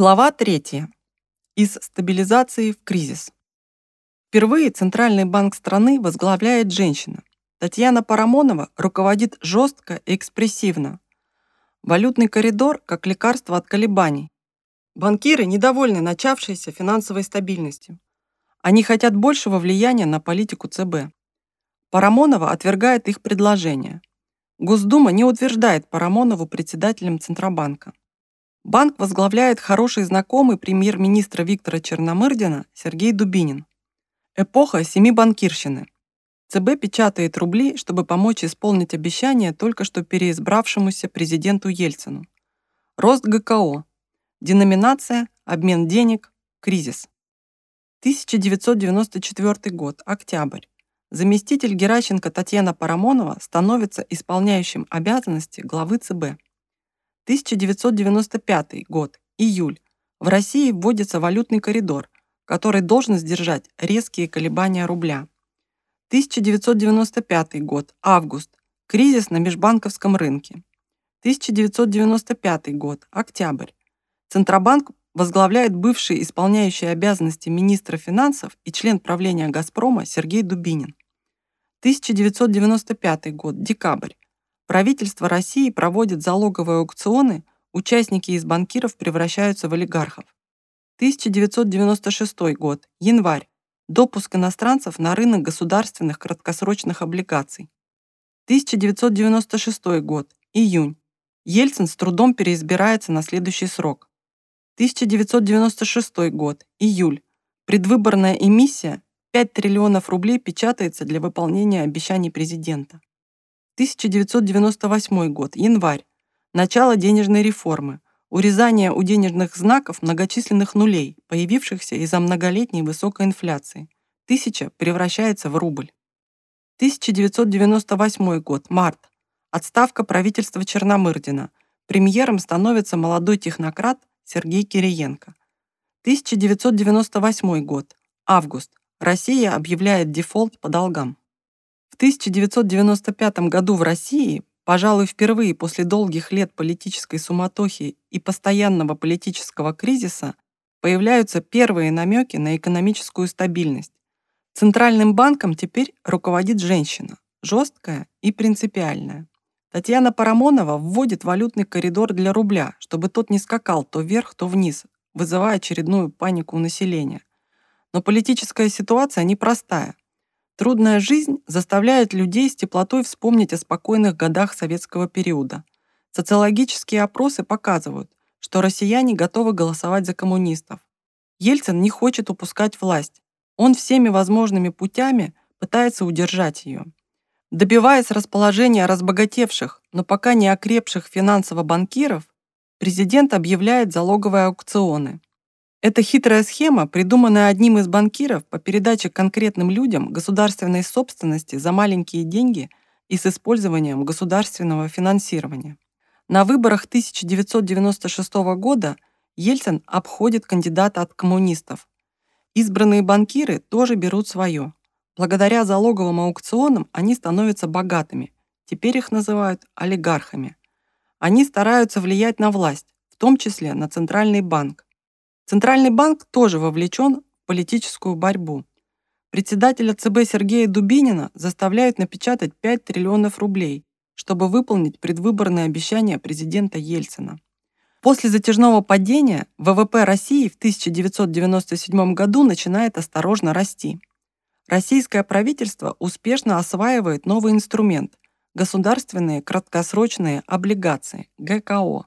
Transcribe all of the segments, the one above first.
Глава 3. Из стабилизации в кризис. Впервые Центральный банк страны возглавляет женщина. Татьяна Парамонова руководит жестко и экспрессивно. Валютный коридор как лекарство от колебаний. Банкиры недовольны начавшейся финансовой стабильностью. Они хотят большего влияния на политику ЦБ. Парамонова отвергает их предложение. Госдума не утверждает Парамонову председателем Центробанка. Банк возглавляет хороший знакомый премьер-министра Виктора Черномырдина Сергей Дубинин. Эпоха семи банкирщины. ЦБ печатает рубли, чтобы помочь исполнить обещание только что переизбравшемуся президенту Ельцину. Рост ГКО. Деноминация, обмен денег, кризис. 1994 год, октябрь. Заместитель Геращенко Татьяна Парамонова становится исполняющим обязанности главы ЦБ. 1995 год, июль. В России вводится валютный коридор, который должен сдержать резкие колебания рубля. 1995 год, август. Кризис на межбанковском рынке. 1995 год, октябрь. Центробанк возглавляет бывший исполняющий обязанности министра финансов и член правления «Газпрома» Сергей Дубинин. 1995 год, декабрь. Правительство России проводит залоговые аукционы, участники из банкиров превращаются в олигархов. 1996 год, январь. Допуск иностранцев на рынок государственных краткосрочных облигаций. 1996 год, июнь. Ельцин с трудом переизбирается на следующий срок. 1996 год, июль. Предвыборная эмиссия 5 триллионов рублей печатается для выполнения обещаний президента. 1998 год, январь. Начало денежной реформы. Урезание у денежных знаков многочисленных нулей, появившихся из-за многолетней высокой инфляции. Тысяча превращается в рубль. 1998 год, март. Отставка правительства Черномырдина. Премьером становится молодой технократ Сергей Кириенко. 1998 год, август. Россия объявляет дефолт по долгам. 1995 году в России, пожалуй, впервые после долгих лет политической суматохи и постоянного политического кризиса, появляются первые намеки на экономическую стабильность. Центральным банком теперь руководит женщина, жесткая и принципиальная. Татьяна Парамонова вводит валютный коридор для рубля, чтобы тот не скакал то вверх, то вниз, вызывая очередную панику у населения. Но политическая ситуация непростая. Трудная жизнь заставляет людей с теплотой вспомнить о спокойных годах советского периода. Социологические опросы показывают, что россияне готовы голосовать за коммунистов. Ельцин не хочет упускать власть. Он всеми возможными путями пытается удержать ее. Добиваясь расположения разбогатевших, но пока не окрепших финансово банкиров, президент объявляет залоговые аукционы. Эта хитрая схема, придуманная одним из банкиров по передаче конкретным людям государственной собственности за маленькие деньги и с использованием государственного финансирования. На выборах 1996 года Ельцин обходит кандидата от коммунистов. Избранные банкиры тоже берут свое. Благодаря залоговым аукционам они становятся богатыми. Теперь их называют олигархами. Они стараются влиять на власть, в том числе на Центральный банк. Центральный банк тоже вовлечен в политическую борьбу. Председателя ЦБ Сергея Дубинина заставляют напечатать 5 триллионов рублей, чтобы выполнить предвыборные обещания президента Ельцина. После затяжного падения ВВП России в 1997 году начинает осторожно расти. Российское правительство успешно осваивает новый инструмент – государственные краткосрочные облигации, ГКО.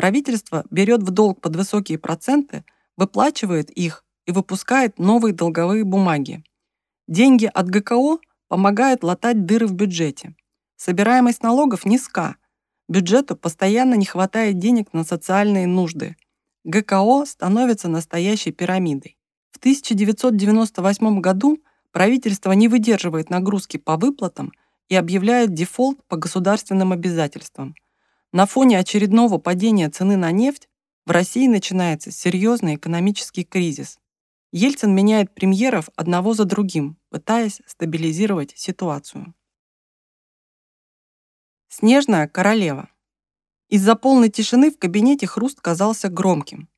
Правительство берет в долг под высокие проценты, выплачивает их и выпускает новые долговые бумаги. Деньги от ГКО помогают латать дыры в бюджете. Собираемость налогов низка. Бюджету постоянно не хватает денег на социальные нужды. ГКО становится настоящей пирамидой. В 1998 году правительство не выдерживает нагрузки по выплатам и объявляет дефолт по государственным обязательствам – на фоне очередного падения цены на нефть в России начинается серьезный экономический кризис. Ельцин меняет премьеров одного за другим, пытаясь стабилизировать ситуацию. Снежная королева. Из-за полной тишины в кабинете хруст казался громким.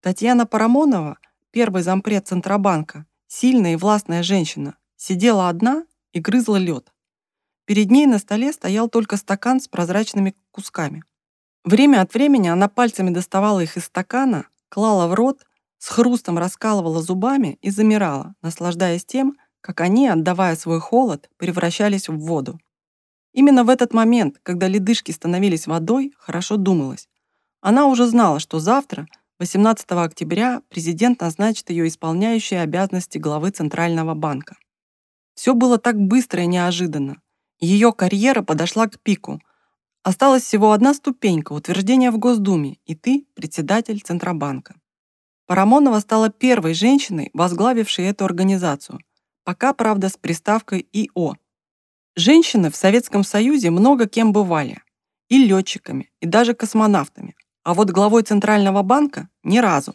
Татьяна Парамонова, первый зампред Центробанка, сильная и властная женщина, сидела одна и грызла лед. Перед ней на столе стоял только стакан с прозрачными кусками. Время от времени она пальцами доставала их из стакана, клала в рот, с хрустом раскалывала зубами и замирала, наслаждаясь тем, как они, отдавая свой холод, превращались в воду. Именно в этот момент, когда ледышки становились водой, хорошо думалось. Она уже знала, что завтра, 18 октября, президент назначит ее исполняющей обязанности главы Центрального банка. Все было так быстро и неожиданно. Ее карьера подошла к пику. Осталась всего одна ступенька утверждения в Госдуме, и ты председатель Центробанка. Парамонова стала первой женщиной, возглавившей эту организацию, пока, правда, с приставкой ИО. Женщины в Советском Союзе много кем бывали. И летчиками, и даже космонавтами. А вот главой Центрального банка ни разу.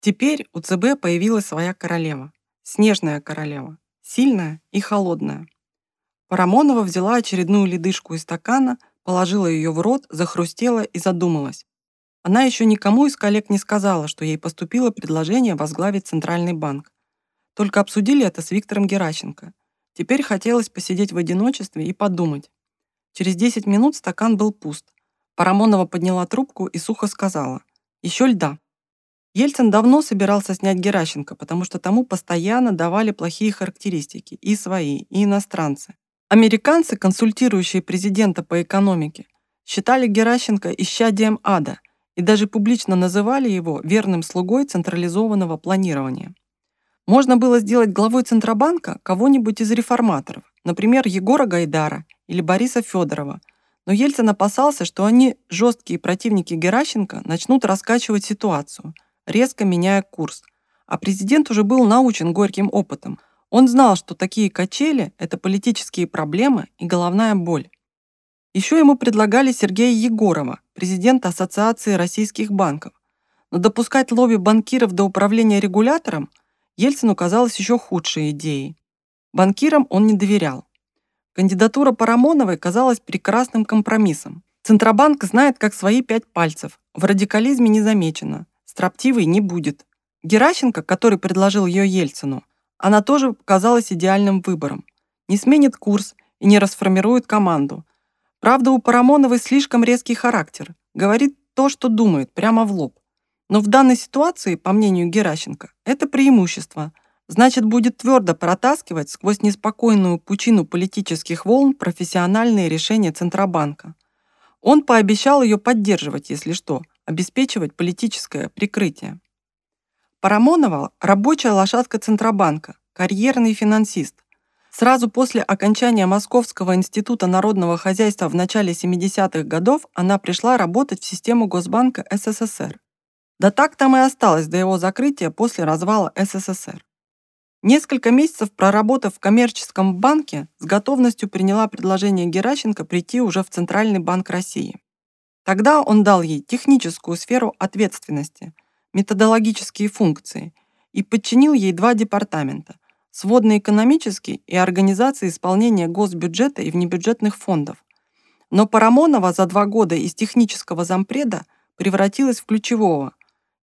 Теперь у ЦБ появилась своя королева. Снежная королева. Сильная и холодная. Парамонова взяла очередную ледышку из стакана, положила ее в рот, захрустела и задумалась. Она еще никому из коллег не сказала, что ей поступило предложение возглавить Центральный банк. Только обсудили это с Виктором Геращенко. Теперь хотелось посидеть в одиночестве и подумать. Через 10 минут стакан был пуст. Парамонова подняла трубку и сухо сказала. «Еще льда». Ельцин давно собирался снять Геращенко, потому что тому постоянно давали плохие характеристики, и свои, и иностранцы. Американцы, консультирующие президента по экономике, считали Геращенко исчадием ада и даже публично называли его верным слугой централизованного планирования. Можно было сделать главой Центробанка кого-нибудь из реформаторов, например, Егора Гайдара или Бориса Федорова, но Ельцин опасался, что они, жесткие противники Геращенко, начнут раскачивать ситуацию, резко меняя курс. А президент уже был научен горьким опытом. Он знал, что такие качели – это политические проблемы и головная боль. Еще ему предлагали Сергея Егорова, президента Ассоциации российских банков. Но допускать лобби банкиров до управления регулятором Ельцину казалось еще худшей идеей. Банкирам он не доверял. Кандидатура Парамоновой казалась прекрасным компромиссом. Центробанк знает как свои пять пальцев, в радикализме не замечено, строптивый не будет. Геращенко, который предложил ее Ельцину, она тоже казалась идеальным выбором. Не сменит курс и не расформирует команду. Правда, у Парамоновой слишком резкий характер. Говорит то, что думает, прямо в лоб. Но в данной ситуации, по мнению Геращенко, это преимущество. Значит, будет твердо протаскивать сквозь неспокойную пучину политических волн профессиональные решения Центробанка. Он пообещал ее поддерживать, если что, обеспечивать политическое прикрытие. Парамонова – рабочая лошадка Центробанка, карьерный финансист. Сразу после окончания Московского института народного хозяйства в начале 70-х годов она пришла работать в систему Госбанка СССР. Да так там и осталось до его закрытия после развала СССР. Несколько месяцев проработав в коммерческом банке, с готовностью приняла предложение Геращенко прийти уже в Центральный банк России. Тогда он дал ей техническую сферу ответственности – методологические функции и подчинил ей два департамента – сводно-экономический и организация исполнения госбюджета и внебюджетных фондов. Но Парамонова за два года из технического зампреда превратилась в ключевого.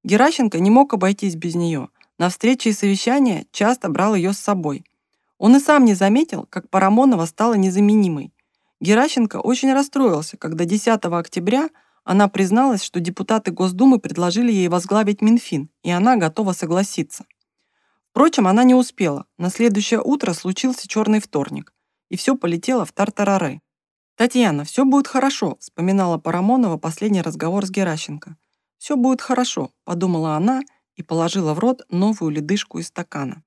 Геращенко не мог обойтись без нее. На встречи и совещания часто брал ее с собой. Он и сам не заметил, как Парамонова стала незаменимой. Геращенко очень расстроился, когда 10 октября – она призналась, что депутаты Госдумы предложили ей возглавить Минфин, и она готова согласиться. Впрочем, она не успела. На следующее утро случился черный вторник, и все полетело в тартарары. «Татьяна, все будет хорошо», — вспоминала Парамонова последний разговор с Геращенко. «Все будет хорошо», — подумала она и положила в рот новую ледышку из стакана.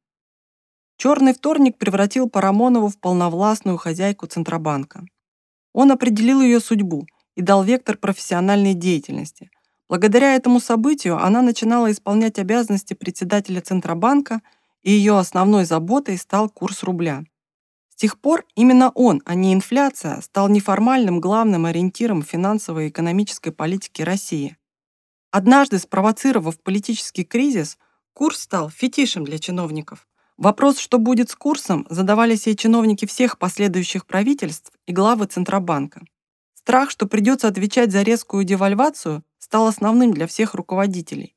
Черный вторник превратил Парамонову в полновластную хозяйку Центробанка. Он определил ее судьбу и дал вектор профессиональной деятельности. Благодаря этому событию она начинала исполнять обязанности председателя Центробанка, и ее основной заботой стал курс рубля. С тех пор именно он, а не инфляция, стал неформальным главным ориентиром финансовой и экономической политики России. Однажды, спровоцировав политический кризис, курс стал фетишем для чиновников. Вопрос, что будет с курсом, задавали себе чиновники всех последующих правительств и главы Центробанка. Страх, что придется отвечать за резкую девальвацию, стал основным для всех руководителей.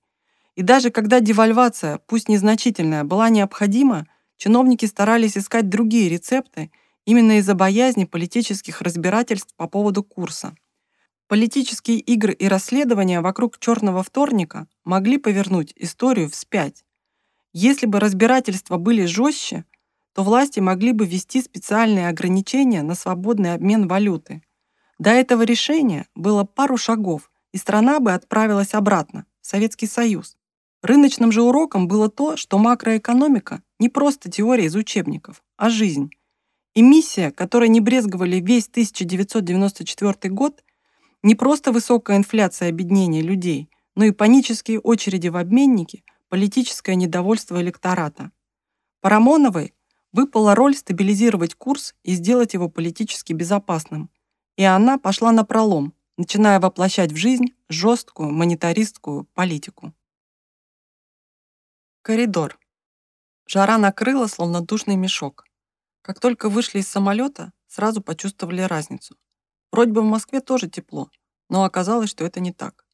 И даже когда девальвация, пусть незначительная, была необходима, чиновники старались искать другие рецепты именно из-за боязни политических разбирательств по поводу курса. Политические игры и расследования вокруг «Черного вторника» могли повернуть историю вспять. Если бы разбирательства были жестче, то власти могли бы ввести специальные ограничения на свободный обмен валюты. До этого решения было пару шагов, и страна бы отправилась обратно, в Советский Союз. Рыночным же уроком было то, что макроэкономика не просто теория из учебников, а жизнь. И миссия, которой не брезговали весь 1994 год, не просто высокая инфляция обеднения людей, но и панические очереди в обменнике, политическое недовольство электората. Парамоновой выпала роль стабилизировать курс и сделать его политически безопасным. И она пошла на пролом, начиная воплощать в жизнь жесткую монетаристскую политику. Коридор. Жара накрыла, словно душный мешок. Как только вышли из самолета, сразу почувствовали разницу. Вроде бы в Москве тоже тепло, но оказалось, что это не так.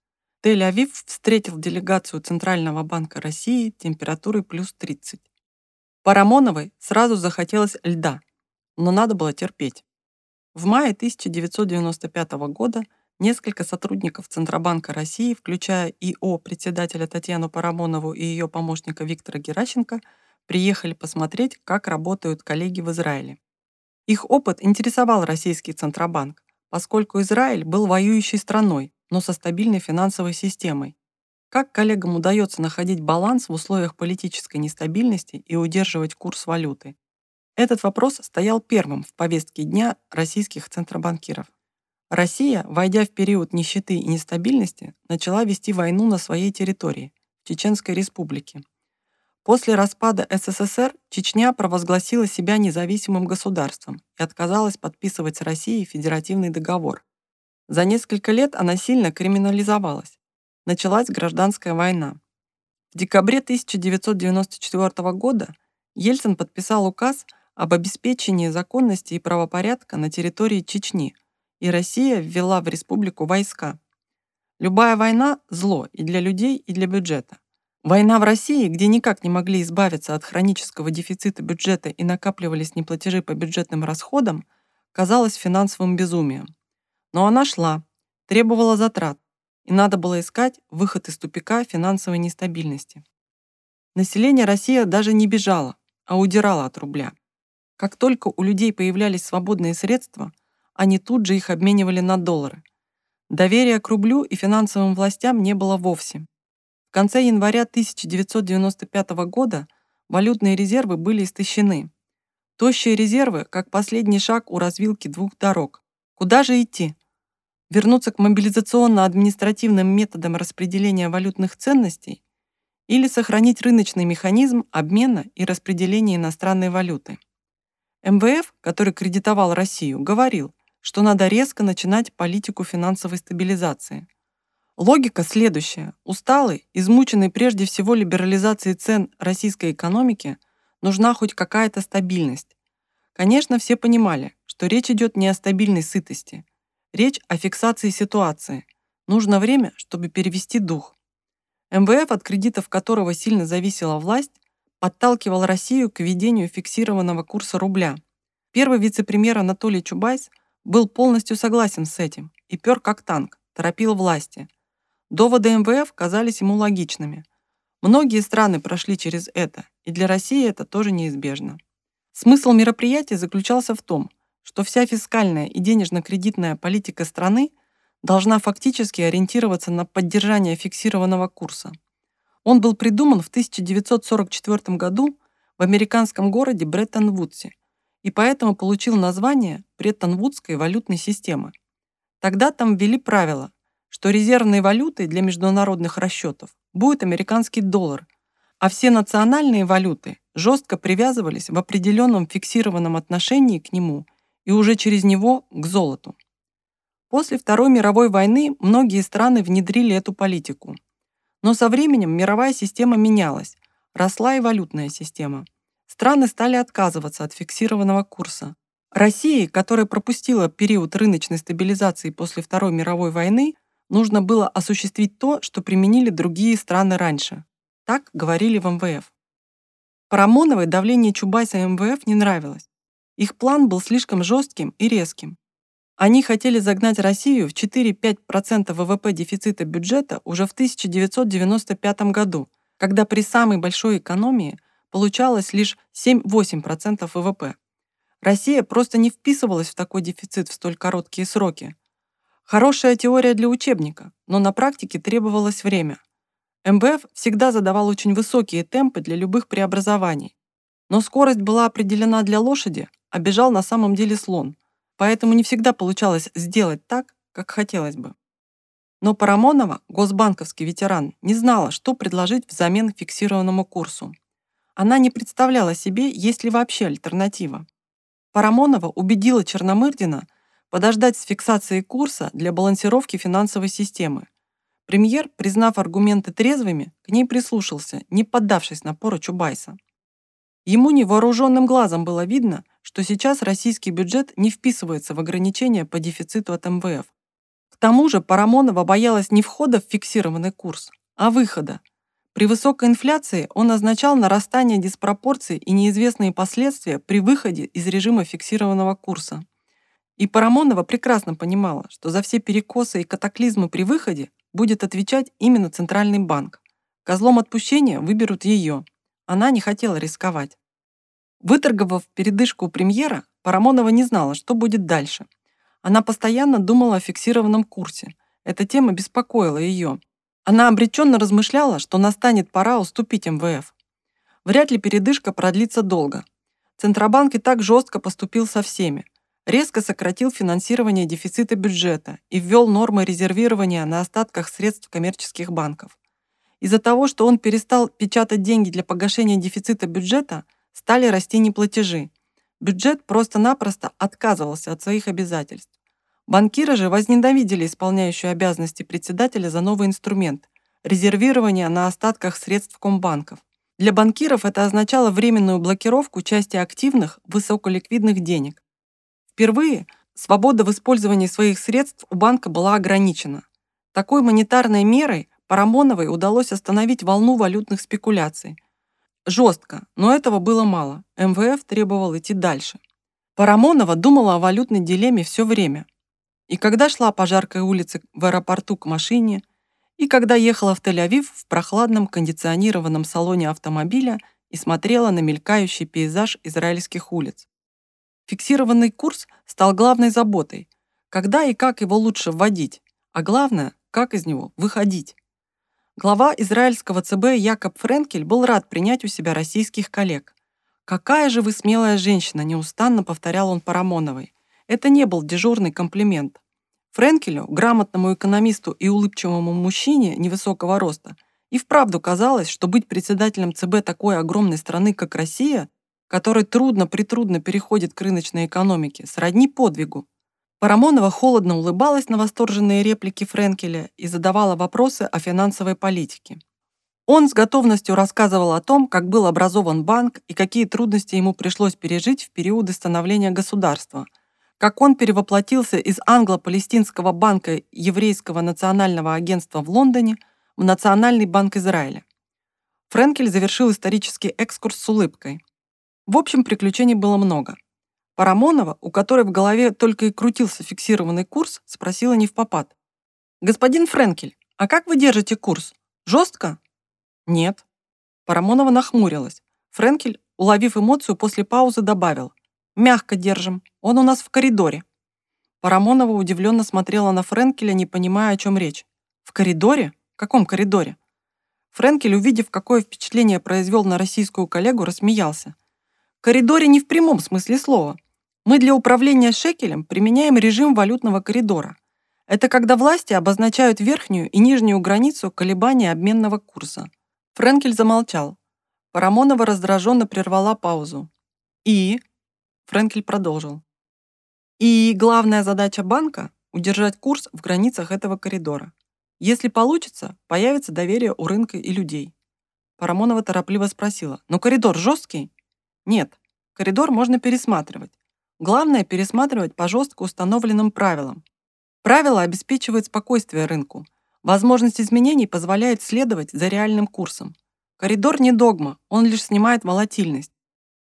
Тель-Авив встретил делегацию Центрального банка России температурой плюс 30. Парамоновой сразу захотелось льда, но надо было терпеть. В мае 1995 года несколько сотрудников Центробанка России, включая ИО председателя Татьяну Парамонову и ее помощника Виктора Геращенко, приехали посмотреть, как работают коллеги в Израиле. Их опыт интересовал российский Центробанк, поскольку Израиль был воюющей страной, но со стабильной финансовой системой, как коллегам удается находить баланс в условиях политической нестабильности и удерживать курс валюты? Этот вопрос стоял первым в повестке дня российских центробанкиров. Россия, войдя в период нищеты и нестабильности, начала вести войну на своей территории, в Чеченской республике. После распада СССР Чечня провозгласила себя независимым государством и отказалась подписывать с Россией федеративный договор. За несколько лет она сильно криминализовалась, началась гражданская война. В декабре 1994 года Ельцин подписал указ об обеспечении законности и правопорядка на территории Чечни, и Россия ввела в республику войска. Любая война – зло и для людей, и для бюджета. Война в России, где никак не могли избавиться от хронического дефицита бюджета и накапливались неплатежи по бюджетным расходам, казалась финансовым безумием. Но она шла, требовала затрат, и надо было искать выход из тупика финансовой нестабильности. Население России даже не бежало, а удирало от рубля. Как только у людей появлялись свободные средства, они тут же их обменивали на доллары. Доверия к рублю и финансовым властям не было вовсе. В конце января 1995 года валютные резервы были истощены. Тощие резервы, как последний шаг у развилки двух дорог. Куда же идти? вернуться к мобилизационно-административным методам распределения валютных ценностей или сохранить рыночный механизм обмена и распределения иностранной валюты. МВФ, который кредитовал Россию, говорил, что надо резко начинать политику финансовой стабилизации. Логика следующая. Усталый, измученный прежде всего либерализацией цен российской экономики, нужна хоть какая-то стабильность. Конечно, все понимали, что речь идет не о стабильной сытости – Речь о фиксации ситуации. Нужно время, чтобы перевести дух. МВФ, от кредитов которого сильно зависела власть, подталкивал Россию к введению фиксированного курса рубля. Первый вице-премьер Анатолий Чубайс был полностью согласен с этим и пер как танк, торопил власти. Доводы МВФ казались ему логичными. Многие страны прошли через это, и для России это тоже неизбежно. Смысл мероприятия заключался в том, что вся фискальная и денежно-кредитная политика страны должна фактически ориентироваться на поддержание фиксированного курса. Он был придуман в 1944 году в американском городе Бреттон-Вудсе и поэтому получил название Бреттон-Вудской валютной системы. Тогда там ввели правило, что резервной валютой для международных расчетов будет американский доллар, а все национальные валюты жестко привязывались в определенном фиксированном отношении к нему – и уже через него к золоту. После Второй мировой войны многие страны внедрили эту политику. Но со временем мировая система менялась, росла и валютная система. Страны стали отказываться от фиксированного курса. России, которая пропустила период рыночной стабилизации после Второй мировой войны, нужно было осуществить то, что применили другие страны раньше Так говорили в МВФ. Парамоновой давление Чубайса и МВФ не нравилось. Их план был слишком жестким и резким. Они хотели загнать Россию в 4-5% ВВП дефицита бюджета уже в 1995 году, когда при самой большой экономии получалось лишь 7-8% ВВП. Россия просто не вписывалась в такой дефицит в столь короткие сроки. Хорошая теория для учебника, но на практике требовалось время. МВФ всегда задавал очень высокие темпы для любых преобразований. Но скорость была определена для лошади, а бежал на самом деле слон. Поэтому не всегда получалось сделать так, как хотелось бы. Но Парамонова, госбанковский ветеран, не знала, что предложить взамен фиксированному курсу. Она не представляла себе, есть ли вообще альтернатива. Парамонова убедила Черномырдина подождать с фиксацией курса для балансировки финансовой системы. Премьер, признав аргументы трезвыми, к ней прислушался, не поддавшись напору Чубайса. Ему невооруженным глазом было видно, что сейчас российский бюджет не вписывается в ограничения по дефициту от МВФ. К тому же Парамонова боялась не входа в фиксированный курс, а выхода. При высокой инфляции он означал нарастание диспропорций и неизвестные последствия при выходе из режима фиксированного курса. И Парамонова прекрасно понимала, что за все перекосы и катаклизмы при выходе будет отвечать именно Центральный банк. Козлом отпущения выберут ее. Она не хотела рисковать. Выторговав передышку у премьера, Парамонова не знала, что будет дальше. Она постоянно думала о фиксированном курсе. Эта тема беспокоила ее. Она обреченно размышляла, что настанет пора уступить МВФ. Вряд ли передышка продлится долго. Центробанк и так жестко поступил со всеми резко сократил финансирование дефицита бюджета и ввел нормы резервирования на остатках средств коммерческих банков. Из-за того, что он перестал печатать деньги для погашения дефицита бюджета, стали расти неплатежи. Бюджет просто-напросто отказывался от своих обязательств. Банкиры же возненавидели исполняющую обязанности председателя за новый инструмент – резервирование на остатках средств комбанков. Для банкиров это означало временную блокировку части активных, высоколиквидных денег, Впервые свобода в использовании своих средств у банка была ограничена. Такой монетарной мерой Парамоновой удалось остановить волну валютных спекуляций. Жестко, но этого было мало. МВФ требовал идти дальше. Парамонова думала о валютной дилемме все время. И когда шла по жаркой улице в аэропорту к машине, и когда ехала в Тель-Авив в прохладном кондиционированном салоне автомобиля и смотрела на мелькающий пейзаж израильских улиц. Фиксированный курс стал главной заботой. Когда и как его лучше вводить, а главное, как из него выходить. Глава израильского ЦБ Якоб Френкель был рад принять у себя российских коллег. «Какая же вы смелая женщина!» – неустанно повторял он Парамоновой. Это не был дежурный комплимент. Френкелю, грамотному экономисту и улыбчивому мужчине невысокого роста, и вправду казалось, что быть председателем ЦБ такой огромной страны, как Россия, который трудно-притрудно переходит к рыночной экономике, сродни подвигу. Парамонова холодно улыбалась на восторженные реплики Френкеля и задавала вопросы о финансовой политике. Он с готовностью рассказывал о том, как был образован банк и какие трудности ему пришлось пережить в периоды становления государства, как он перевоплотился из англо-палестинского банка Еврейского национального агентства в Лондоне в Национальный банк Израиля. Френкель завершил исторический экскурс с улыбкой. В общем, приключений было много. Парамонова, у которой в голове только и крутился фиксированный курс, спросила не в попад. «Господин Френкель, а как вы держите курс? Жестко?» «Нет». Парамонова нахмурилась. Френкель, уловив эмоцию, после паузы добавил. «Мягко держим. Он у нас в коридоре». Парамонова удивленно смотрела на Френкеля, не понимая, о чем речь. «В коридоре? В каком коридоре?» Френкель, увидев, какое впечатление произвел на российскую коллегу, рассмеялся коридоре не в прямом смысле слова. Мы для управления шекелем применяем режим валютного коридора. Это когда власти обозначают верхнюю и нижнюю границу колебания обменного курса. Френкель замолчал. Парамонова раздраженно прервала паузу. «И?» Френкель продолжил. «И главная задача банка – удержать курс в границах этого коридора. Если получится, появится доверие у рынка и людей». Парамонова торопливо спросила. «Но коридор жесткий?» Нет, коридор можно пересматривать. Главное пересматривать по жестко установленным правилам. Правила обеспечивают спокойствие рынку. Возможность изменений позволяет следовать за реальным курсом. Коридор не догма, он лишь снимает волатильность.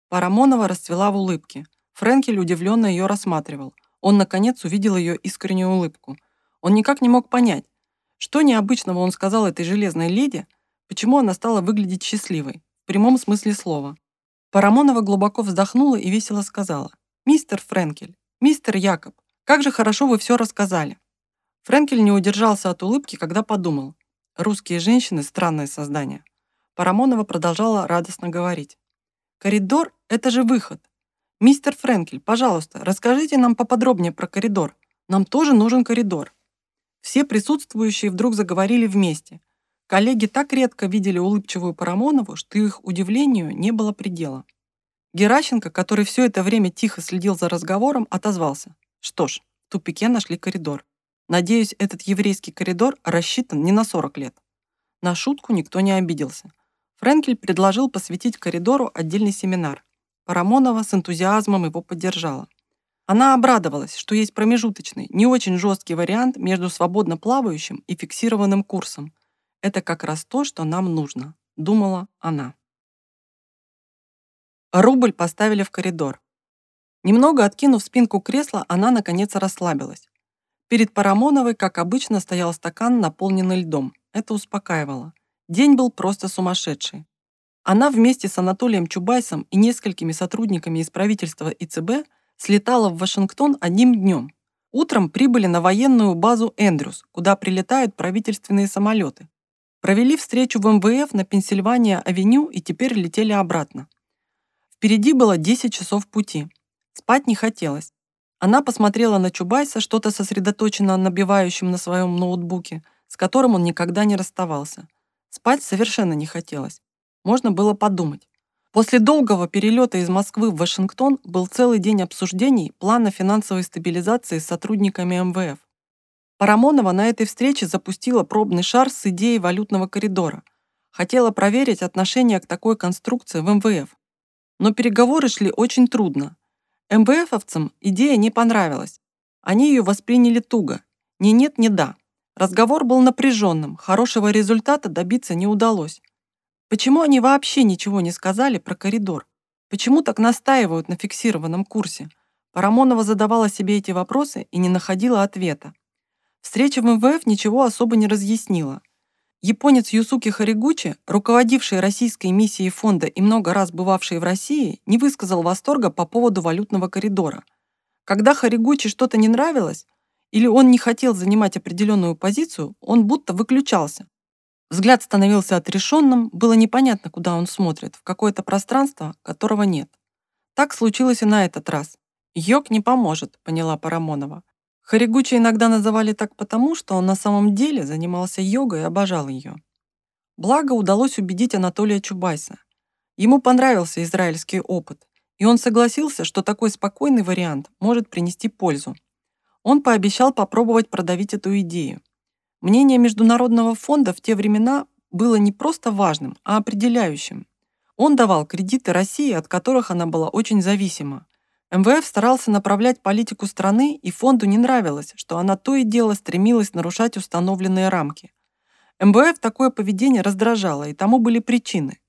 Парамонова расцвела в улыбке. Френкель удивленно ее рассматривал. Он, наконец, увидел ее искреннюю улыбку. Он никак не мог понять, что необычного он сказал этой железной леди, почему она стала выглядеть счастливой, в прямом смысле слова. Парамонова глубоко вздохнула и весело сказала. «Мистер Френкель, мистер Якоб, как же хорошо вы все рассказали». Френкель не удержался от улыбки, когда подумал. Русские женщины – странное создание. Парамонова продолжала радостно говорить. «Коридор – это же выход. Мистер Френкель, пожалуйста, расскажите нам поподробнее про коридор. Нам тоже нужен коридор». Все присутствующие вдруг заговорили вместе. Коллеги так редко видели улыбчивую Парамонову, что их удивлению не было предела. Геращенко, который все это время тихо следил за разговором, отозвался. Что ж, в тупике нашли коридор. Надеюсь, этот еврейский коридор рассчитан не на 40 лет. На шутку никто не обиделся. Френкель предложил посвятить коридору отдельный семинар. Парамонова с энтузиазмом его поддержала. Она обрадовалась, что есть промежуточный, не очень жесткий вариант между свободно плавающим и фиксированным курсом. Это как раз то, что нам нужно, думала она. Рубль поставили в коридор. Немного откинув спинку кресла, она наконец расслабилась. Перед Парамоновой, как обычно, стоял стакан, наполненный льдом. Это успокаивало. День был просто сумасшедший. Она вместе с Анатолием Чубайсом и несколькими сотрудниками из правительства и ЦБ слетала в Вашингтон одним днем. Утром прибыли на военную базу Эндрюс, куда прилетают правительственные самолеты. Провели встречу в МВФ на Пенсильвания-авеню и теперь летели обратно. Впереди было 10 часов пути. Спать не хотелось. Она посмотрела на Чубайса, что-то сосредоточенно набивающим на своем ноутбуке, с которым он никогда не расставался. Спать совершенно не хотелось. Можно было подумать. После долгого перелета из Москвы в Вашингтон был целый день обсуждений плана финансовой стабилизации с сотрудниками МВФ. Парамонова на этой встрече запустила пробный шар с идеей валютного коридора. Хотела проверить отношение к такой конструкции в МВФ. Но переговоры шли очень трудно. МВФовцам идея не понравилась. Они ее восприняли туго. Ни нет, ни да. Разговор был напряженным, хорошего результата добиться не удалось. Почему они вообще ничего не сказали про коридор? Почему так настаивают на фиксированном курсе? Парамонова задавала себе эти вопросы и не находила ответа. Встреча в МВФ ничего особо не разъяснила. Японец Юсуки Харигучи, руководивший российской миссией фонда и много раз бывавший в России, не высказал восторга по поводу валютного коридора. Когда Харигучи что-то не нравилось, или он не хотел занимать определенную позицию, он будто выключался, Взгляд становился отрешенным, было непонятно, куда он смотрит, в какое-то пространство, которого нет. Так случилось и на этот раз. «Йог не поможет», — поняла Парамонова. Харигучи иногда называли так потому, что он на самом деле занимался йогой и обожал ее. Благо удалось убедить Анатолия Чубайса. Ему понравился израильский опыт, и он согласился, что такой спокойный вариант может принести пользу. Он пообещал попробовать продавить эту идею. Мнение Международного фонда в те времена было не просто важным, а определяющим. Он давал кредиты России, от которых она была очень зависима. МВФ старался направлять политику страны, и фонду не нравилось, что она то и дело стремилась нарушать установленные рамки. МВФ такое поведение раздражало, и тому были причины.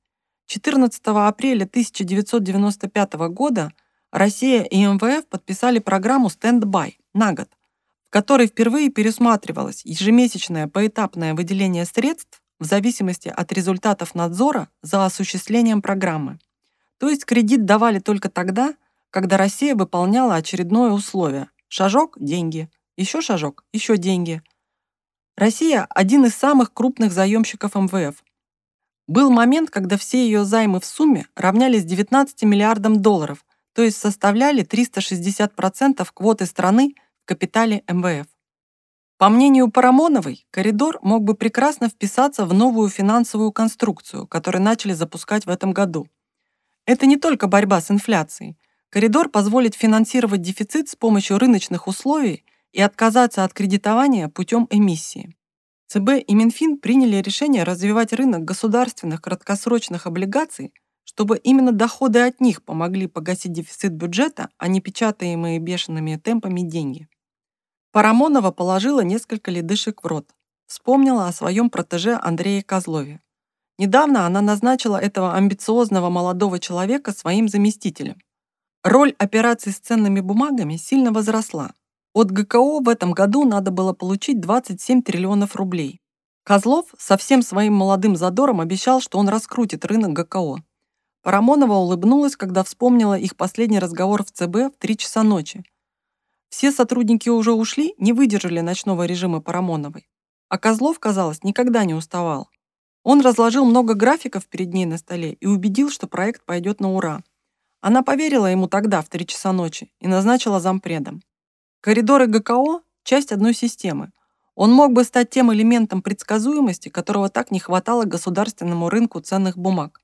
14 апреля 1995 года Россия и МВФ подписали программу «Стенд-бай» на год, в которой впервые пересматривалось ежемесячное поэтапное выделение средств в зависимости от результатов надзора за осуществлением программы. То есть кредит давали только тогда, когда Россия выполняла очередное условие. Шажок – деньги, еще шажок – еще деньги. Россия – один из самых крупных заемщиков МВФ. Был момент, когда все ее займы в сумме равнялись 19 миллиардам долларов, то есть составляли 360% квоты страны – капитале МВФ. По мнению Парамоновой, коридор мог бы прекрасно вписаться в новую финансовую конструкцию, которую начали запускать в этом году. Это не только борьба с инфляцией. Коридор позволит финансировать дефицит с помощью рыночных условий и отказаться от кредитования путем эмиссии. ЦБ и Минфин приняли решение развивать рынок государственных краткосрочных облигаций чтобы именно доходы от них помогли погасить дефицит бюджета, а не печатаемые бешеными темпами деньги. Парамонова положила несколько ледышек в рот. Вспомнила о своем протеже Андрее Козлове. Недавно она назначила этого амбициозного молодого человека своим заместителем. Роль операций с ценными бумагами сильно возросла. От ГКО в этом году надо было получить 27 триллионов рублей. Козлов со всем своим молодым задором обещал, что он раскрутит рынок ГКО. Парамонова улыбнулась, когда вспомнила их последний разговор в ЦБ в 3 часа ночи. Все сотрудники уже ушли, не выдержали ночного режима Парамоновой. А Козлов, казалось, никогда не уставал. Он разложил много графиков перед ней на столе и убедил, что проект пойдет на ура. Она поверила ему тогда, в 3 часа ночи, и назначила зампредом. Коридор и ГКО – часть одной системы. Он мог бы стать тем элементом предсказуемости, которого так не хватало государственному рынку ценных бумаг.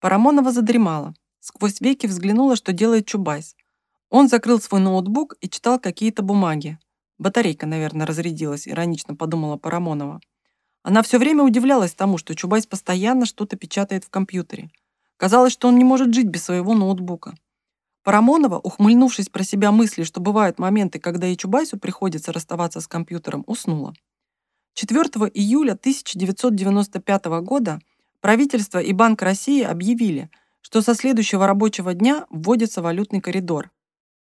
Парамонова задремала. Сквозь веки взглянула, что делает Чубайс. Он закрыл свой ноутбук и читал какие-то бумаги. Батарейка, наверное, разрядилась, иронично подумала Парамонова. Она все время удивлялась тому, что Чубайс постоянно что-то печатает в компьютере. Казалось, что он не может жить без своего ноутбука. Парамонова, ухмыльнувшись про себя мысли, что бывают моменты, когда и Чубайсу приходится расставаться с компьютером, уснула. 4 июля 1995 года правительство и Банк России объявили, что со следующего рабочего дня вводится валютный коридор.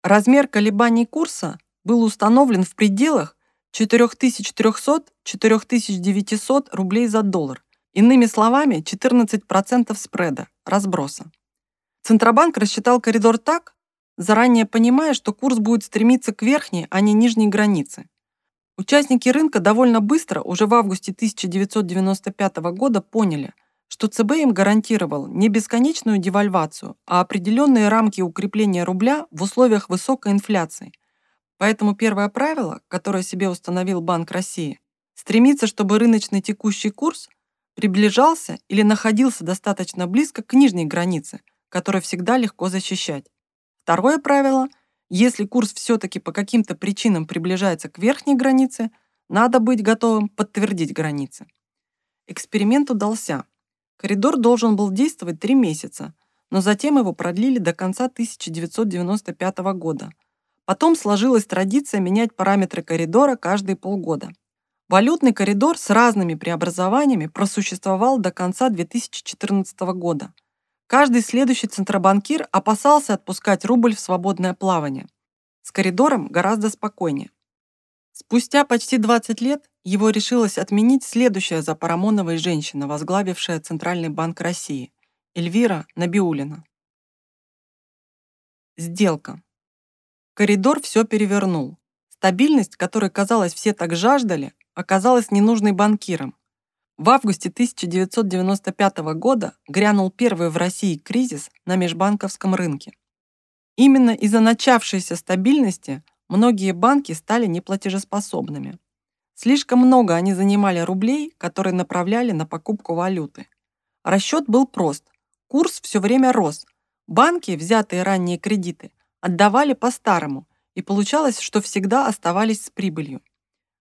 Размер колебаний курса был установлен в пределах 4300-4900 рублей за доллар. Иными словами, 14% спреда, разброса. Центробанк рассчитал коридор так, заранее понимая, что курс будет стремиться к верхней, а не нижней границе. Участники рынка довольно быстро, уже в августе 1995 года, поняли, что ЦБ им гарантировал не бесконечную девальвацию, а определенные рамки укрепления рубля в условиях высокой инфляции. Поэтому первое правило, которое себе установил Банк России, стремится, чтобы рыночный текущий курс приближался или находился достаточно близко к нижней границе – который всегда легко защищать. Второе правило – если курс все-таки по каким-то причинам приближается к верхней границе, надо быть готовым подтвердить границы. Эксперимент удался. Коридор должен был действовать три месяца, но затем его продлили до конца 1995 года. Потом сложилась традиция менять параметры коридора каждые полгода. Валютный коридор с разными преобразованиями просуществовал до конца 2014 года. Каждый следующий центробанкир опасался отпускать рубль в свободное плавание. С коридором гораздо спокойнее. Спустя почти 20 лет его решилось отменить следующая за Парамоновой женщина, возглавившая Центральный банк России, Эльвира Набиулина. Сделка. Коридор все перевернул. Стабильность, которой, казалось, все так жаждали, оказалась ненужной банкирам. В августе 1995 года грянул первый в России кризис на межбанковском рынке. Именно из-за начавшейся стабильности многие банки стали неплатежеспособными. Слишком много они занимали рублей, которые направляли на покупку валюты. Расчет был прост. Курс все время рос. Банки, взятые ранние кредиты, отдавали по-старому, и получалось, что всегда оставались с прибылью.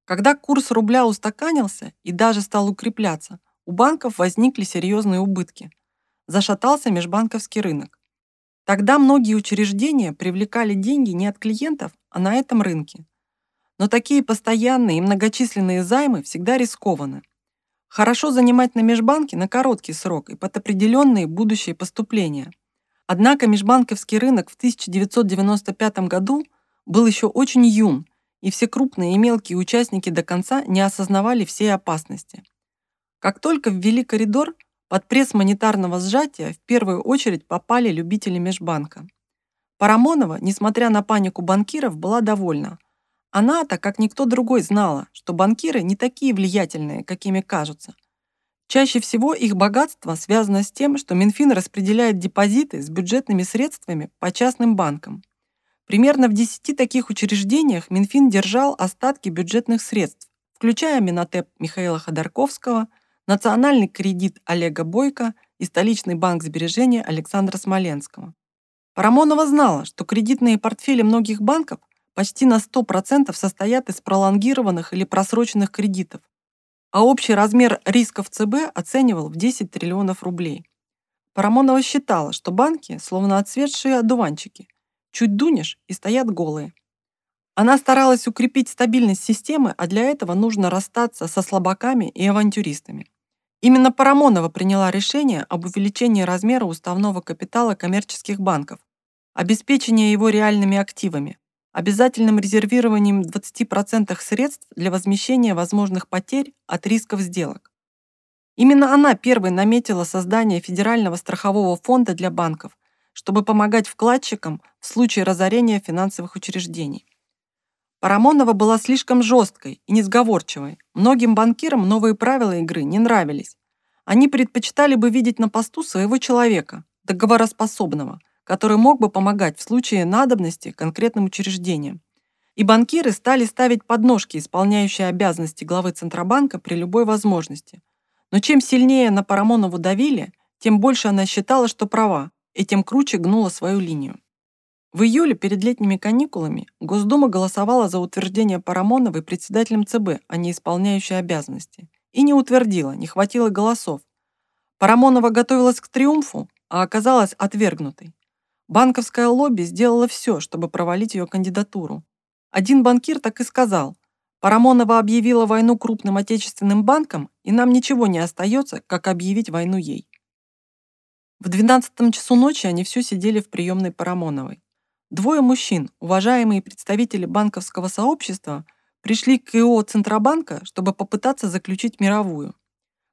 Когда курс рубля устаканился и даже стал укрепляться, у банков возникли серьезные убытки. Зашатался межбанковский рынок. Тогда многие учреждения привлекали деньги не от клиентов, а на этом рынке. Но такие постоянные и многочисленные займы всегда рискованы. Хорошо занимать на межбанке на короткий срок и под определенные будущие поступления. Однако межбанковский рынок в 1995 году был еще очень юн и все крупные и мелкие участники до конца не осознавали всей опасности. Как только ввели коридор, под пресс монетарного сжатия в первую очередь попали любители межбанка. Парамонова, несмотря на панику банкиров, была довольна. Она-то, как никто другой, знала, что банкиры не такие влиятельные, какими кажутся. Чаще всего их богатство связано с тем, что Минфин распределяет депозиты с бюджетными средствами по частным банкам. Примерно в 10 таких учреждениях Минфин держал остатки бюджетных средств, включая Минотеп Михаила Ходорковского, Национальный кредит Олега Бойко и Столичный банк сбережения Александра Смоленского. Парамонова знала, что кредитные портфели многих банков почти на 100% состоят из пролонгированных или просроченных кредитов, а общий размер рисков ЦБ оценивал в 10 триллионов рублей. Парамонова считала, что банки словно отцветшие одуванчики – Чуть дунешь и стоят голые. Она старалась укрепить стабильность системы, а для этого нужно расстаться со слабаками и авантюристами. Именно Парамонова приняла решение об увеличении размера уставного капитала коммерческих банков, обеспечении его реальными активами, обязательным резервированием 20% средств для возмещения возможных потерь от рисков сделок. Именно она первой наметила создание Федерального страхового фонда для банков, чтобы помогать вкладчикам в случае разорения финансовых учреждений. Парамонова была слишком жесткой и несговорчивой. Многим банкирам новые правила игры не нравились. Они предпочитали бы видеть на посту своего человека, договороспособного, который мог бы помогать в случае надобности конкретным учреждениям. И банкиры стали ставить подножки, исполняющие обязанности главы Центробанка при любой возможности. Но чем сильнее на Парамонову давили, тем больше она считала, что права, и тем круче гнула свою линию. В июле перед летними каникулами Госдума голосовала за утверждение Парамоновой председателем ЦБ, а не исполняющей обязанности. И не утвердила, не хватило голосов. Парамонова готовилась к триумфу, а оказалась отвергнутой. Банковское лобби сделало все, чтобы провалить ее кандидатуру. Один банкир так и сказал, Парамонова объявила войну крупным отечественным банкам, и нам ничего не остается, как объявить войну ей. В 12 часу ночи они все сидели в приемной Парамоновой. Двое мужчин, уважаемые представители банковского сообщества, пришли к ИО Центробанка, чтобы попытаться заключить мировую.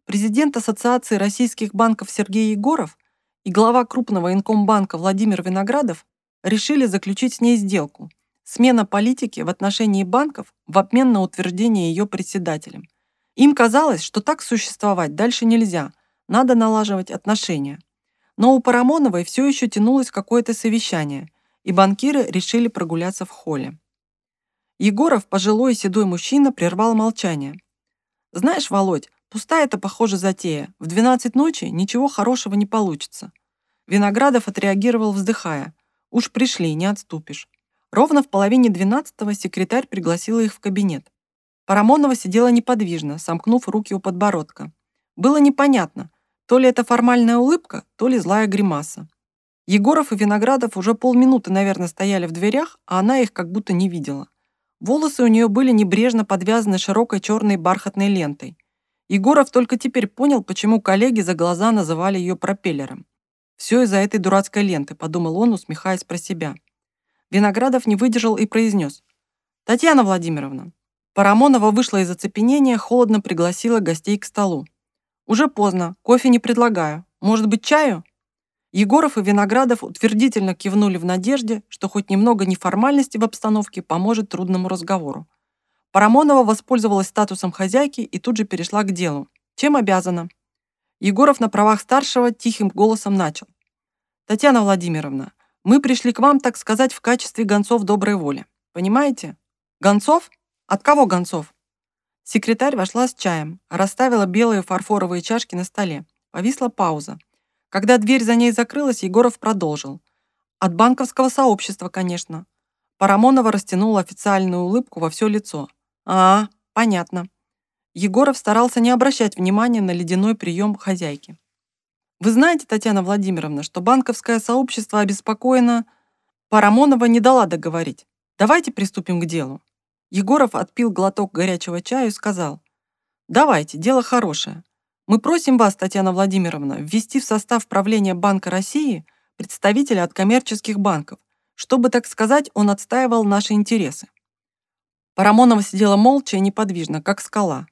Президент Ассоциации российских банков Сергей Егоров и глава крупного инкомбанка Владимир Виноградов решили заключить с ней сделку. Смена политики в отношении банков в обмен на утверждение ее председателем. Им казалось, что так существовать дальше нельзя, надо налаживать отношения. Но у Парамоновой все еще тянулось какое-то совещание – и банкиры решили прогуляться в холле. Егоров, пожилой седой мужчина, прервал молчание. «Знаешь, Володь, пустая это, похоже, затея. В 12 ночи ничего хорошего не получится». Виноградов отреагировал, вздыхая. «Уж пришли, не отступишь». Ровно в половине двенадцатого секретарь пригласила их в кабинет. Парамонова сидела неподвижно, сомкнув руки у подбородка. Было непонятно, то ли это формальная улыбка, то ли злая гримаса. Егоров и Виноградов уже полминуты, наверное, стояли в дверях, а она их как будто не видела. Волосы у нее были небрежно подвязаны широкой черной бархатной лентой. Егоров только теперь понял, почему коллеги за глаза называли ее пропеллером. «Все из-за этой дурацкой ленты», — подумал он, усмехаясь про себя. Виноградов не выдержал и произнес. «Татьяна Владимировна». Парамонова вышла из оцепенения, холодно пригласила гостей к столу. «Уже поздно, кофе не предлагаю. Может быть, чаю?» Егоров и Виноградов утвердительно кивнули в надежде, что хоть немного неформальности в обстановке поможет трудному разговору. Парамонова воспользовалась статусом хозяйки и тут же перешла к делу. Чем обязана? Егоров на правах старшего тихим голосом начал. «Татьяна Владимировна, мы пришли к вам, так сказать, в качестве гонцов доброй воли. Понимаете? Гонцов? От кого гонцов?» Секретарь вошла с чаем, расставила белые фарфоровые чашки на столе. Повисла пауза. Когда дверь за ней закрылась, Егоров продолжил. От банковского сообщества, конечно. Парамонова растянула официальную улыбку во все лицо. А, понятно. Егоров старался не обращать внимания на ледяной прием хозяйки. Вы знаете, Татьяна Владимировна, что банковское сообщество обеспокоено... Парамонова не дала договорить. Давайте приступим к делу. Егоров отпил глоток горячего чая и сказал. Давайте, дело хорошее. Мы просим вас, Татьяна Владимировна, ввести в состав правления Банка России представителя от коммерческих банков, чтобы, так сказать, он отстаивал наши интересы. Парамонова сидела молча и неподвижно, как скала.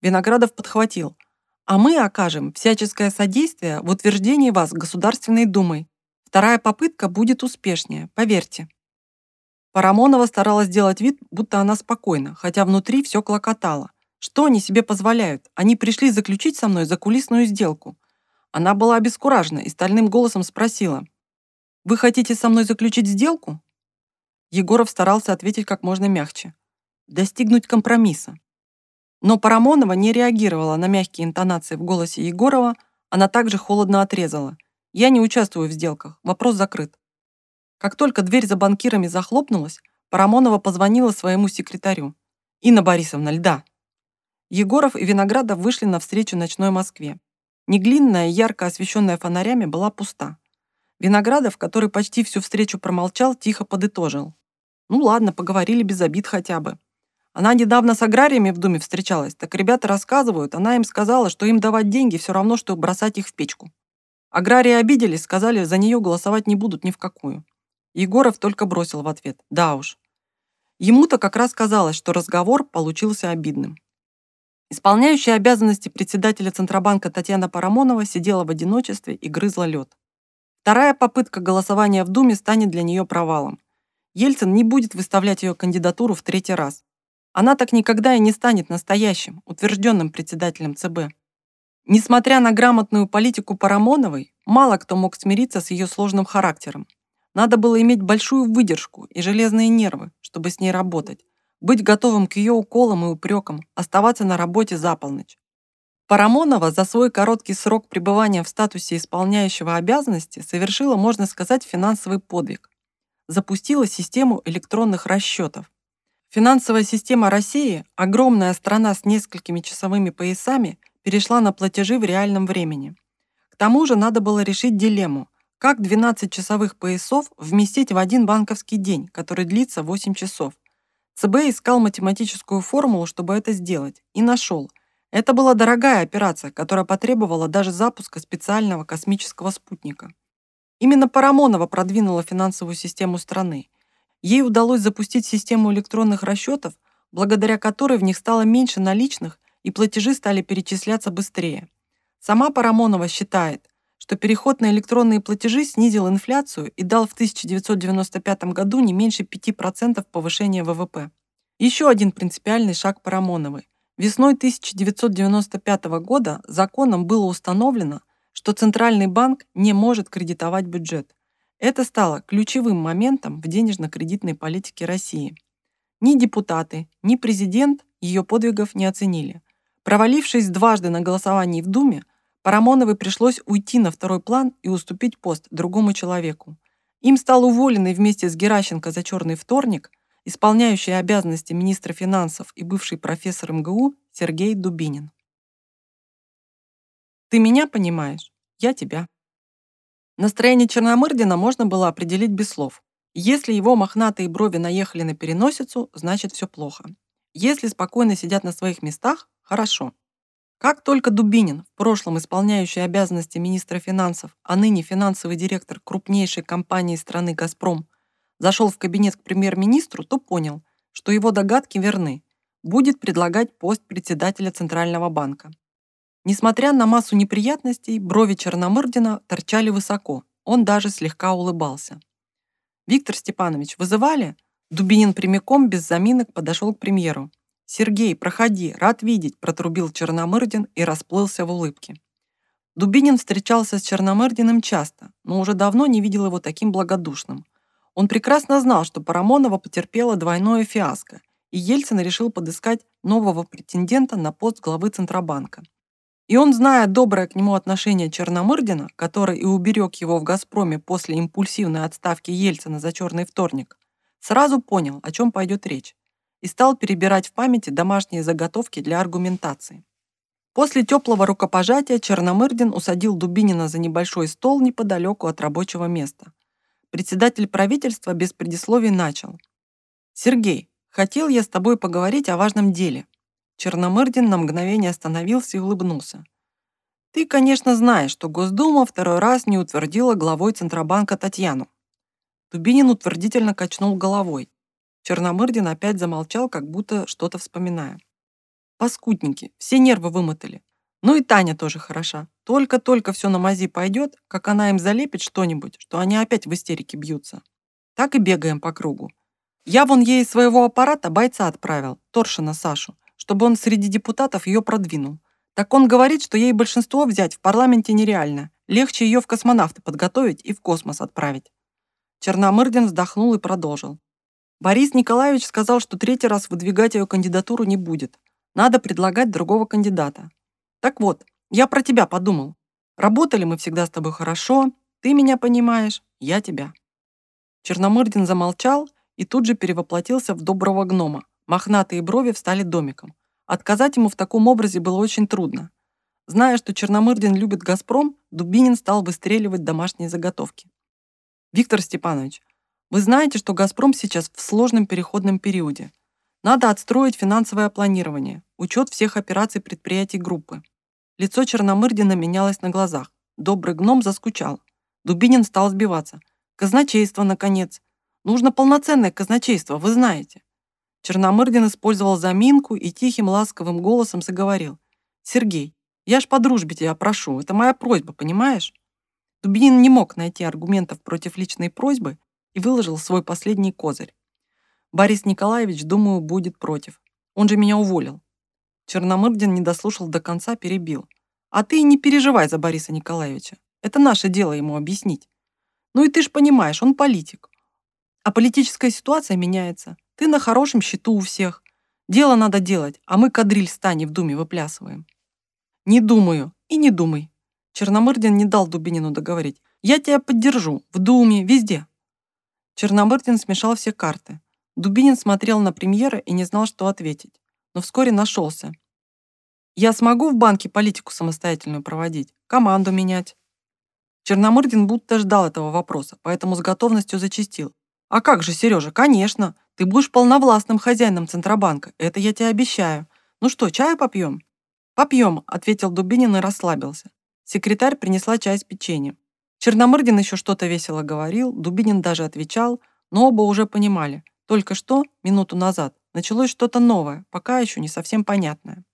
Виноградов подхватил. А мы окажем всяческое содействие в утверждении вас Государственной Думой. Вторая попытка будет успешнее, поверьте. Парамонова старалась сделать вид, будто она спокойна, хотя внутри все клокотало. Что они себе позволяют? Они пришли заключить со мной закулисную сделку. Она была обескуражена и стальным голосом спросила. «Вы хотите со мной заключить сделку?» Егоров старался ответить как можно мягче. «Достигнуть компромисса». Но Парамонова не реагировала на мягкие интонации в голосе Егорова, она также холодно отрезала. «Я не участвую в сделках, вопрос закрыт». Как только дверь за банкирами захлопнулась, Парамонова позвонила своему секретарю. «Инна Борисовна, льда!» Егоров и Виноградов вышли навстречу ночной Москве. Неглинная, ярко освещенная фонарями, была пуста. Виноградов, который почти всю встречу промолчал, тихо подытожил. «Ну ладно, поговорили без обид хотя бы». Она недавно с аграриями в Думе встречалась, так ребята рассказывают, она им сказала, что им давать деньги все равно, что бросать их в печку. Аграрии обиделись, сказали, за нее голосовать не будут ни в какую. Егоров только бросил в ответ «да уж». Ему-то как раз казалось, что разговор получился обидным. Исполняющая обязанности председателя Центробанка Татьяна Парамонова сидела в одиночестве и грызла лед. Вторая попытка голосования в Думе станет для нее провалом. Ельцин не будет выставлять ее кандидатуру в третий раз. Она так никогда и не станет настоящим, утвержденным председателем ЦБ. Несмотря на грамотную политику Парамоновой, мало кто мог смириться с ее сложным характером. Надо было иметь большую выдержку и железные нервы, чтобы с ней работать, быть готовым к ее уколам и упрекам, оставаться на работе за полночь. Парамонова за свой короткий срок пребывания в статусе исполняющего обязанности совершила, можно сказать, финансовый подвиг. Запустила систему электронных расчетов. Финансовая система России, огромная страна с несколькими часовыми поясами, перешла на платежи в реальном времени. К тому же надо было решить дилемму, как 12 часовых поясов вместить в один банковский день, который длится 8 часов. ЦБ искал математическую формулу, чтобы это сделать, и нашел. Это была дорогая операция, которая потребовала даже запуска специального космического спутника. Именно Парамонова продвинула финансовую систему страны. Ей удалось запустить систему электронных расчетов, благодаря которой в них стало меньше наличных и платежи стали перечисляться быстрее. Сама Парамонова считает, что переход на электронные платежи снизил инфляцию и дал в 1995 году не меньше 5% повышения ВВП. Еще один принципиальный шаг Парамоновой. Весной 1995 года законом было установлено, что Центральный банк не может кредитовать бюджет. Это стало ключевым моментом в денежно-кредитной политике России. Ни депутаты, ни президент ее подвигов не оценили. Провалившись дважды на голосовании в Думе, Парамоновой пришлось уйти на второй план и уступить пост другому человеку. Им стал уволенный вместе с Геращенко за черный вторник, исполняющий обязанности министра финансов и бывший профессор МГУ Сергей Дубинин. Ты меня понимаешь, я тебя. Настроение Черномырдина можно было определить без слов. Если его мохнатые брови наехали на переносицу, значит все плохо. Если спокойно сидят на своих местах, хорошо. Как только Дубинин, в прошлом исполняющий обязанности министра финансов, а ныне финансовый директор крупнейшей компании страны «Газпром», зашел в кабинет к премьер-министру, то понял, что его догадки верны. Будет предлагать пост председателя Центрального банка. Несмотря на массу неприятностей, брови Черномырдина торчали высоко. Он даже слегка улыбался. «Виктор Степанович, вызывали?» Дубинин прямиком без заминок подошел к премьеру. «Сергей, проходи, рад видеть», – протрубил Черномырдин и расплылся в улыбке. Дубинин встречался с Черномырдиным часто, но уже давно не видел его таким благодушным. Он прекрасно знал, что Парамонова потерпела двойное фиаско, и Ельцин решил подыскать нового претендента на пост главы Центробанка. И он, зная доброе к нему отношение Черномырдина, который и уберег его в «Газпроме» после импульсивной отставки Ельцина за черный вторник, сразу понял, о чем пойдет речь и стал перебирать в памяти домашние заготовки для аргументации. После теплого рукопожатия Черномырдин усадил Дубинина за небольшой стол неподалеку от рабочего места. Председатель правительства без предисловий начал. «Сергей, хотел я с тобой поговорить о важном деле». Черномырдин на мгновение остановился и улыбнулся. «Ты, конечно, знаешь, что Госдума второй раз не утвердила главой Центробанка Татьяну». Дубинин утвердительно качнул головой. Черномырдин опять замолчал, как будто что-то вспоминая. Паскудники, все нервы вымотали. Ну и Таня тоже хороша. Только-только все на мази пойдет, как она им залепит что-нибудь, что они опять в истерике бьются. Так и бегаем по кругу. Я вон ей своего аппарата бойца отправил, Торшина Сашу, чтобы он среди депутатов ее продвинул. Так он говорит, что ей большинство взять в парламенте нереально. Легче ее в космонавты подготовить и в космос отправить. Черномырдин вздохнул и продолжил. Борис Николаевич сказал, что третий раз выдвигать ее кандидатуру не будет. Надо предлагать другого кандидата. Так вот, я про тебя подумал. Работали мы всегда с тобой хорошо, ты меня понимаешь, я тебя. Черномырдин замолчал и тут же перевоплотился в доброго гнома. Мохнатые брови встали домиком. Отказать ему в таком образе было очень трудно. Зная, что Черномырдин любит «Газпром», Дубинин стал выстреливать домашние заготовки. «Виктор Степанович, вы знаете, что «Газпром» сейчас в сложном переходном периоде. Надо отстроить финансовое планирование, учет всех операций предприятий группы. Лицо Черномырдина менялось на глазах. Добрый гном заскучал. Дубинин стал сбиваться. Казначейство, наконец. Нужно полноценное казначейство, вы знаете. Черномырдин использовал заминку и тихим ласковым голосом заговорил. «Сергей, я ж по дружбе тебя прошу, это моя просьба, понимаешь?» Дубинин не мог найти аргументов против личной просьбы и выложил свой последний козырь. Борис Николаевич, думаю, будет против. Он же меня уволил. Черномырдин не дослушал до конца, перебил. А ты не переживай за Бориса Николаевича. Это наше дело ему объяснить. Ну и ты ж понимаешь, он политик. А политическая ситуация меняется. Ты на хорошем счету у всех. Дело надо делать, а мы кадриль стани в думе выплясываем. Не думаю и не думай. Черномырдин не дал Дубинину договорить. Я тебя поддержу, в думе, везде. Черномырдин смешал все карты. Дубинин смотрел на премьера и не знал, что ответить. Но вскоре нашелся. Я смогу в банке политику самостоятельную проводить, команду менять. Черномырдин будто ждал этого вопроса, поэтому с готовностью зачистил. А как же, Сережа, конечно. Ты будешь полновластным хозяином Центробанка. Это я тебе обещаю. Ну что, чаю попьем? Попьем, ответил Дубинин и расслабился. Секретарь принесла чай с печеньем. Черномырдин еще что-то весело говорил, Дубинин даже отвечал, но оба уже понимали. Только что, минуту назад, началось что-то новое, пока еще не совсем понятное.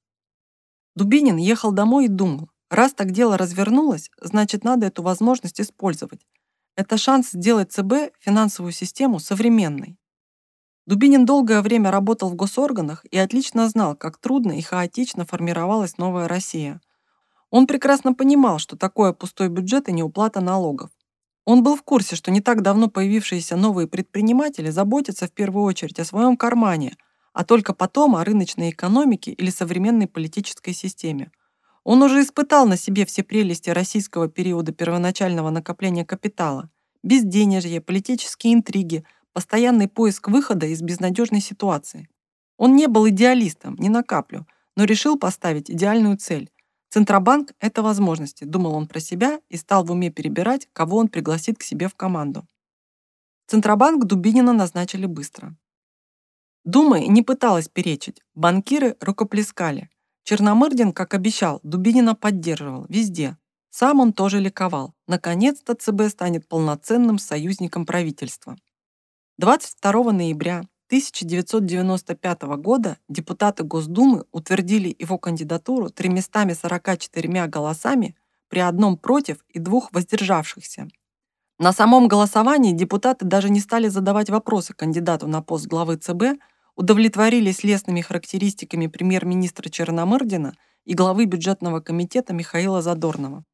Дубинин ехал домой и думал, раз так дело развернулось, значит, надо эту возможность использовать. Это шанс сделать ЦБ финансовую систему современной. Дубинин долгое время работал в госорганах и отлично знал, как трудно и хаотично формировалась новая Россия. Он прекрасно понимал, что такое пустой бюджет и неуплата налогов. Он был в курсе, что не так давно появившиеся новые предприниматели заботятся в первую очередь о своем кармане, а только потом о рыночной экономике или современной политической системе. Он уже испытал на себе все прелести российского периода первоначального накопления капитала, безденежье, политические интриги – постоянный поиск выхода из безнадежной ситуации. Он не был идеалистом, ни на каплю, но решил поставить идеальную цель. Центробанк – это возможности, думал он про себя и стал в уме перебирать, кого он пригласит к себе в команду. Центробанк Дубинина назначили быстро. Дума не пыталась перечить, банкиры рукоплескали. Черномырдин, как обещал, Дубинина поддерживал везде. Сам он тоже ликовал. Наконец-то ЦБ станет полноценным союзником правительства. 22 ноября 1995 года депутаты Госдумы утвердили его кандидатуру 344 голосами при одном против и двух воздержавшихся. На самом голосовании депутаты даже не стали задавать вопросы кандидату на пост главы ЦБ, удовлетворились лестными характеристиками премьер-министра Черномырдина и главы бюджетного комитета Михаила Задорнова.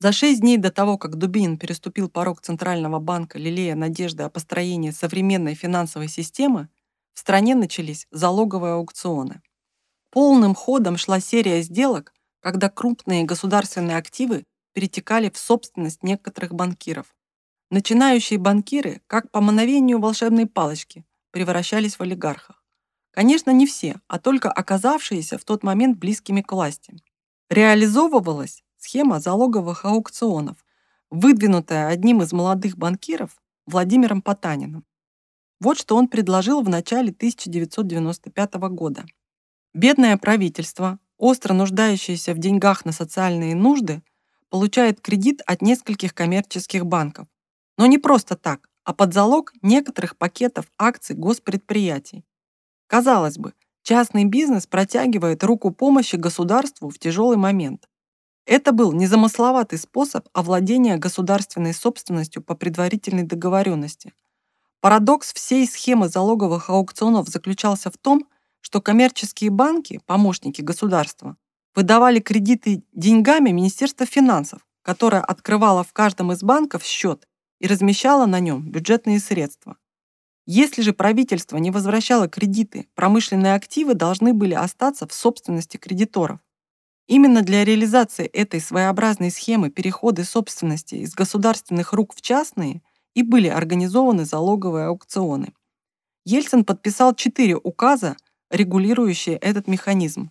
За шесть дней до того, как Дубинин переступил порог Центрального банка, лелея надежды о построении современной финансовой системы, в стране начались залоговые аукционы. Полным ходом шла серия сделок, когда крупные государственные активы перетекали в собственность некоторых банкиров. Начинающие банкиры, как по мановению волшебной палочки, превращались в олигархов. Конечно, не все, а только оказавшиеся в тот момент близкими к власти. Реализовывалась схема залоговых аукционов, выдвинутая одним из молодых банкиров Владимиром Потаниным. Вот что он предложил в начале 1995 года. Бедное правительство, остро нуждающееся в деньгах на социальные нужды, получает кредит от нескольких коммерческих банков. Но не просто так, а под залог некоторых пакетов акций госпредприятий. Казалось бы, частный бизнес протягивает руку помощи государству в тяжелый момент. Это был незамысловатый способ овладения государственной собственностью по предварительной договоренности. Парадокс всей схемы залоговых аукционов заключался в том, что коммерческие банки, помощники государства, выдавали кредиты деньгами Министерства финансов, которое открывало в каждом из банков счет и размещало на нем бюджетные средства. Если же правительство не возвращало кредиты, промышленные активы должны были остаться в собственности кредиторов. Именно для реализации этой своеобразной схемы перехода собственности из государственных рук в частные и были организованы залоговые аукционы. Ельцин подписал четыре указа, регулирующие этот механизм.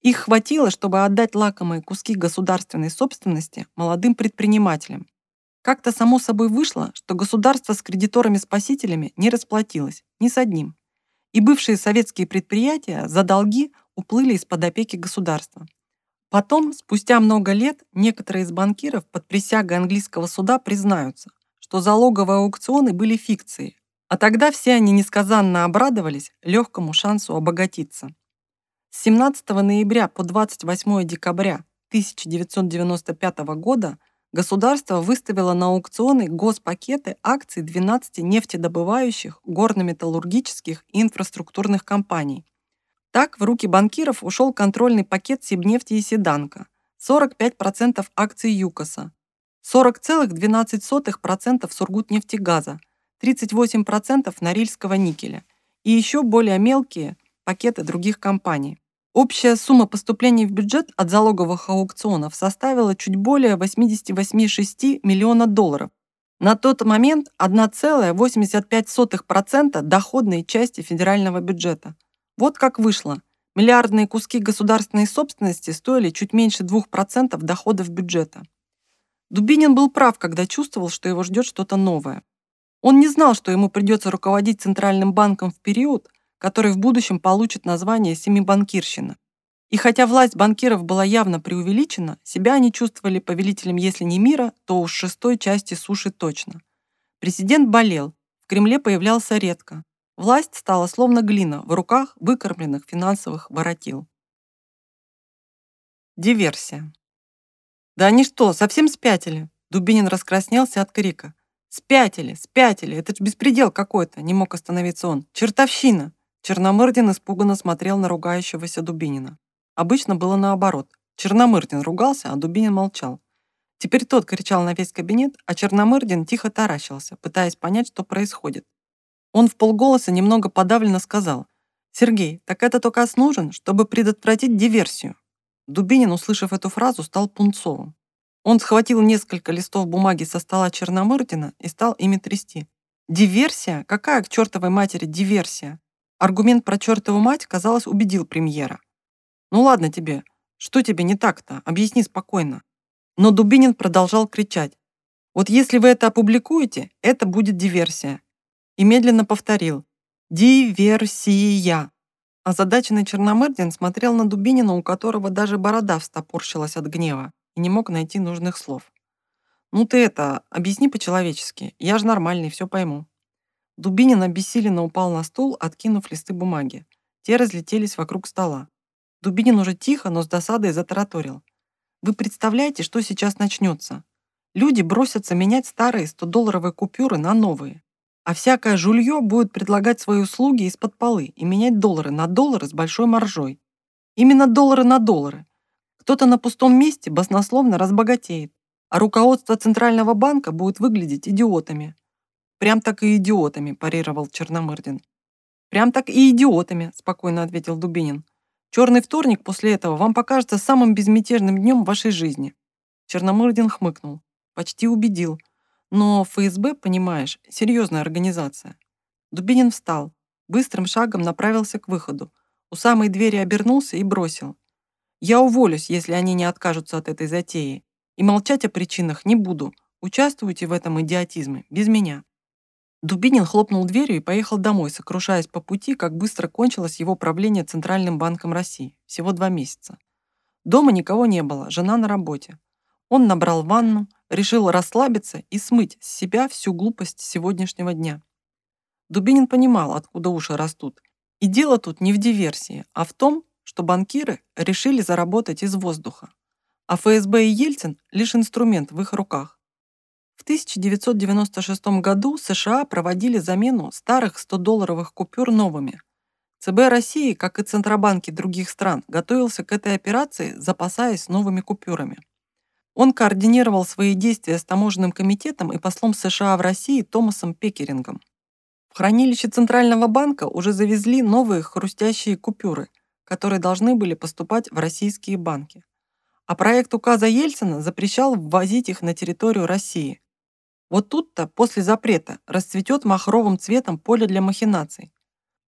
Их хватило, чтобы отдать лакомые куски государственной собственности молодым предпринимателям. Как-то само собой вышло, что государство с кредиторами-спасителями не расплатилось ни с одним. и бывшие советские предприятия за долги уплыли из-под опеки государства. Потом, спустя много лет, некоторые из банкиров под присягой английского суда признаются, что залоговые аукционы были фикцией, а тогда все они несказанно обрадовались легкому шансу обогатиться. С 17 ноября по 28 декабря 1995 года государство выставило на аукционы госпакеты акций 12 нефтедобывающих, горно-металлургических и инфраструктурных компаний. Так в руки банкиров ушел контрольный пакет Сибнефти и Седанка, 45% акций ЮКОСа, 40,12% Сургутнефтегаза, 38% Норильского никеля и еще более мелкие пакеты других компаний. Общая сумма поступлений в бюджет от залоговых аукционов составила чуть более 88,6 миллиона долларов. На тот момент 1,85% доходной части федерального бюджета. Вот как вышло. Миллиардные куски государственной собственности стоили чуть меньше 2% доходов бюджета. Дубинин был прав, когда чувствовал, что его ждет что-то новое. Он не знал, что ему придется руководить Центральным банком в период, который в будущем получит название «семибанкирщина». И хотя власть банкиров была явно преувеличена, себя они чувствовали повелителем, если не мира, то уж шестой части суши точно. Президент болел, в Кремле появлялся редко. Власть стала словно глина в руках выкормленных финансовых воротил. Диверсия. «Да они что, совсем спятили?» Дубинин раскраснелся от крика. «Спятили, спятили, это ж беспредел какой-то!» Не мог остановиться он. «Чертовщина!» Черномырдин испуганно смотрел на ругающегося Дубинина. Обычно было наоборот. Черномырдин ругался, а Дубинин молчал. Теперь тот кричал на весь кабинет, а Черномырдин тихо таращился, пытаясь понять, что происходит. Он в полголоса немного подавленно сказал. «Сергей, так это только нужен, чтобы предотвратить диверсию». Дубинин, услышав эту фразу, стал пунцовым. Он схватил несколько листов бумаги со стола Черномырдина и стал ими трясти. «Диверсия? Какая к чертовой матери диверсия? Аргумент про чертову мать, казалось, убедил премьера. «Ну ладно тебе. Что тебе не так-то? Объясни спокойно». Но Дубинин продолжал кричать. «Вот если вы это опубликуете, это будет диверсия». И медленно повторил. «Диверсия». Озадаченный Черномырдин смотрел на Дубинина, у которого даже борода встопорщилась от гнева, и не мог найти нужных слов. «Ну ты это, объясни по-человечески. Я же нормальный, все пойму». Дубинин обессиленно упал на стул, откинув листы бумаги. Те разлетелись вокруг стола. Дубинин уже тихо, но с досадой затараторил. «Вы представляете, что сейчас начнется? Люди бросятся менять старые 100-долларовые купюры на новые. А всякое жулье будет предлагать свои услуги из-под полы и менять доллары на доллары с большой маржой. Именно доллары на доллары. Кто-то на пустом месте баснословно разбогатеет, а руководство Центрального банка будет выглядеть идиотами. Прям так и идиотами, парировал Черномырдин. Прям так и идиотами, спокойно ответил Дубинин. Черный вторник после этого вам покажется самым безмятежным днем вашей жизни. Черномырдин хмыкнул. Почти убедил. Но ФСБ, понимаешь, серьезная организация. Дубинин встал, быстрым шагом направился к выходу. У самой двери обернулся и бросил. Я уволюсь, если они не откажутся от этой затеи. И молчать о причинах не буду. Участвуйте в этом идиотизме, без меня. Дубинин хлопнул дверью и поехал домой, сокрушаясь по пути, как быстро кончилось его правление Центральным банком России. Всего два месяца. Дома никого не было, жена на работе. Он набрал ванну, решил расслабиться и смыть с себя всю глупость сегодняшнего дня. Дубинин понимал, откуда уши растут. И дело тут не в диверсии, а в том, что банкиры решили заработать из воздуха. А ФСБ и Ельцин – лишь инструмент в их руках. В 1996 году США проводили замену старых 100-долларовых купюр новыми. ЦБ России, как и Центробанки других стран, готовился к этой операции, запасаясь новыми купюрами. Он координировал свои действия с таможенным комитетом и послом США в России Томасом Пекерингом. В хранилище Центрального банка уже завезли новые хрустящие купюры, которые должны были поступать в российские банки. А проект указа Ельцина запрещал ввозить их на территорию России – вот тут-то после запрета расцветет махровым цветом поле для махинаций.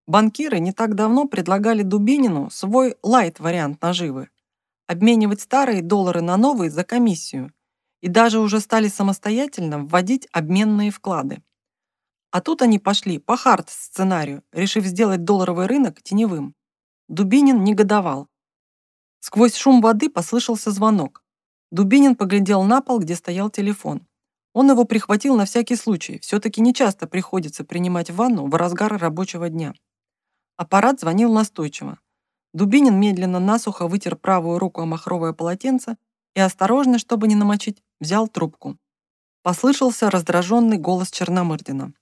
Банкиры не так давно предлагали Дубинину свой лайт-вариант наживы. Обменивать старые доллары на новые за комиссию. И даже уже стали самостоятельно вводить обменные вклады. А тут они пошли по хард-сценарию, решив сделать долларовый рынок теневым. Дубинин негодовал. Сквозь шум воды послышался звонок. Дубинин поглядел на пол, где стоял телефон. Он его прихватил на всякий случай, все-таки нечасто приходится принимать ванну в разгар рабочего дня. Аппарат звонил настойчиво. Дубинин медленно насухо вытер правую руку о махровое полотенце и осторожно, чтобы не намочить, взял трубку. Послышался раздраженный голос Черномырдина.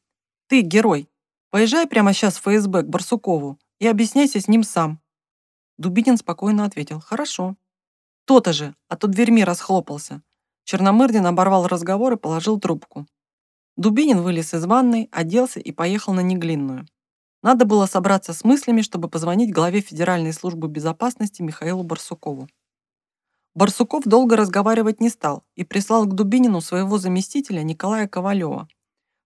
«Ты, герой, поезжай прямо сейчас в ФСБ к Барсукову и объясняйся с ним сам». Дубинин спокойно ответил. «Хорошо». «То-то же, а то дверьми расхлопался». Черномырдин оборвал разговор и положил трубку. Дубинин вылез из ванной, оделся и поехал на Неглинную. Надо было собраться с мыслями, чтобы позвонить главе Федеральной службы безопасности Михаилу Барсукову. Барсуков долго разговаривать не стал и прислал к Дубинину своего заместителя Николая Ковалева.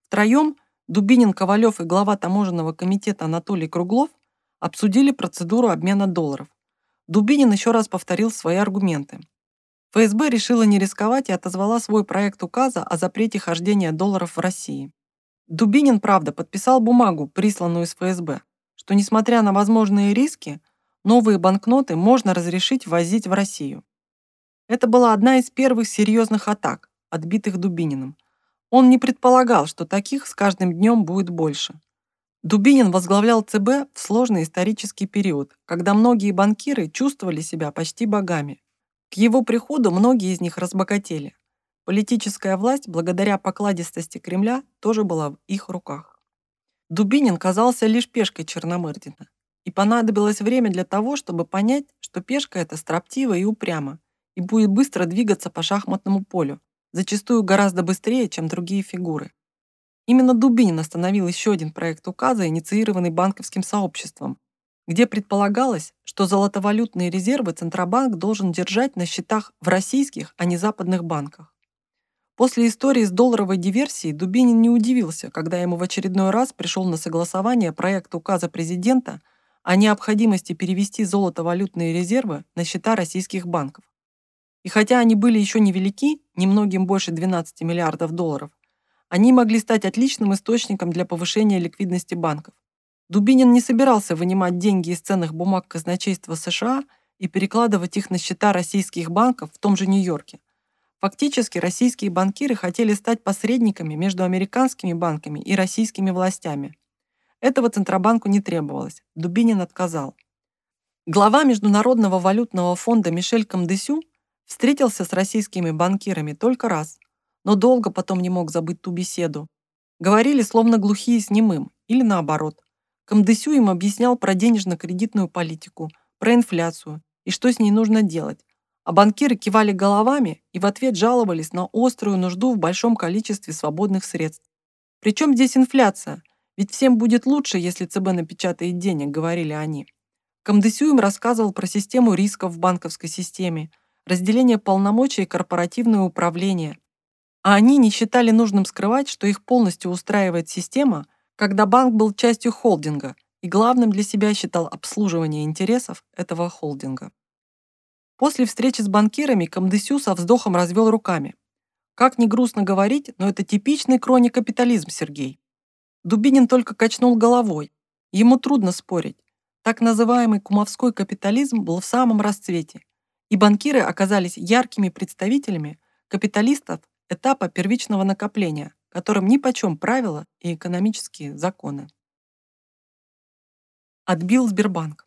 Втроем Дубинин, Ковалев и глава таможенного комитета Анатолий Круглов обсудили процедуру обмена долларов. Дубинин еще раз повторил свои аргументы. ФСБ решила не рисковать и отозвала свой проект указа о запрете хождения долларов в России. Дубинин, правда, подписал бумагу, присланную из ФСБ, что, несмотря на возможные риски, новые банкноты можно разрешить ввозить в Россию. Это была одна из первых серьезных атак, отбитых Дубининым. Он не предполагал, что таких с каждым днем будет больше. Дубинин возглавлял ЦБ в сложный исторический период, когда многие банкиры чувствовали себя почти богами. К его приходу многие из них разбогатели. Политическая власть, благодаря покладистости Кремля, тоже была в их руках. Дубинин казался лишь пешкой Черномырдина, и понадобилось время для того, чтобы понять, что пешка эта строптива и упряма, и будет быстро двигаться по шахматному полю, зачастую гораздо быстрее, чем другие фигуры. Именно Дубинин остановил еще один проект указа, инициированный банковским сообществом, где предполагалось, что золотовалютные резервы Центробанк должен держать на счетах в российских, а не западных банках. После истории с долларовой диверсией Дубинин не удивился, когда ему в очередной раз пришел на согласование проект указа президента о необходимости перевести золотовалютные резервы на счета российских банков. И хотя они были еще невелики, немногим больше 12 миллиардов долларов, они могли стать отличным источником для повышения ликвидности банков. Дубинин не собирался вынимать деньги из ценных бумаг казначейства США и перекладывать их на счета российских банков в том же Нью-Йорке – Фактически российские банкиры хотели стать посредниками между американскими банками и российскими властями. Этого Центробанку не требовалось, Дубинин отказал. Глава Международного валютного фонда Мишель Камдесю встретился с российскими банкирами только раз, но долго потом не мог забыть ту беседу. Говорили словно глухие с немым, или наоборот. Камдесю им объяснял про денежно-кредитную политику, про инфляцию и что с ней нужно делать, а банкиры кивали головами и в ответ жаловались на острую нужду в большом количестве свободных средств. Причем здесь инфляция? Ведь всем будет лучше, если ЦБ напечатает денег, говорили они. Камдесю им рассказывал про систему рисков в банковской системе, разделение полномочий и корпоративное управление. А они не считали нужным скрывать, что их полностью устраивает система, когда банк был частью холдинга и главным для себя считал обслуживание интересов этого холдинга. После встречи с банкирами Камдесю со вздохом развел руками. Как ни грустно говорить, но это типичный кроникапитализм, Сергей. Дубинин только качнул головой. Ему трудно спорить. Так называемый кумовской капитализм был в самом расцвете, и банкиры оказались яркими представителями капиталистов этапа первичного накопления, которым нипочем правила и экономические законы. Отбил Сбербанк.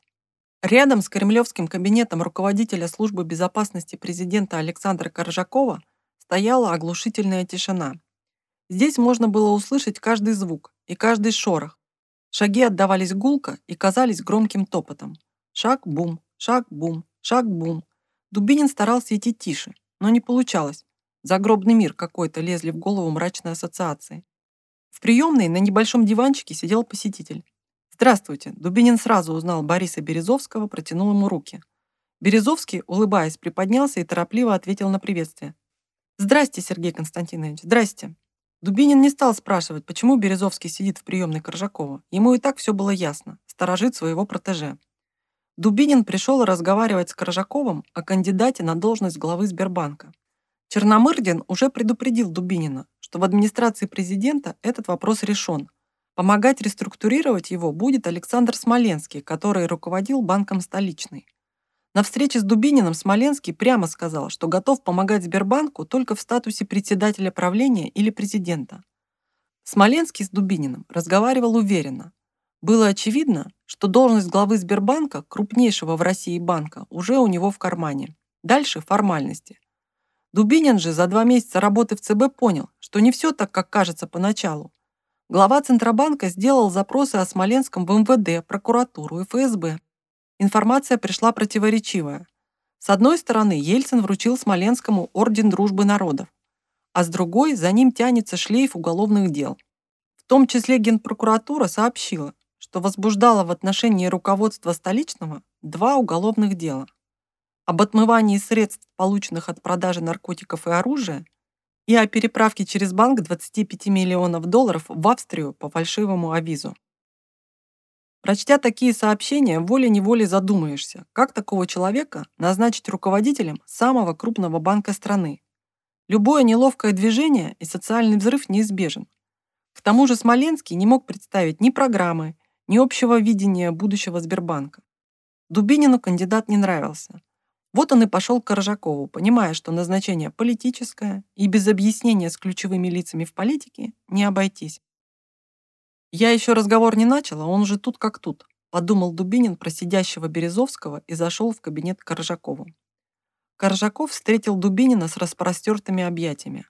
Рядом с кремлевским кабинетом руководителя службы безопасности президента Александра Коржакова стояла оглушительная тишина. Здесь можно было услышать каждый звук и каждый шорох. Шаги отдавались гулко и казались громким топотом. Шаг-бум, шаг-бум, шаг-бум. Дубинин старался идти тише, но не получалось. Загробный мир какой-то лезли в голову мрачные ассоциации. В приемной на небольшом диванчике сидел посетитель. «Здравствуйте!» Дубинин сразу узнал Бориса Березовского, протянул ему руки. Березовский, улыбаясь, приподнялся и торопливо ответил на приветствие. «Здрасте, Сергей Константинович, здрасте!» Дубинин не стал спрашивать, почему Березовский сидит в приемной Коржакова. Ему и так все было ясно. Сторожит своего протеже. Дубинин пришел разговаривать с Коржаковым о кандидате на должность главы Сбербанка. Черномырдин уже предупредил Дубинина, что в администрации президента этот вопрос решен – Помогать реструктурировать его будет Александр Смоленский, который руководил банком столичный. На встрече с Дубининым Смоленский прямо сказал, что готов помогать Сбербанку только в статусе председателя правления или президента. Смоленский с Дубининым разговаривал уверенно. Было очевидно, что должность главы Сбербанка, крупнейшего в России банка, уже у него в кармане. Дальше формальности. Дубинин же за два месяца работы в ЦБ понял, что не все так, как кажется поначалу. Глава Центробанка сделал запросы о Смоленском в МВД, прокуратуру и ФСБ. Информация пришла противоречивая. С одной стороны, Ельцин вручил Смоленскому Орден Дружбы Народов, а с другой за ним тянется шлейф уголовных дел. В том числе Генпрокуратура сообщила, что возбуждала в отношении руководства столичного два уголовных дела. Об отмывании средств, полученных от продажи наркотиков и оружия, и о переправке через банк 25 миллионов долларов в Австрию по фальшивому авизу. Прочтя такие сообщения, волей-неволей задумаешься, как такого человека назначить руководителем самого крупного банка страны. Любое неловкое движение и социальный взрыв неизбежен. К тому же Смоленский не мог представить ни программы, ни общего видения будущего Сбербанка. Дубинину кандидат не нравился. Вот он и пошел к Коржакову, понимая, что назначение политическое, и без объяснения с ключевыми лицами в политике не обойтись. «Я еще разговор не начала, он же тут как тут», подумал Дубинин про сидящего Березовского и зашел в кабинет к Коржакову. Коржаков встретил Дубинина с распростертыми объятиями.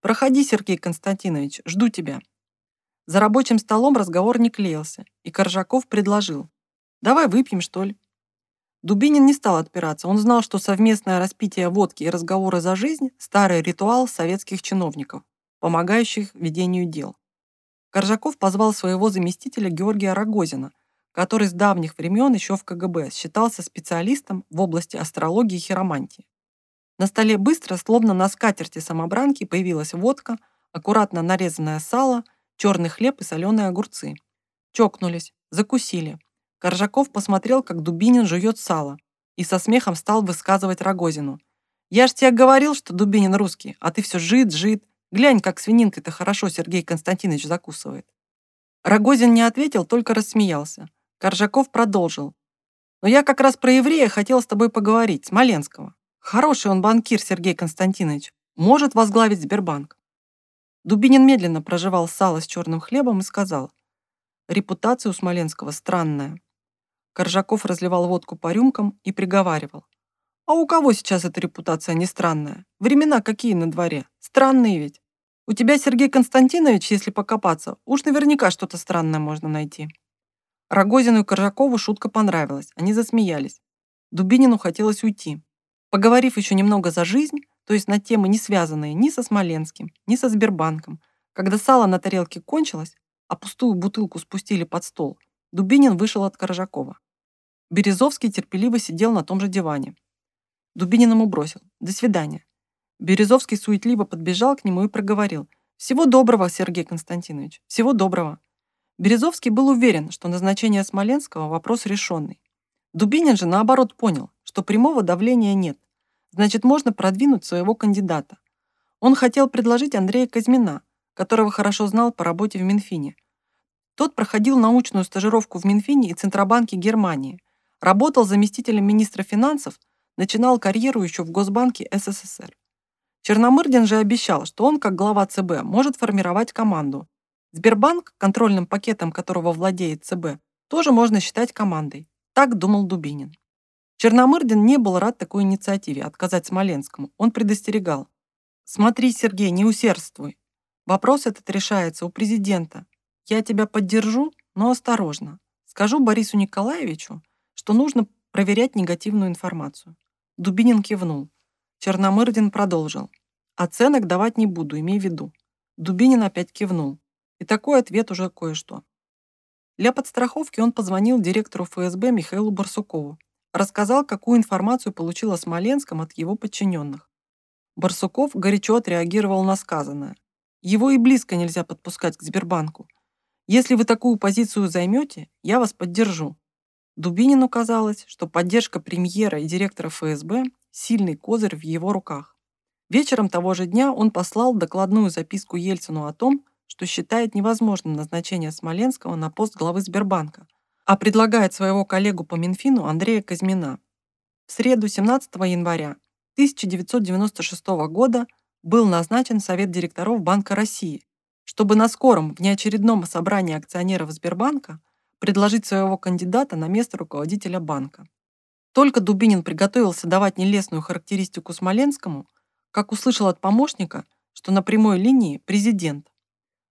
«Проходи, Сергей Константинович, жду тебя». За рабочим столом разговор не клеился, и Коржаков предложил. «Давай выпьем, что ли?» Дубинин не стал отпираться. Он знал, что совместное распитие водки и разговоры за жизнь – старый ритуал советских чиновников, помогающих ведению дел. Коржаков позвал своего заместителя Георгия Рогозина, который с давних времен еще в КГБ считался специалистом в области астрологии и хиромантии. На столе быстро, словно на скатерти самобранки, появилась водка, аккуратно нарезанное сало, черный хлеб и соленые огурцы. Чокнулись, закусили – Коржаков посмотрел, как Дубинин жует сало, и со смехом стал высказывать Рогозину. «Я ж тебе говорил, что Дубинин русский, а ты все жид, жид. Глянь, как свининкой-то хорошо Сергей Константинович закусывает». Рогозин не ответил, только рассмеялся. Коржаков продолжил. «Но я как раз про еврея хотел с тобой поговорить, Смоленского. Хороший он банкир, Сергей Константинович. Может возглавить Сбербанк». Дубинин медленно проживал сало с черным хлебом и сказал. «Репутация у Смоленского странная. Коржаков разливал водку по рюмкам и приговаривал. «А у кого сейчас эта репутация не странная? Времена какие на дворе? Странные ведь. У тебя, Сергей Константинович, если покопаться, уж наверняка что-то странное можно найти». Рогозину и Коржакову шутка понравилась, они засмеялись. Дубинину хотелось уйти. Поговорив еще немного за жизнь, то есть на темы, не связанные ни со Смоленским, ни со Сбербанком, когда сало на тарелке кончилось, а пустую бутылку спустили под стол, Дубинин вышел от Коржакова. Березовский терпеливо сидел на том же диване. Дубинин ему бросил. «До свидания». Березовский суетливо подбежал к нему и проговорил. «Всего доброго, Сергей Константинович, всего доброго». Березовский был уверен, что назначение Смоленского – вопрос решенный. Дубинин же, наоборот, понял, что прямого давления нет. Значит, можно продвинуть своего кандидата. Он хотел предложить Андрея Казьмина, которого хорошо знал по работе в Минфине. Тот проходил научную стажировку в Минфине и Центробанке Германии – Работал заместителем министра финансов, начинал карьеру еще в Госбанке СССР. Черномырдин же обещал, что он, как глава ЦБ, может формировать команду. Сбербанк, контрольным пакетом которого владеет ЦБ, тоже можно считать командой. Так думал Дубинин. Черномырдин не был рад такой инициативе отказать Смоленскому. Он предостерегал. «Смотри, Сергей, не усердствуй. Вопрос этот решается у президента. Я тебя поддержу, но осторожно. Скажу Борису Николаевичу, что нужно проверять негативную информацию. Дубинин кивнул. Черномырдин продолжил. Оценок давать не буду, имей в виду. Дубинин опять кивнул. И такой ответ уже кое-что. Для подстраховки он позвонил директору ФСБ Михаилу Барсукову. Рассказал, какую информацию получил о Смоленском от его подчиненных. Барсуков горячо отреагировал на сказанное. Его и близко нельзя подпускать к Сбербанку. Если вы такую позицию займете, я вас поддержу. Дубинину казалось, что поддержка премьера и директора ФСБ – сильный козырь в его руках. Вечером того же дня он послал докладную записку Ельцину о том, что считает невозможным назначение Смоленского на пост главы Сбербанка, а предлагает своего коллегу по Минфину Андрея Казьмина. В среду 17 января 1996 года был назначен Совет директоров Банка России, чтобы на скором внеочередном собрании акционеров Сбербанка предложить своего кандидата на место руководителя банка. Только Дубинин приготовился давать нелестную характеристику Смоленскому, как услышал от помощника, что на прямой линии президент.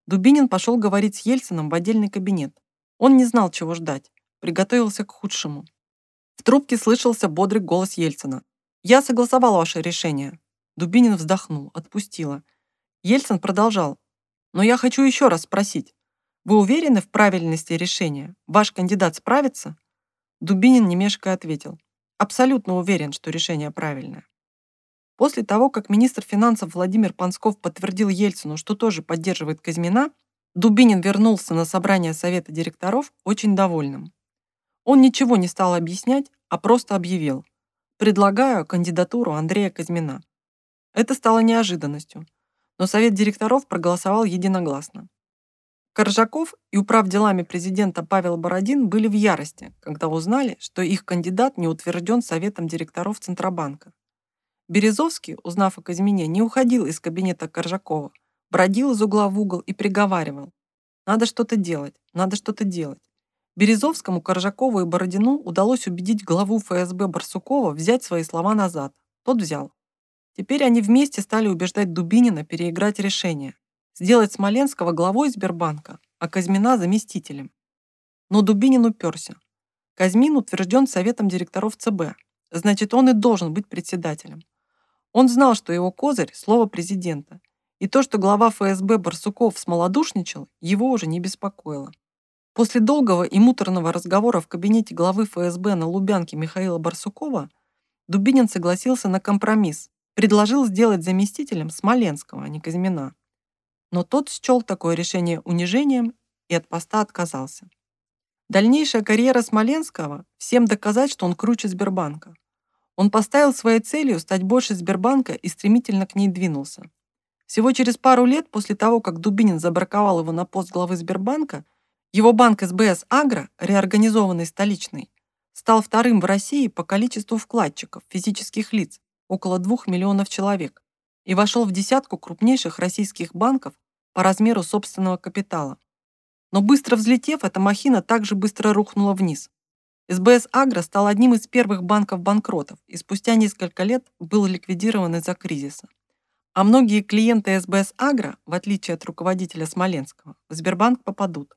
Дубинин пошел говорить с Ельцином в отдельный кабинет. Он не знал, чего ждать, приготовился к худшему. В трубке слышался бодрый голос Ельцина. «Я согласовал ваше решение». Дубинин вздохнул, отпустила. Ельцин продолжал. «Но я хочу еще раз спросить. Вы уверены в правильности решения? Ваш кандидат справится?» Дубинин немешко ответил. «Абсолютно уверен, что решение правильное». После того, как министр финансов Владимир Пансков подтвердил Ельцину, что тоже поддерживает Казьмина, Дубинин вернулся на собрание Совета директоров очень довольным. Он ничего не стал объяснять, а просто объявил. Предлагаю кандидатуру Андрея Казьмина. Это стало неожиданностью, но Совет директоров проголосовал единогласно. Коржаков и управ делами президента Павел Бородин были в ярости, когда узнали, что их кандидат не утвержден Советом директоров Центробанка. Березовский, узнав о Казьмине, не уходил из кабинета Коржакова, бродил из угла в угол и приговаривал. Надо что-то делать, надо что-то делать. Березовскому, Коржакову и Бородину удалось убедить главу ФСБ Барсукова взять свои слова назад. Тот взял. Теперь они вместе стали убеждать Дубинина переиграть решение сделать Смоленского главой Сбербанка, а Казьмина заместителем. Но Дубинин уперся. Казьмин утвержден Советом директоров ЦБ, значит, он и должен быть председателем. Он знал, что его козырь – слово президента, и то, что глава ФСБ Барсуков смолодушничал, его уже не беспокоило. После долгого и муторного разговора в кабинете главы ФСБ на Лубянке Михаила Барсукова Дубинин согласился на компромисс, предложил сделать заместителем Смоленского, а не Казьмина но тот счел такое решение унижением и от поста отказался. Дальнейшая карьера Смоленского – всем доказать, что он круче Сбербанка. Он поставил своей целью стать больше Сбербанка и стремительно к ней двинулся. Всего через пару лет после того, как Дубинин забраковал его на пост главы Сбербанка, его банк СБС «Агро», реорганизованный столичный, стал вторым в России по количеству вкладчиков, физических лиц, около 2 миллионов человек, и вошел в десятку крупнейших российских банков по размеру собственного капитала. Но быстро взлетев, эта махина также быстро рухнула вниз. СБС Агро стал одним из первых банков-банкротов и спустя несколько лет был ликвидирован из-за кризиса. А многие клиенты СБС Агро, в отличие от руководителя Смоленского, в Сбербанк попадут.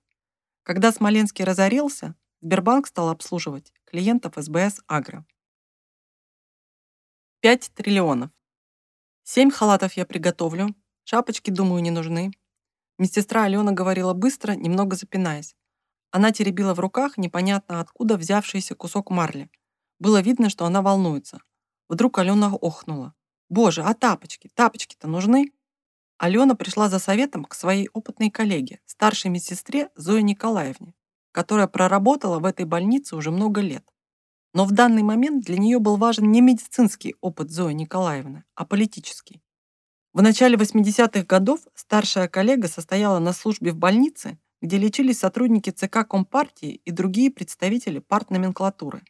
Когда Смоленский разорился, Сбербанк стал обслуживать клиентов СБС Агро. 5 триллионов. Семь халатов я приготовлю, шапочки, думаю, не нужны. Медсестра Алена говорила быстро, немного запинаясь. Она теребила в руках непонятно откуда взявшийся кусок марли. Было видно, что она волнуется. Вдруг Алена охнула. «Боже, а тапочки? Тапочки-то нужны?» Алена пришла за советом к своей опытной коллеге, старшей медсестре Зое Николаевне, которая проработала в этой больнице уже много лет. Но в данный момент для нее был важен не медицинский опыт Зои Николаевны, а политический. В начале 80-х годов старшая коллега состояла на службе в больнице, где лечились сотрудники ЦК Компартии и другие представители партноменклатуры.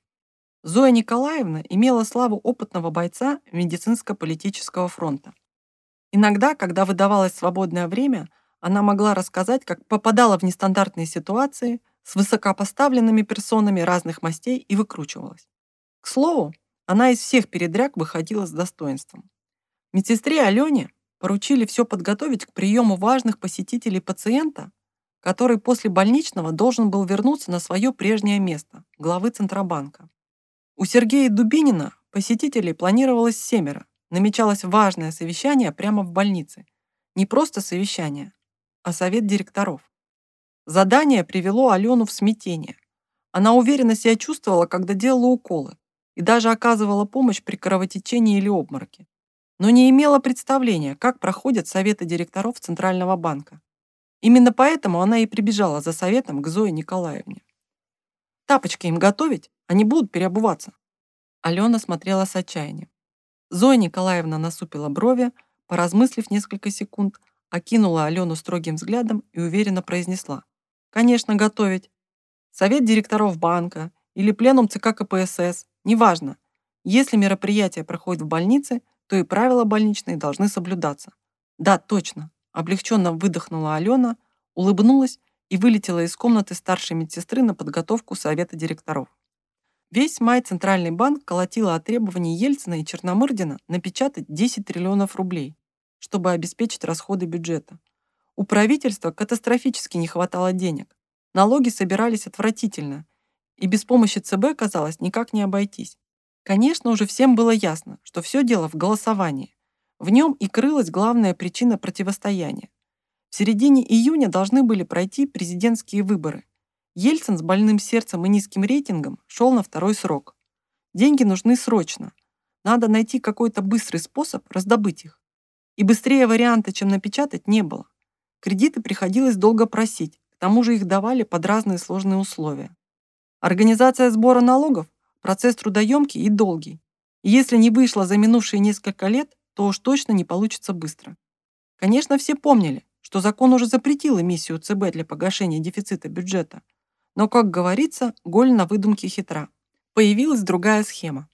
Зоя Николаевна имела славу опытного бойца медицинско-политического фронта. Иногда, когда выдавалось свободное время, она могла рассказать, как попадала в нестандартные ситуации – с высокопоставленными персонами разных мастей и выкручивалась. К слову, она из всех передряг выходила с достоинством. Медсестре Алене поручили все подготовить к приему важных посетителей пациента, который после больничного должен был вернуться на свое прежнее место, главы Центробанка. У Сергея Дубинина посетителей планировалось семеро. Намечалось важное совещание прямо в больнице. Не просто совещание, а совет директоров. Задание привело Алену в смятение. Она уверенно себя чувствовала, когда делала уколы, и даже оказывала помощь при кровотечении или обмороке. Но не имела представления, как проходят советы директоров Центрального банка. Именно поэтому она и прибежала за советом к Зое Николаевне. «Тапочки им готовить? Они будут переобуваться». Алена смотрела с отчаянием. Зоя Николаевна насупила брови, поразмыслив несколько секунд, окинула Алену строгим взглядом и уверенно произнесла. «Конечно, готовить. Совет директоров банка или пленум ЦК КПСС, неважно. Если мероприятие проходит в больнице, то и правила больничные должны соблюдаться. Да, точно. Облегченно выдохнула Алена, улыбнулась и вылетела из комнаты старшей медсестры на подготовку совета директоров. Весь май Центральный банк колотила о требовании Ельцина и Черномырдина напечатать 10 триллионов рублей, чтобы обеспечить расходы бюджета. У правительства катастрофически не хватало денег. Налоги собирались отвратительно, и без помощи ЦБ, казалось, никак не обойтись. Конечно, уже всем было ясно, что все дело в голосовании. В нем и крылась главная причина противостояния. В середине июня должны были пройти президентские выборы. Ельцин с больным сердцем и низким рейтингом шел на второй срок. Деньги нужны срочно. Надо найти какой-то быстрый способ раздобыть их. И быстрее варианта, чем напечатать, не было. Кредиты приходилось долго просить, к тому же их давали под разные сложные условия. Организация сбора налогов – процесс трудоемкий и долгий. И если не вышло за минувшие несколько лет, то уж точно не получится быстро. Конечно, все помнили, что закон уже запретил эмиссию ЦБ для погашения дефицита бюджета – но, как говорится, голь на выдумке хитра. Появилась другая схема.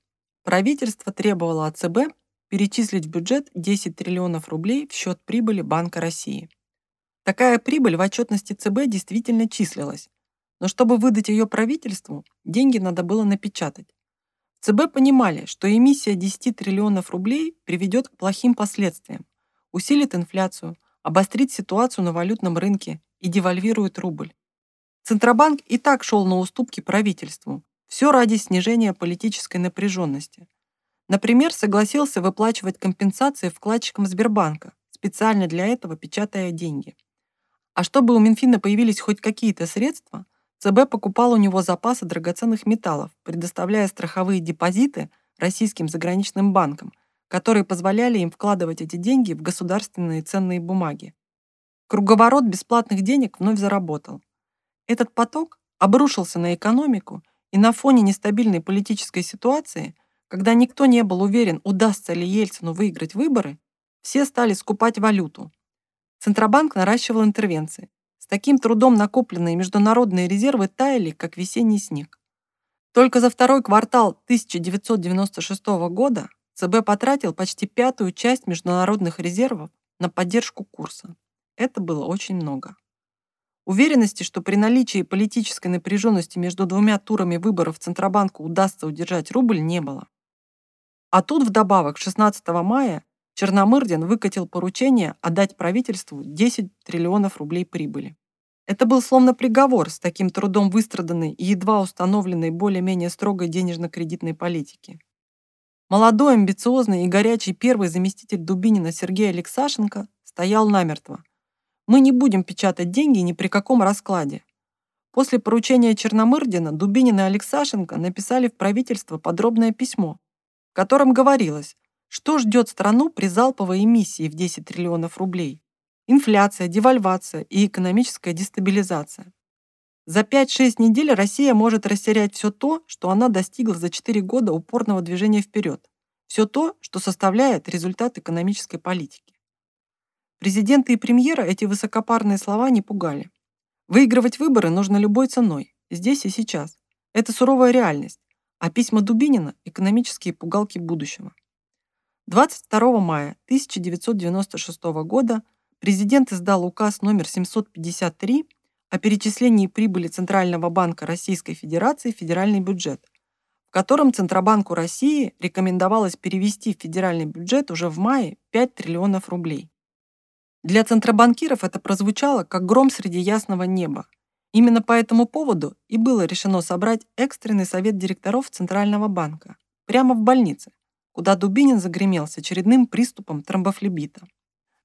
Правительство требовало от ЦБ перечислить в бюджет 10 триллионов рублей в счет прибыли Банка России. Такая прибыль в отчетности ЦБ действительно числилась, но чтобы выдать ее правительству, деньги надо было напечатать. ЦБ понимали, что эмиссия 10 триллионов рублей приведет к плохим последствиям, усилит инфляцию, обострит ситуацию на валютном рынке и девальвирует рубль. Центробанк и так шел на уступки правительству. Все ради снижения политической напряженности. Например, согласился выплачивать компенсации вкладчикам Сбербанка, специально для этого печатая деньги. А чтобы у Минфина появились хоть какие-то средства, ЦБ покупал у него запасы драгоценных металлов, предоставляя страховые депозиты российским заграничным банкам, которые позволяли им вкладывать эти деньги в государственные ценные бумаги. Круговорот бесплатных денег вновь заработал. Этот поток обрушился на экономику, и на фоне нестабильной политической ситуации, когда никто не был уверен, удастся ли Ельцину выиграть выборы, все стали скупать валюту. Центробанк наращивал интервенции. С таким трудом накопленные международные резервы таяли, как весенний снег. Только за второй квартал 1996 года ЦБ потратил почти пятую часть международных резервов на поддержку курса. Это было очень много. Уверенности, что при наличии политической напряженности между двумя турами выборов Центробанку удастся удержать рубль, не было. А тут вдобавок 16 мая Черномырдин выкатил поручение отдать правительству 10 триллионов рублей прибыли. Это был словно приговор с таким трудом выстраданной и едва установленной более-менее строгой денежно-кредитной политики. Молодой, амбициозный и горячий первый заместитель Дубинина Сергей Алексашенко стоял намертво, мы не будем печатать деньги ни при каком раскладе. После поручения Черномырдина Дубинин и Алексашенко написали в правительство подробное письмо, в котором говорилось, что ждет страну при залповой эмиссии в 10 триллионов рублей. Инфляция, девальвация и экономическая дестабилизация. За 5-6 недель Россия может растерять все то, что она достигла за 4 года упорного движения вперед. Все то, что составляет результат экономической политики. Президента и премьера эти высокопарные слова не пугали. Выигрывать выборы нужно любой ценой, здесь и сейчас. Это суровая реальность, а письма Дубинина – экономические пугалки будущего. 22 мая 1996 года президент издал указ номер 753 о перечислении прибыли Центрального банка Российской Федерации в федеральный бюджет, в котором Центробанку России рекомендовалось перевести в федеральный бюджет уже в мае 5 триллионов рублей. Для центробанкиров это прозвучало, как гром среди ясного неба. Именно по этому поводу и было решено собрать экстренный совет директоров Центрального банка прямо в больнице, куда Дубинин загремел с очередным приступом тромбофлебита.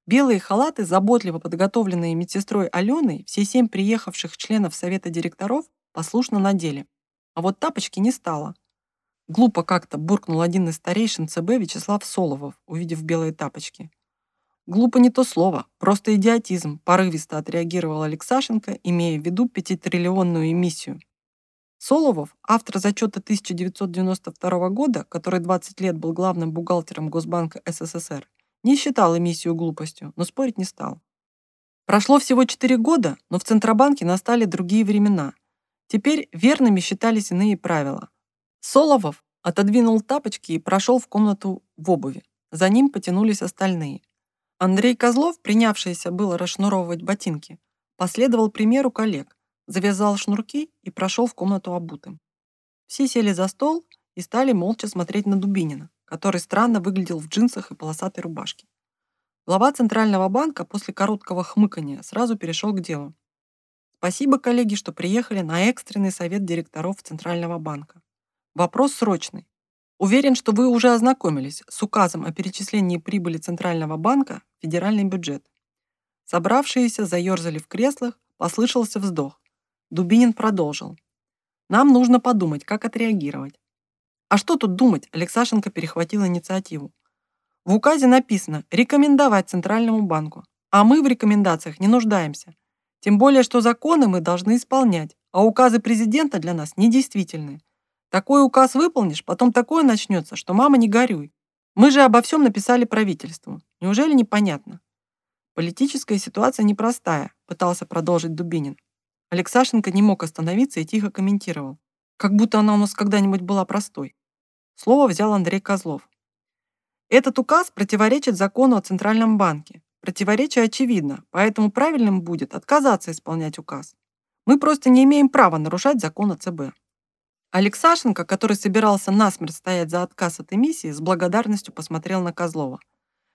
Белые халаты, заботливо подготовленные медсестрой Аленой, все семь приехавших членов совета директоров послушно надели. А вот тапочки не стало. Глупо как-то буркнул один из старейшин ЦБ Вячеслав Соловов, увидев белые тапочки. Глупо не то слово, просто идиотизм, порывисто отреагировал Алексашенко, имея в виду пятитриллионную эмиссию. Соловов, автор зачета 1992 года, который 20 лет был главным бухгалтером Госбанка СССР, не считал эмиссию глупостью, но спорить не стал. Прошло всего 4 года, но в Центробанке настали другие времена. Теперь верными считались иные правила. Соловов отодвинул тапочки и прошел в комнату в обуви. За ним потянулись остальные. Андрей Козлов, принявшийся было расшнуровывать ботинки, последовал примеру коллег, завязал шнурки и прошел в комнату обутым. Все сели за стол и стали молча смотреть на Дубинина, который странно выглядел в джинсах и полосатой рубашке. Глава Центрального банка после короткого хмыкания сразу перешел к делу. Спасибо, коллеги, что приехали на экстренный совет директоров Центрального банка. Вопрос срочный. Уверен, что вы уже ознакомились с указом о перечислении прибыли Центрального банка в федеральный бюджет. Собравшиеся заерзали в креслах, послышался вздох. Дубинин продолжил. Нам нужно подумать, как отреагировать. А что тут думать, Алексашенко перехватил инициативу. В указе написано «рекомендовать Центральному банку», а мы в рекомендациях не нуждаемся. Тем более, что законы мы должны исполнять, а указы президента для нас недействительны. Такой указ выполнишь, потом такое начнется, что мама не горюй. Мы же обо всем написали правительству. Неужели непонятно? Политическая ситуация непростая, пытался продолжить Дубинин. Алексашенко не мог остановиться и тихо комментировал. Как будто она у нас когда-нибудь была простой. Слово взял Андрей Козлов. Этот указ противоречит закону о Центральном банке. Противоречие очевидно, поэтому правильным будет отказаться исполнять указ. Мы просто не имеем права нарушать закон о ЦБ. Алексашенко, который собирался насмерть стоять за отказ от эмиссии, с благодарностью посмотрел на Козлова.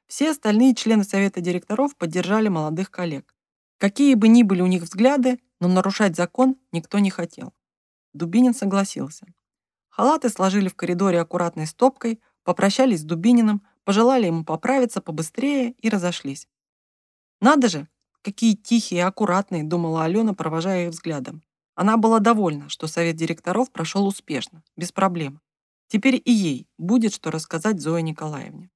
Все остальные члены совета директоров поддержали молодых коллег. Какие бы ни были у них взгляды, но нарушать закон никто не хотел. Дубинин согласился. Халаты сложили в коридоре аккуратной стопкой, попрощались с Дубининым, пожелали ему поправиться побыстрее и разошлись. «Надо же, какие тихие и аккуратные», — думала Алена, провожая их взглядом. Она была довольна, что совет директоров прошел успешно, без проблем. Теперь и ей будет что рассказать Зое Николаевне.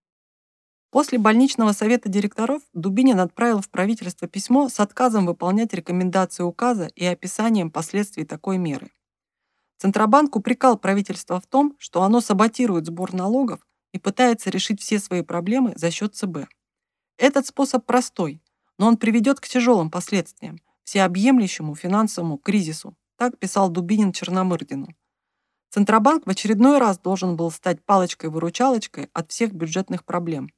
После больничного совета директоров Дубинин отправил в правительство письмо с отказом выполнять рекомендации указа и описанием последствий такой меры. Центробанк упрекал правительство в том, что оно саботирует сбор налогов и пытается решить все свои проблемы за счет ЦБ. Этот способ простой, но он приведет к тяжелым последствиям, всеобъемлющему финансовому кризису, так писал Дубинин Черномырдину. Центробанк в очередной раз должен был стать палочкой-выручалочкой от всех бюджетных проблем.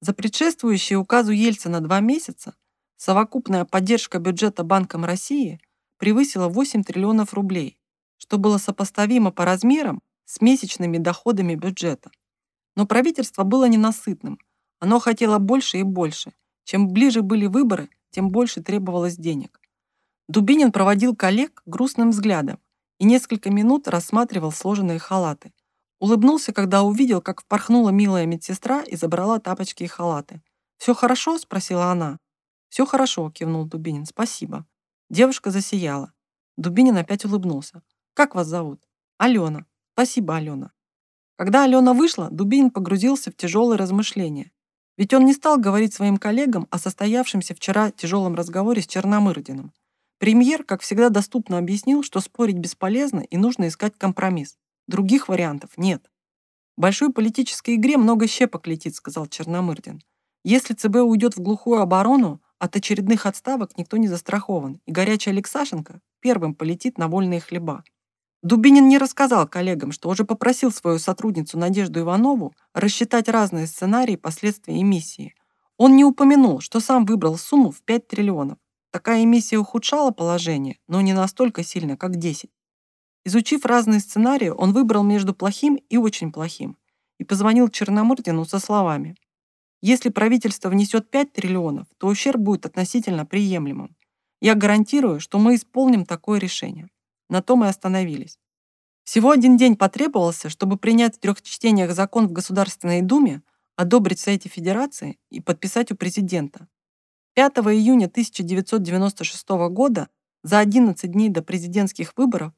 За предшествующие указу Ельцина два месяца совокупная поддержка бюджета Банком России превысила 8 триллионов рублей, что было сопоставимо по размерам с месячными доходами бюджета. Но правительство было ненасытным. Оно хотело больше и больше. Чем ближе были выборы, тем больше требовалось денег. Дубинин проводил коллег грустным взглядом и несколько минут рассматривал сложенные халаты. Улыбнулся, когда увидел, как впорхнула милая медсестра и забрала тапочки и халаты. «Все хорошо?» – спросила она. «Все хорошо», – кивнул Дубинин. «Спасибо». Девушка засияла. Дубинин опять улыбнулся. Как вас зовут? Алена. Спасибо, Алена. Когда Алена вышла, Дубинин погрузился в тяжелые размышления. Ведь он не стал говорить своим коллегам о состоявшемся вчера тяжелом разговоре с Черномырдиным. Премьер, как всегда, доступно объяснил, что спорить бесполезно и нужно искать компромисс. Других вариантов нет. Большой политической игре много щепок летит, сказал Черномырдин. Если ЦБ уйдет в глухую оборону, от очередных отставок никто не застрахован, и горячий Алексашенко первым полетит на вольные хлеба. Дубинин не рассказал коллегам, что уже попросил свою сотрудницу Надежду Иванову рассчитать разные сценарии последствий эмиссии. Он не упомянул, что сам выбрал сумму в 5 триллионов. Такая эмиссия ухудшала положение, но не настолько сильно, как 10. Изучив разные сценарии, он выбрал между плохим и очень плохим и позвонил Черномырдину со словами «Если правительство внесет 5 триллионов, то ущерб будет относительно приемлемым. Я гарантирую, что мы исполним такое решение». На том и остановились. Всего один день потребовался, чтобы принять в трех чтениях закон в Государственной Думе, одобрить в Федерации и подписать у президента. 5 июня 1996 года, за 11 дней до президентских выборов,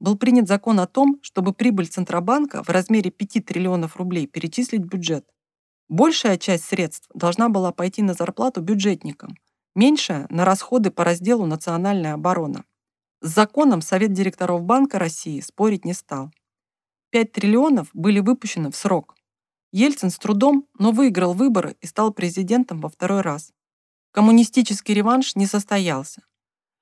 был принят закон о том, чтобы прибыль Центробанка в размере 5 триллионов рублей перечислить в бюджет. Большая часть средств должна была пойти на зарплату бюджетникам, меньшая – на расходы по разделу «Национальная оборона». С законом Совет директоров Банка России спорить не стал. 5 триллионов были выпущены в срок. Ельцин с трудом, но выиграл выборы и стал президентом во второй раз. коммунистический реванш не состоялся.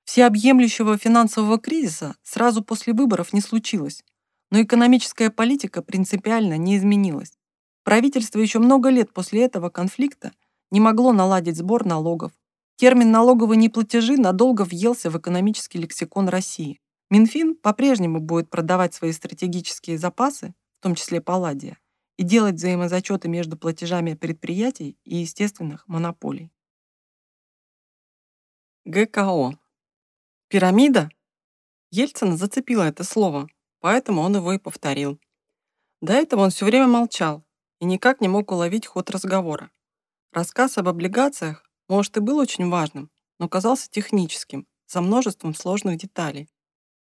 Всеобъемлющего финансового кризиса сразу после выборов не случилось, но экономическая политика принципиально не изменилась. Правительство еще много лет после этого конфликта не могло наладить сбор налогов. Термин «налоговые неплатежи» надолго въелся в экономический лексикон России. Минфин по-прежнему будет продавать свои стратегические запасы, в том числе палладия, и делать взаимозачеты между платежами предприятий и естественных монополий. ГКО. Пирамида? Ельцин зацепило это слово, поэтому он его и повторил. До этого он все время молчал и никак не мог уловить ход разговора. Рассказ об облигациях, может, и был очень важным, но казался техническим, за множеством сложных деталей.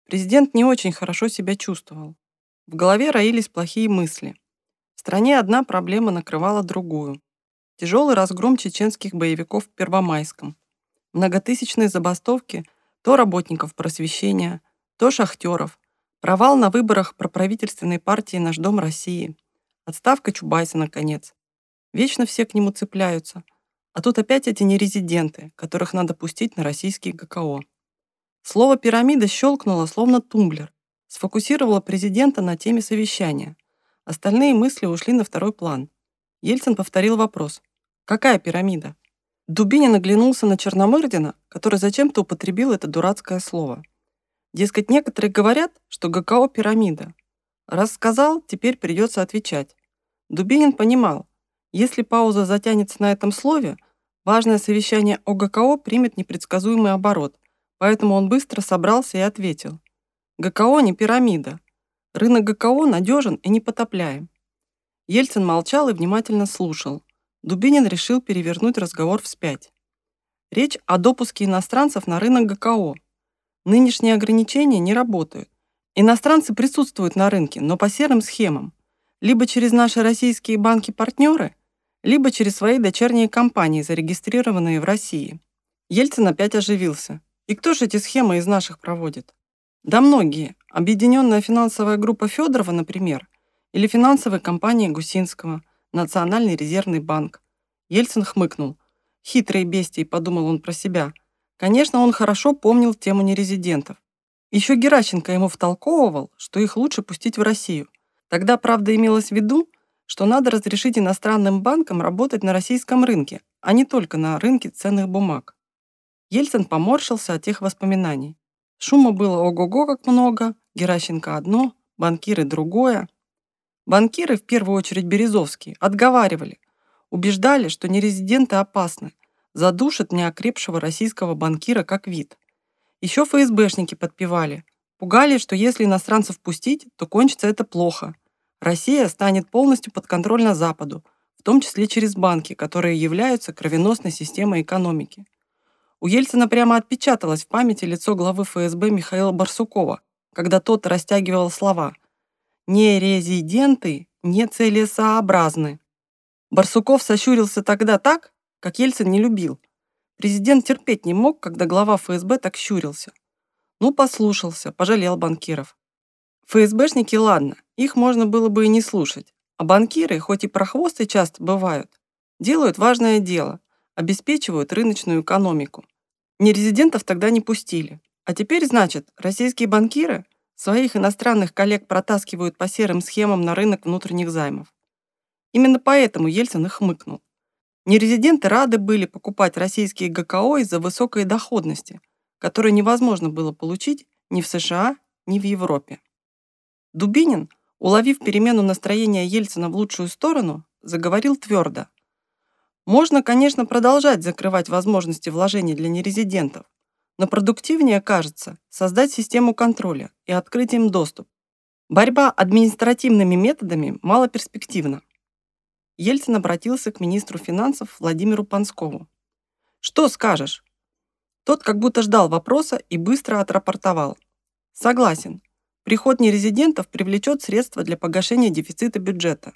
Президент не очень хорошо себя чувствовал. В голове роились плохие мысли. В стране одна проблема накрывала другую. Тяжелый разгром чеченских боевиков в Первомайском, многотысячные забастовки то работников просвещения, то шахтеров, провал на выборах проправительственной партии «Наш дом России», отставка Чубайса, наконец. Вечно все к нему цепляются. А тут опять эти нерезиденты, которых надо пустить на российские ГКО. Слово «пирамида» щелкнуло, словно тумблер, сфокусировало президента на теме совещания. Остальные мысли ушли на второй план. Ельцин повторил вопрос. «Какая пирамида?» Дубинин оглянулся на Черномырдина, который зачем-то употребил это дурацкое слово. Дескать, некоторые говорят, что ГКО – пирамида. Раз сказал, теперь придется отвечать. Дубинин понимал, если пауза затянется на этом слове, важное совещание о ГКО примет непредсказуемый оборот, поэтому он быстро собрался и ответил. ГКО не пирамида. Рынок ГКО надежен и непотопляем. Ельцин молчал и внимательно слушал. Дубинин решил перевернуть разговор вспять. Речь о допуске иностранцев на рынок ГКО. Нынешние ограничения не работают. Иностранцы присутствуют на рынке, но по серым схемам. Либо через наши российские банки-партнеры, либо через свои дочерние компании, зарегистрированные в России. Ельцин опять оживился. И кто же эти схемы из наших проводит? Да многие. Объединенная финансовая группа Федорова, например, или финансовая компания Гусинского – Национальный резервный банк. Ельцин хмыкнул. Хитрые бестии, подумал он про себя. Конечно, он хорошо помнил тему нерезидентов. Еще Геращенко ему втолковывал, что их лучше пустить в Россию. Тогда, правда, имелось в виду, что надо разрешить иностранным банкам работать на российском рынке, а не только на рынке ценных бумаг. Ельцин поморщился от тех воспоминаний. Шума было ого-го как много, Геращенко одно, банкиры другое. Банкиры, в первую очередь Березовский, отговаривали, убеждали, что нерезиденты опасны, задушат неокрепшего российского банкира как вид. Еще ФСБшники подпевали, пугали, что если иностранцев пустить, то кончится это плохо. Россия станет полностью подконтрольна Западу, в том числе через банки, которые являются кровеносной системой экономики. У Ельцина прямо отпечаталось в памяти лицо главы ФСБ Михаила Барсукова, когда тот растягивал слова – нерезиденты нецелесообразны. Барсуков сощурился тогда так, как Ельцин не любил. Президент терпеть не мог, когда глава ФСБ так щурился. Ну, послушался, пожалел банкиров. ФСБшники, ладно, их можно было бы и не слушать. А банкиры, хоть и прохвосты часто бывают, делают важное дело, обеспечивают рыночную экономику. Нерезидентов тогда не пустили. А теперь, значит, российские банкиры Своих иностранных коллег протаскивают по серым схемам на рынок внутренних займов. Именно поэтому Ельцин их хмыкнул. Нерезиденты рады были покупать российские ГКО из-за высокой доходности, которую невозможно было получить ни в США, ни в Европе. Дубинин, уловив перемену настроения Ельцина в лучшую сторону, заговорил твердо. Можно, конечно, продолжать закрывать возможности вложений для нерезидентов, но продуктивнее кажется создать систему контроля и открыть им доступ. Борьба административными методами малоперспективна. Ельцин обратился к министру финансов Владимиру Панскову. «Что скажешь?» Тот как будто ждал вопроса и быстро отрапортовал. «Согласен. Приход нерезидентов привлечет средства для погашения дефицита бюджета.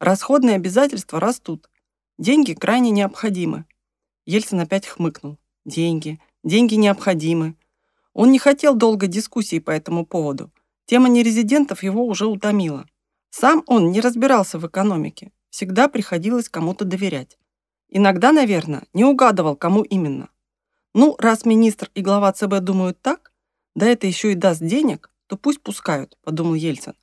Расходные обязательства растут. Деньги крайне необходимы». Ельцин опять хмыкнул. «Деньги. Деньги необходимы. Он не хотел долго дискуссий по этому поводу. Тема нерезидентов его уже утомила. Сам он не разбирался в экономике. Всегда приходилось кому-то доверять. Иногда, наверное, не угадывал, кому именно. Ну, раз министр и глава ЦБ думают так, да это еще и даст денег, то пусть пускают, подумал Ельцин.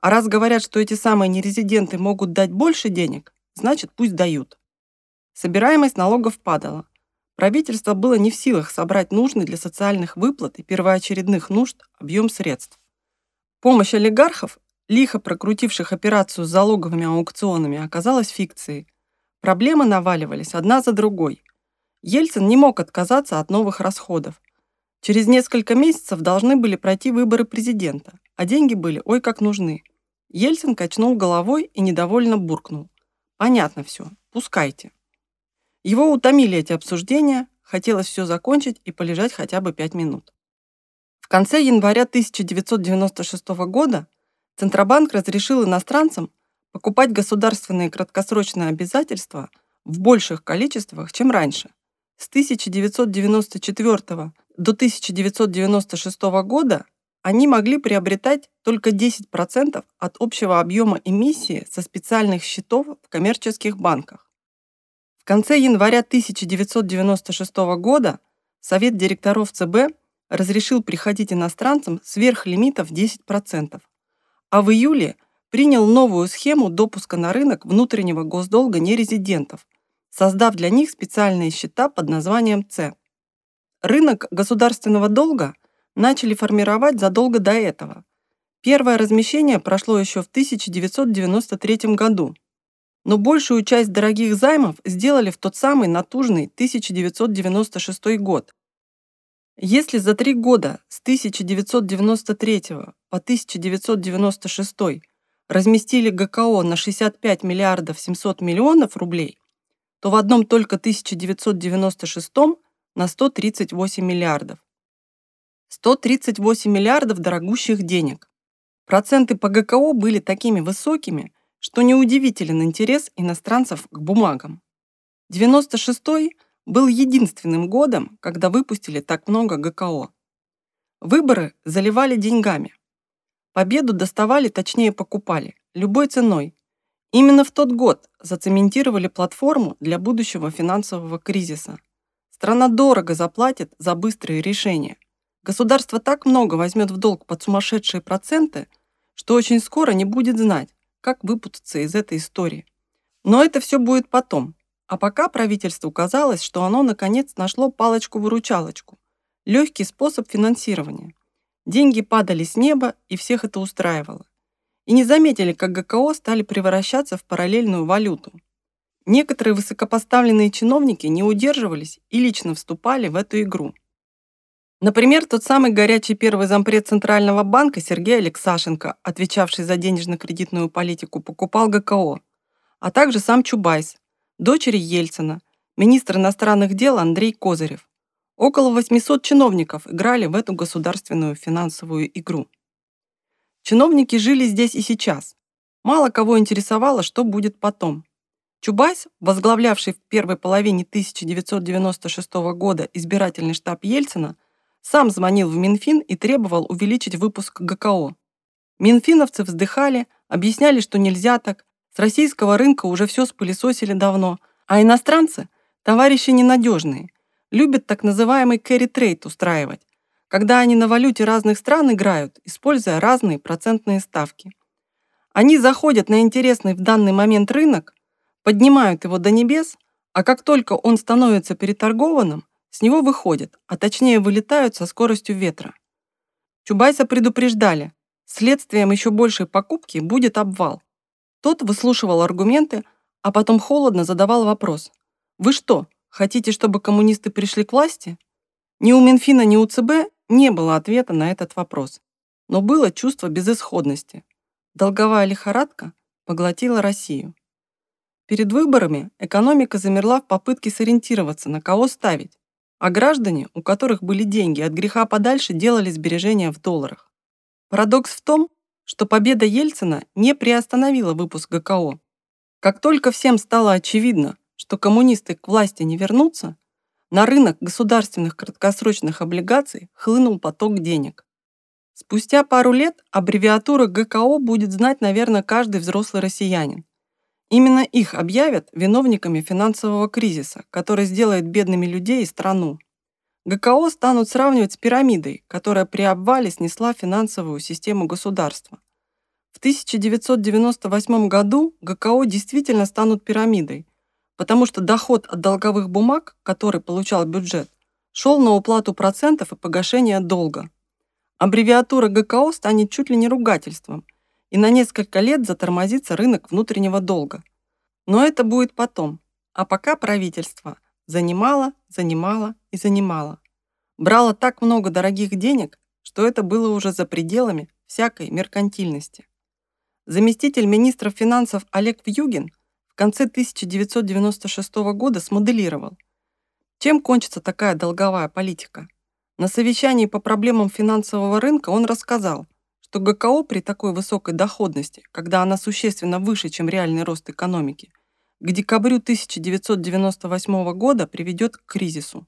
А раз говорят, что эти самые нерезиденты могут дать больше денег, значит, пусть дают. Собираемость налогов падала. Правительство было не в силах собрать нужный для социальных выплат и первоочередных нужд объем средств. Помощь олигархов, лихо прокрутивших операцию с залоговыми аукционами, оказалась фикцией. Проблемы наваливались одна за другой. Ельцин не мог отказаться от новых расходов. Через несколько месяцев должны были пройти выборы президента, а деньги были ой как нужны. Ельцин качнул головой и недовольно буркнул. «Понятно все, пускайте». Его утомили эти обсуждения, хотелось все закончить и полежать хотя бы пять минут. В конце января 1996 года Центробанк разрешил иностранцам покупать государственные краткосрочные обязательства в больших количествах, чем раньше. С 1994 до 1996 года они могли приобретать только 10% от общего объема эмиссии со специальных счетов в коммерческих банках. В конце января 1996 года Совет директоров ЦБ разрешил приходить иностранцам сверх лимита в 10%, а в июле принял новую схему допуска на рынок внутреннего госдолга нерезидентов, создав для них специальные счета под названием С. Рынок государственного долга начали формировать задолго до этого. Первое размещение прошло еще в 1993 году, но большую часть дорогих займов сделали в тот самый натужный 1996 год. Если за три года с 1993 по 1996 разместили ГКО на 65 миллиардов 700 миллионов рублей, то в одном только 1996 на 138 миллиардов. 138 миллиардов дорогущих денег. Проценты по ГКО были такими высокими, что неудивителен интерес иностранцев к бумагам. 96-й был единственным годом, когда выпустили так много ГКО. Выборы заливали деньгами. Победу доставали, точнее покупали, любой ценой. Именно в тот год зацементировали платформу для будущего финансового кризиса. Страна дорого заплатит за быстрые решения. Государство так много возьмет в долг под сумасшедшие проценты, что очень скоро не будет знать, как выпутаться из этой истории. Но это все будет потом. А пока правительству казалось, что оно наконец нашло палочку-выручалочку. Легкий способ финансирования. Деньги падали с неба, и всех это устраивало. И не заметили, как ГКО стали превращаться в параллельную валюту. Некоторые высокопоставленные чиновники не удерживались и лично вступали в эту игру. Например, тот самый горячий первый зампред Центрального банка Сергей Алексашенко, отвечавший за денежно-кредитную политику, покупал ГКО, а также сам Чубайс, дочери Ельцина, министр иностранных дел Андрей Козырев. Около 800 чиновников играли в эту государственную финансовую игру. Чиновники жили здесь и сейчас. Мало кого интересовало, что будет потом. Чубайс, возглавлявший в первой половине 1996 года избирательный штаб Ельцина, сам звонил в Минфин и требовал увеличить выпуск ГКО. Минфиновцы вздыхали, объясняли, что нельзя так, с российского рынка уже все спылесосили давно, а иностранцы – товарищи ненадежные, любят так называемый carry-трейд устраивать, когда они на валюте разных стран играют, используя разные процентные ставки. Они заходят на интересный в данный момент рынок, поднимают его до небес, а как только он становится переторгованным, с него выходят, а точнее вылетают со скоростью ветра. Чубайса предупреждали, следствием еще большей покупки будет обвал. Тот выслушивал аргументы, а потом холодно задавал вопрос. «Вы что, хотите, чтобы коммунисты пришли к власти?» Ни у Минфина, ни у ЦБ не было ответа на этот вопрос. Но было чувство безысходности. Долговая лихорадка поглотила Россию. Перед выборами экономика замерла в попытке сориентироваться, на кого ставить а граждане, у которых были деньги, от греха подальше делали сбережения в долларах. Парадокс в том, что победа Ельцина не приостановила выпуск ГКО. Как только всем стало очевидно, что коммунисты к власти не вернутся, на рынок государственных краткосрочных облигаций хлынул поток денег. Спустя пару лет аббревиатура ГКО будет знать, наверное, каждый взрослый россиянин. Именно их объявят виновниками финансового кризиса, который сделает бедными людей и страну. ГКО станут сравнивать с пирамидой, которая при обвале снесла финансовую систему государства. В 1998 году ГКО действительно станут пирамидой, потому что доход от долговых бумаг, который получал бюджет, шел на уплату процентов и погашение долга. Аббревиатура ГКО станет чуть ли не ругательством, и на несколько лет затормозится рынок внутреннего долга. Но это будет потом. А пока правительство занимало, занимало и занимало. Брало так много дорогих денег, что это было уже за пределами всякой меркантильности. Заместитель министра финансов Олег Вьюгин в конце 1996 года смоделировал, чем кончится такая долговая политика. На совещании по проблемам финансового рынка он рассказал, что ГКО при такой высокой доходности, когда она существенно выше, чем реальный рост экономики, к декабрю 1998 года приведет к кризису.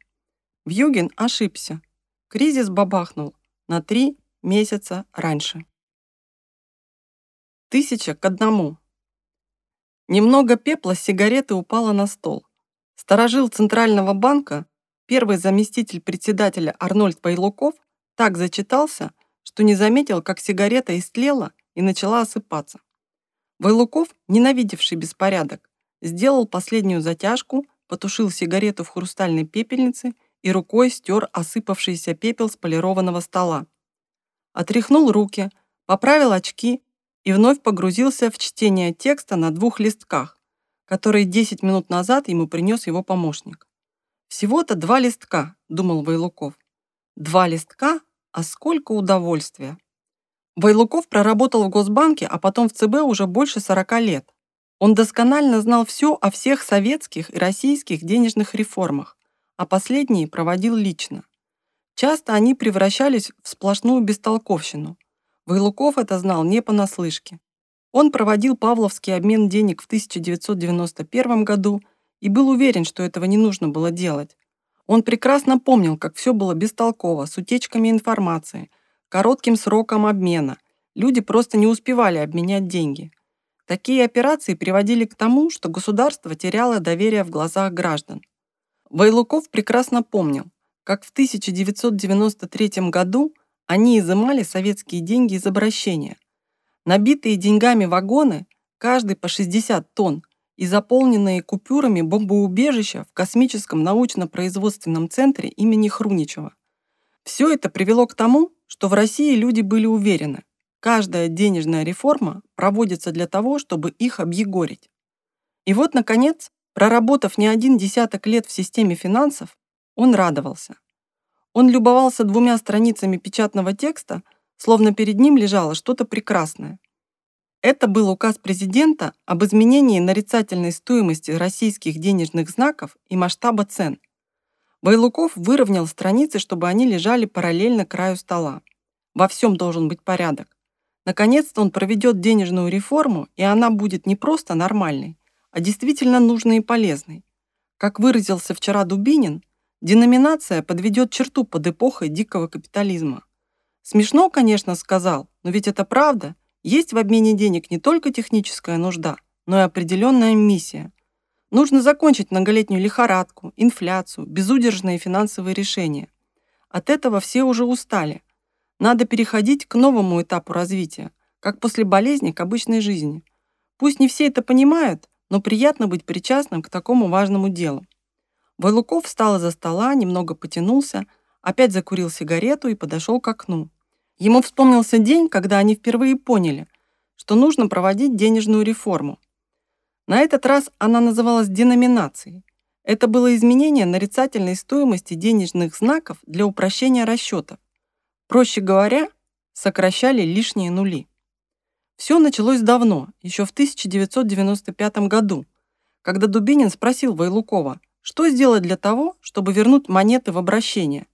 Вьюгин ошибся. Кризис бабахнул на три месяца раньше. Тысяча к одному. Немного пепла с сигареты упало на стол. Сторожил Центрального банка, первый заместитель председателя Арнольд Байлуков, так зачитался, что не заметил, как сигарета истлела и начала осыпаться. Вайлуков, ненавидевший беспорядок, сделал последнюю затяжку, потушил сигарету в хрустальной пепельнице и рукой стер осыпавшийся пепел с полированного стола. Отряхнул руки, поправил очки и вновь погрузился в чтение текста на двух листках, которые 10 минут назад ему принес его помощник. «Всего-то два листка», — думал Вайлуков. «Два листка, а сколько удовольствия. Вайлуков проработал в Госбанке, а потом в ЦБ уже больше 40 лет. Он досконально знал все о всех советских и российских денежных реформах, а последние проводил лично. Часто они превращались в сплошную бестолковщину. Вайлуков это знал не понаслышке. Он проводил Павловский обмен денег в 1991 году и был уверен, что этого не нужно было делать. Он прекрасно помнил, как все было бестолково, с утечками информации, коротким сроком обмена. Люди просто не успевали обменять деньги. Такие операции приводили к тому, что государство теряло доверие в глазах граждан. Вайлуков прекрасно помнил, как в 1993 году они изымали советские деньги из обращения. Набитые деньгами вагоны, каждый по 60 тонн, и заполненные купюрами бомбоубежища в космическом научно-производственном центре имени Хруничева. Все это привело к тому, что в России люди были уверены, каждая денежная реформа проводится для того, чтобы их объегорить. И вот, наконец, проработав не один десяток лет в системе финансов, он радовался. Он любовался двумя страницами печатного текста, словно перед ним лежало что-то прекрасное. Это был указ президента об изменении нарицательной стоимости российских денежных знаков и масштаба цен. Вайлуков выровнял страницы, чтобы они лежали параллельно краю стола. Во всем должен быть порядок. Наконец-то он проведет денежную реформу, и она будет не просто нормальной, а действительно нужной и полезной. Как выразился вчера Дубинин, деноминация подведет черту под эпохой дикого капитализма. Смешно, конечно, сказал, но ведь это правда – есть в обмене денег не только техническая нужда, но и определенная миссия. Нужно закончить многолетнюю лихорадку, инфляцию, безудержные финансовые решения. От этого все уже устали. Надо переходить к новому этапу развития, как после болезни к обычной жизни. Пусть не все это понимают, но приятно быть причастным к такому важному делу. Вайлуков встал из-за стола, немного потянулся, опять закурил сигарету и подошел к окну. Ему вспомнился день, когда они впервые поняли, что нужно проводить денежную реформу. На этот раз она называлась деноминацией. Это было изменение нарицательной стоимости денежных знаков для упрощения расчетов. Проще говоря, сокращали лишние нули. Все началось давно, еще в 1995 году, когда Дубинин спросил Вайлукова, что сделать для того, чтобы вернуть монеты в обращение.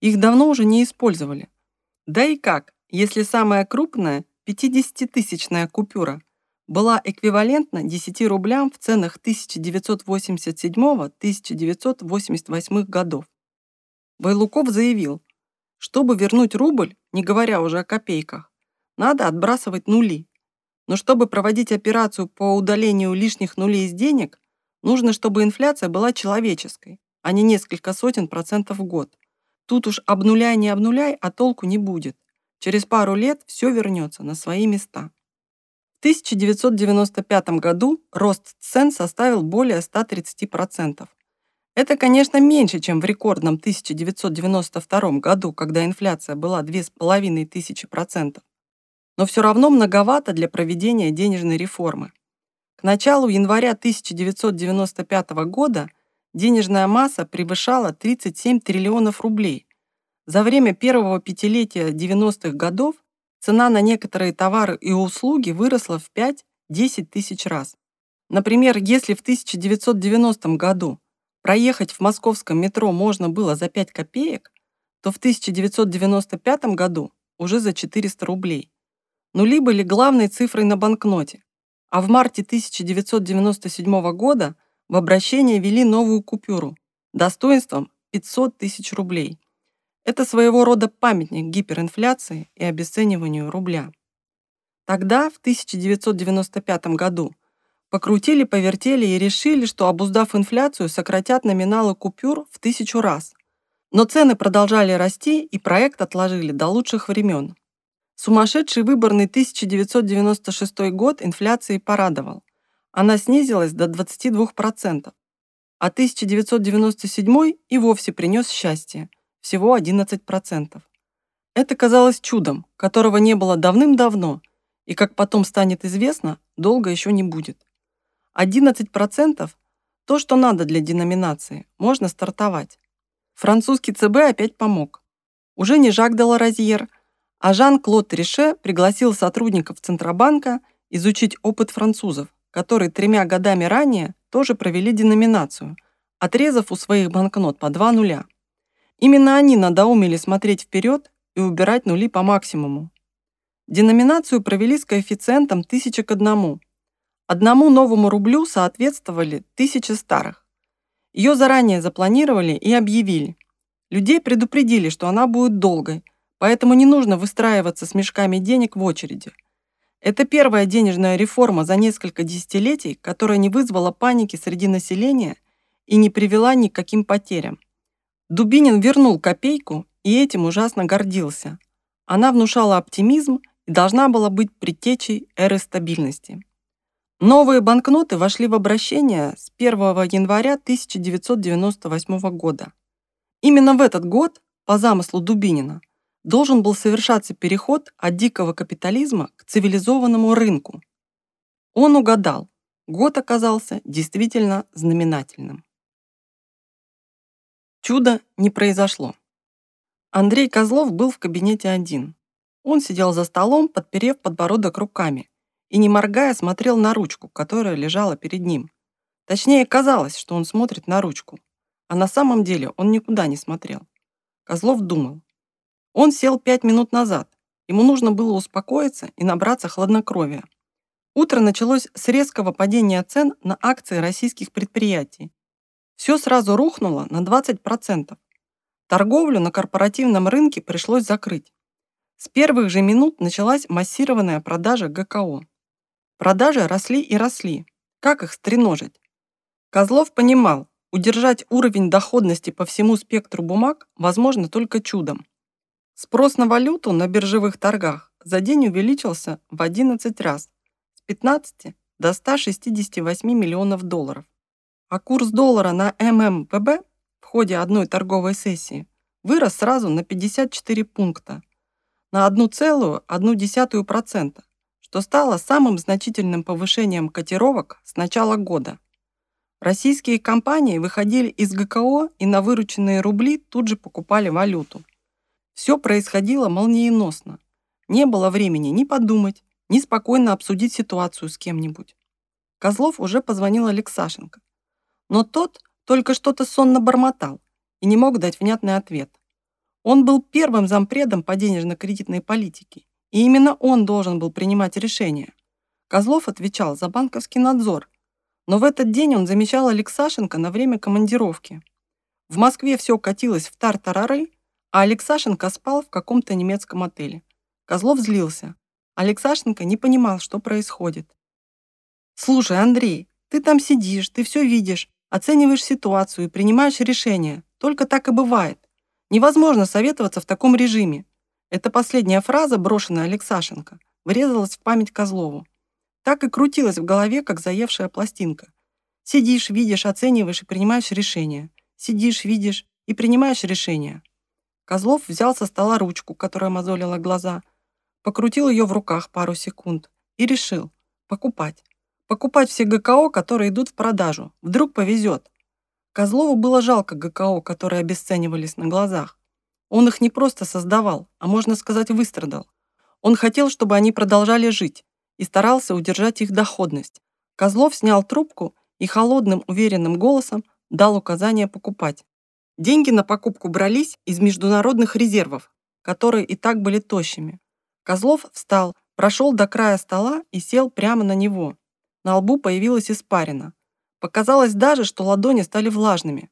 Их давно уже не использовали. Да и как, если самая крупная, 50-тысячная купюра, была эквивалентна 10 рублям в ценах 1987-1988 годов. Вайлуков заявил, чтобы вернуть рубль, не говоря уже о копейках, надо отбрасывать нули. Но чтобы проводить операцию по удалению лишних нулей из денег, нужно, чтобы инфляция была человеческой, а не несколько сотен процентов в год. Тут уж обнуляй не обнуляй, а толку не будет. Через пару лет все вернется на свои места. В 1995 году рост цен составил более 130%. Это, конечно, меньше, чем в рекордном 1992 году, когда инфляция была 2500%. Но все равно многовато для проведения денежной реформы. К началу января 1995 года денежная масса превышала 37 триллионов рублей. За время первого пятилетия 90-х годов цена на некоторые товары и услуги выросла в 5-10 тысяч раз. Например, если в 1990 году проехать в московском метро можно было за 5 копеек, то в 1995 году уже за 400 рублей. Нули были главной цифрой на банкноте, а в марте 1997 года в обращение ввели новую купюру достоинством 500 тысяч рублей. Это своего рода памятник гиперинфляции и обесцениванию рубля. Тогда, в 1995 году, покрутили, повертели и решили, что, обуздав инфляцию, сократят номиналы купюр в тысячу раз. Но цены продолжали расти, и проект отложили до лучших времен. Сумасшедший выборный 1996 год инфляции порадовал. Она снизилась до 22%, а 1997 и вовсе принес счастье – всего 11%. Это казалось чудом, которого не было давным-давно, и, как потом станет известно, долго еще не будет. 11% – то, что надо для деноминации, можно стартовать. Французский ЦБ опять помог. Уже не Жак де Ларазьер, а Жан-Клод Трише пригласил сотрудников Центробанка изучить опыт французов, которые тремя годами ранее тоже провели деноминацию, отрезав у своих банкнот по два нуля. Именно они надоумели смотреть вперед и убирать нули по максимуму. Деноминацию провели с коэффициентом 1000 к одному. Одному новому рублю соответствовали тысячи старых. Ее заранее запланировали и объявили. Людей предупредили, что она будет долгой – Поэтому не нужно выстраиваться с мешками денег в очереди. Это первая денежная реформа за несколько десятилетий, которая не вызвала паники среди населения и не привела ни к каким потерям. Дубинин вернул копейку и этим ужасно гордился. Она внушала оптимизм и должна была быть предтечей эры стабильности. Новые банкноты вошли в обращение с 1 января 1998 года. Именно в этот год, по замыслу Дубинина, должен был совершаться переход от дикого капитализма к цивилизованному рынку. Он угадал, год оказался действительно знаменательным. Чудо не произошло. Андрей Козлов был в кабинете один. Он сидел за столом, подперев подбородок руками, и, не моргая, смотрел на ручку, которая лежала перед ним. Точнее, казалось, что он смотрит на ручку, а на самом деле он никуда не смотрел. Козлов думал. Он сел пять минут назад. Ему нужно было успокоиться и набраться хладнокровия. Утро началось с резкого падения цен на акции российских предприятий. Все сразу рухнуло на 20%. Торговлю на корпоративном рынке пришлось закрыть. С первых же минут началась массированная продажа ГКО. Продажи росли и росли. Как их стреножить? Козлов понимал, удержать уровень доходности по всему спектру бумаг возможно только чудом. Спрос на валюту на биржевых торгах за день увеличился в 11 раз, с 15 до 168 миллионов долларов. А курс доллара на ММПБ в ходе одной торговой сессии вырос сразу на 54 пункта, на 1,1%, что стало самым значительным повышением котировок с начала года. Российские компании выходили из ГКО и на вырученные рубли тут же покупали валюту. Все происходило молниеносно. Не было времени ни подумать, ни спокойно обсудить ситуацию с кем-нибудь. Козлов уже позвонил Алексашенко. Но тот только что-то сонно бормотал и не мог дать внятный ответ. Он был первым зампредом по денежно-кредитной политике, и именно он должен был принимать решения. Козлов отвечал за банковский надзор, но в этот день он замечал Алексашенко на время командировки. В Москве все катилось в тартарары, а Алексашенко спал в каком-то немецком отеле. Козлов злился. Алексашенко не понимал, что происходит. «Слушай, Андрей, ты там сидишь, ты все видишь, оцениваешь ситуацию и принимаешь решения. Только так и бывает. Невозможно советоваться в таком режиме. Эта последняя фраза, брошенная Алексашенко, врезалась в память Козлову. Так и крутилась в голове, как заевшая пластинка. Сидишь, видишь, оцениваешь и принимаешь решения. Сидишь, видишь и принимаешь решения. Козлов взял со стола ручку, которая мозолила глаза, покрутил ее в руках пару секунд и решил покупать. Покупать все ГКО, которые идут в продажу. Вдруг повезет. Козлову было жалко ГКО, которые обесценивались на глазах. Он их не просто создавал, а, можно сказать, выстрадал. Он хотел, чтобы они продолжали жить и старался удержать их доходность. Козлов снял трубку и холодным, уверенным голосом дал указание покупать. Деньги на покупку брались из международных резервов, которые и так были тощими. Козлов встал, прошел до края стола и сел прямо на него. На лбу появилась испарина. Показалось даже, что ладони стали влажными.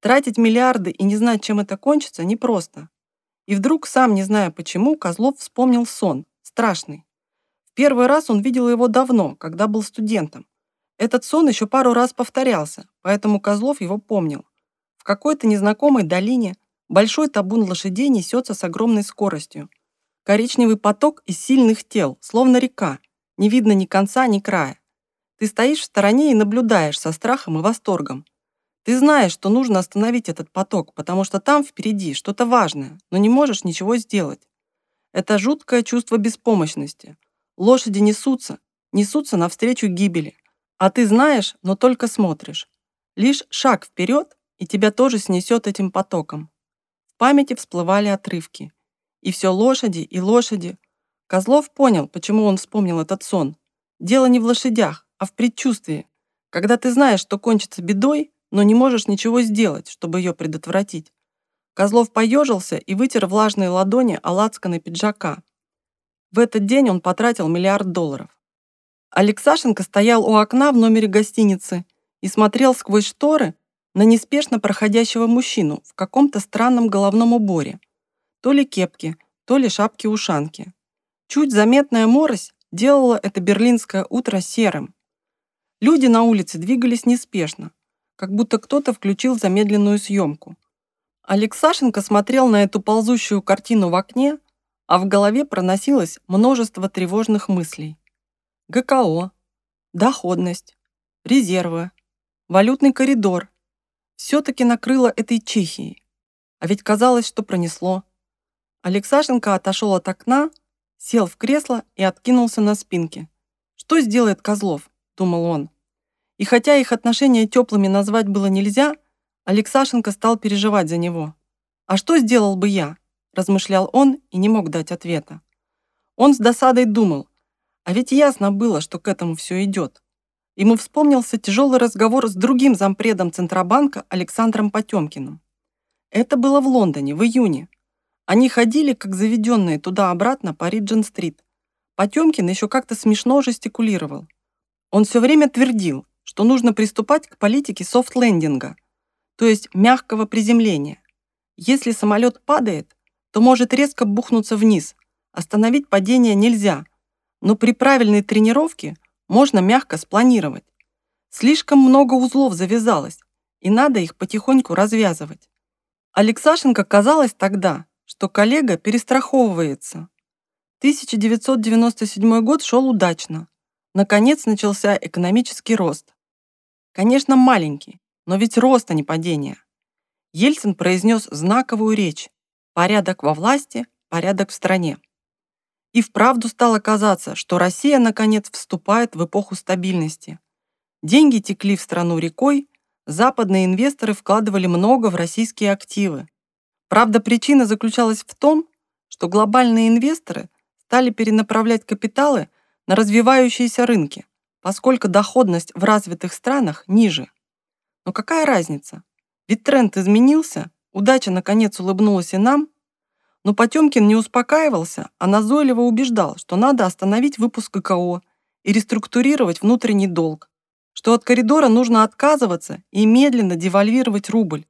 Тратить миллиарды и не знать, чем это кончится, непросто. И вдруг, сам не зная почему, Козлов вспомнил сон, страшный. В первый раз он видел его давно, когда был студентом. Этот сон еще пару раз повторялся, поэтому Козлов его помнил. В какой-то незнакомой долине большой табун лошадей несется с огромной скоростью. Коричневый поток из сильных тел, словно река. Не видно ни конца, ни края. Ты стоишь в стороне и наблюдаешь со страхом и восторгом. Ты знаешь, что нужно остановить этот поток, потому что там впереди что-то важное, но не можешь ничего сделать. Это жуткое чувство беспомощности. Лошади несутся, несутся навстречу гибели. А ты знаешь, но только смотришь. Лишь шаг вперед, и тебя тоже снесет этим потоком. В памяти всплывали отрывки. И все лошади, и лошади. Козлов понял, почему он вспомнил этот сон. Дело не в лошадях, а в предчувствии, когда ты знаешь, что кончится бедой, но не можешь ничего сделать, чтобы ее предотвратить. Козлов поежился и вытер влажные ладони о пиджака. В этот день он потратил миллиард долларов. Алексашенко стоял у окна в номере гостиницы и смотрел сквозь шторы на неспешно проходящего мужчину в каком-то странном головном уборе. То ли кепки, то ли шапки-ушанки. Чуть заметная морось делала это берлинское утро серым. Люди на улице двигались неспешно, как будто кто-то включил замедленную съемку. Алексашенко смотрел на эту ползущую картину в окне, а в голове проносилось множество тревожных мыслей. ГКО, доходность, резервы, валютный коридор. Все-таки накрыло этой Чехией. А ведь казалось, что пронесло. Алексашенко отошел от окна, сел в кресло и откинулся на спинке. Что сделает Козлов? – думал он. И хотя их отношения теплыми назвать было нельзя, Алексашенко стал переживать за него. «А что сделал бы я?» – размышлял он и не мог дать ответа. Он с досадой думал, а ведь ясно было, что к этому все идет. Ему вспомнился тяжелый разговор с другим зампредом Центробанка Александром Потемкиным. Это было в Лондоне, в июне. Они ходили, как заведенные, туда-обратно по Риджин-стрит. Потемкин еще как-то смешно жестикулировал. Он все время твердил, что нужно приступать к политике софт-лендинга, то есть мягкого приземления. Если самолет падает, то может резко бухнуться вниз. Остановить падение нельзя, но при правильной тренировке можно мягко спланировать. Слишком много узлов завязалось, и надо их потихоньку развязывать. Алексашенко казалось тогда, что коллега перестраховывается. 1997 год шел удачно. Наконец начался экономический рост. Конечно, маленький, но ведь рост, а не падение. Ельцин произнес знаковую речь «Порядок во власти, порядок в стране». И вправду стало казаться, что Россия, наконец, вступает в эпоху стабильности. Деньги текли в страну рекой, западные инвесторы вкладывали много в российские активы. Правда, причина заключалась в том, что глобальные инвесторы стали перенаправлять капиталы на развивающиеся рынки, поскольку доходность в развитых странах ниже. Но какая разница? Ведь тренд изменился, удача наконец улыбнулась и нам. Но Потемкин не успокаивался, а назойливо убеждал, что надо остановить выпуск ККО и реструктурировать внутренний долг, что от коридора нужно отказываться и медленно девальвировать рубль,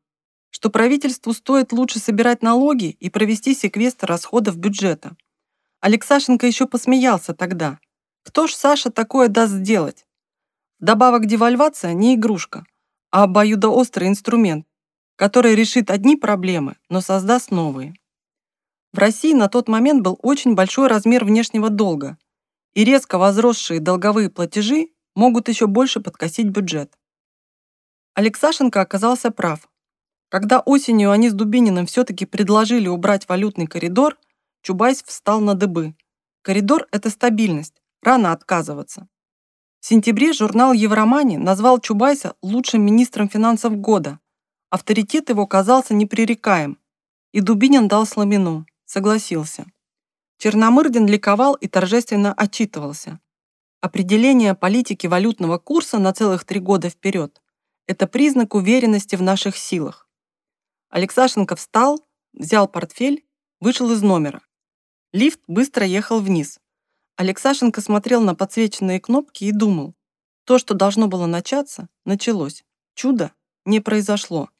что правительству стоит лучше собирать налоги и провести секвестр расходов бюджета. Алексашенко еще посмеялся тогда. Кто ж Саша такое даст сделать? Добавок девальвация не игрушка, а обоюдоострый инструмент, который решит одни проблемы, но создаст новые. В России на тот момент был очень большой размер внешнего долга, и резко возросшие долговые платежи могут еще больше подкосить бюджет. Алексашенко оказался прав. Когда осенью они с Дубининым все-таки предложили убрать валютный коридор, Чубайс встал на дыбы. Коридор – это стабильность, рано отказываться. В сентябре журнал «Евромани» назвал Чубайса лучшим министром финансов года. Авторитет его казался непререкаем. И Дубинин дал сломину, согласился. Черномырдин ликовал и торжественно отчитывался. Определение политики валютного курса на целых три года вперед – это признак уверенности в наших силах. Алексашенко встал, взял портфель, вышел из номера. Лифт быстро ехал вниз. Алексашенко смотрел на подсвеченные кнопки и думал. То, что должно было начаться, началось. Чудо не произошло.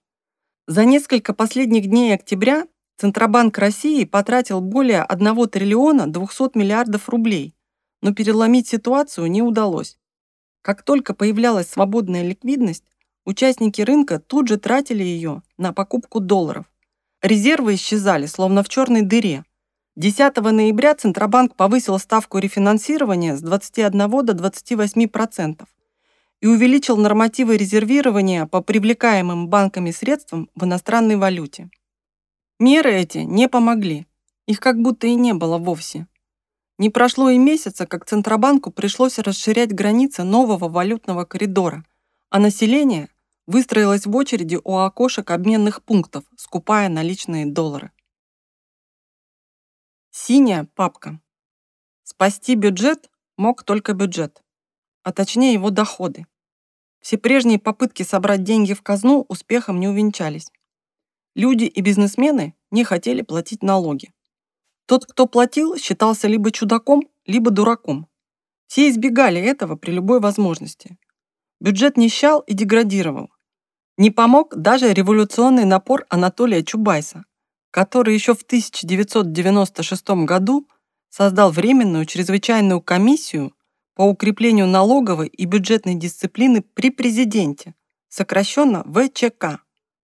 За несколько последних дней октября Центробанк России потратил более 1 триллиона 200 миллиардов рублей, но переломить ситуацию не удалось. Как только появлялась свободная ликвидность, участники рынка тут же тратили ее на покупку долларов. Резервы исчезали, словно в черной дыре. 10 ноября Центробанк повысил ставку рефинансирования с 21 до 28% и увеличил нормативы резервирования по привлекаемым банками средствам в иностранной валюте. Меры эти не помогли. Их как будто и не было вовсе. Не прошло и месяца, как Центробанку пришлось расширять границы нового валютного коридора, а население выстроилось в очереди у окошек обменных пунктов, скупая наличные доллары. Синяя папка. Спасти бюджет мог только бюджет, а точнее его доходы. Все прежние попытки собрать деньги в казну успехом не увенчались. Люди и бизнесмены не хотели платить налоги. Тот, кто платил, считался либо чудаком, либо дураком. Все избегали этого при любой возможности. Бюджет нищал и деградировал. Не помог даже революционный напор Анатолия Чубайса, который еще в 1996 году создал Временную чрезвычайную комиссию по укреплению налоговой и бюджетной дисциплины при президенте, сокращенно ВЧК.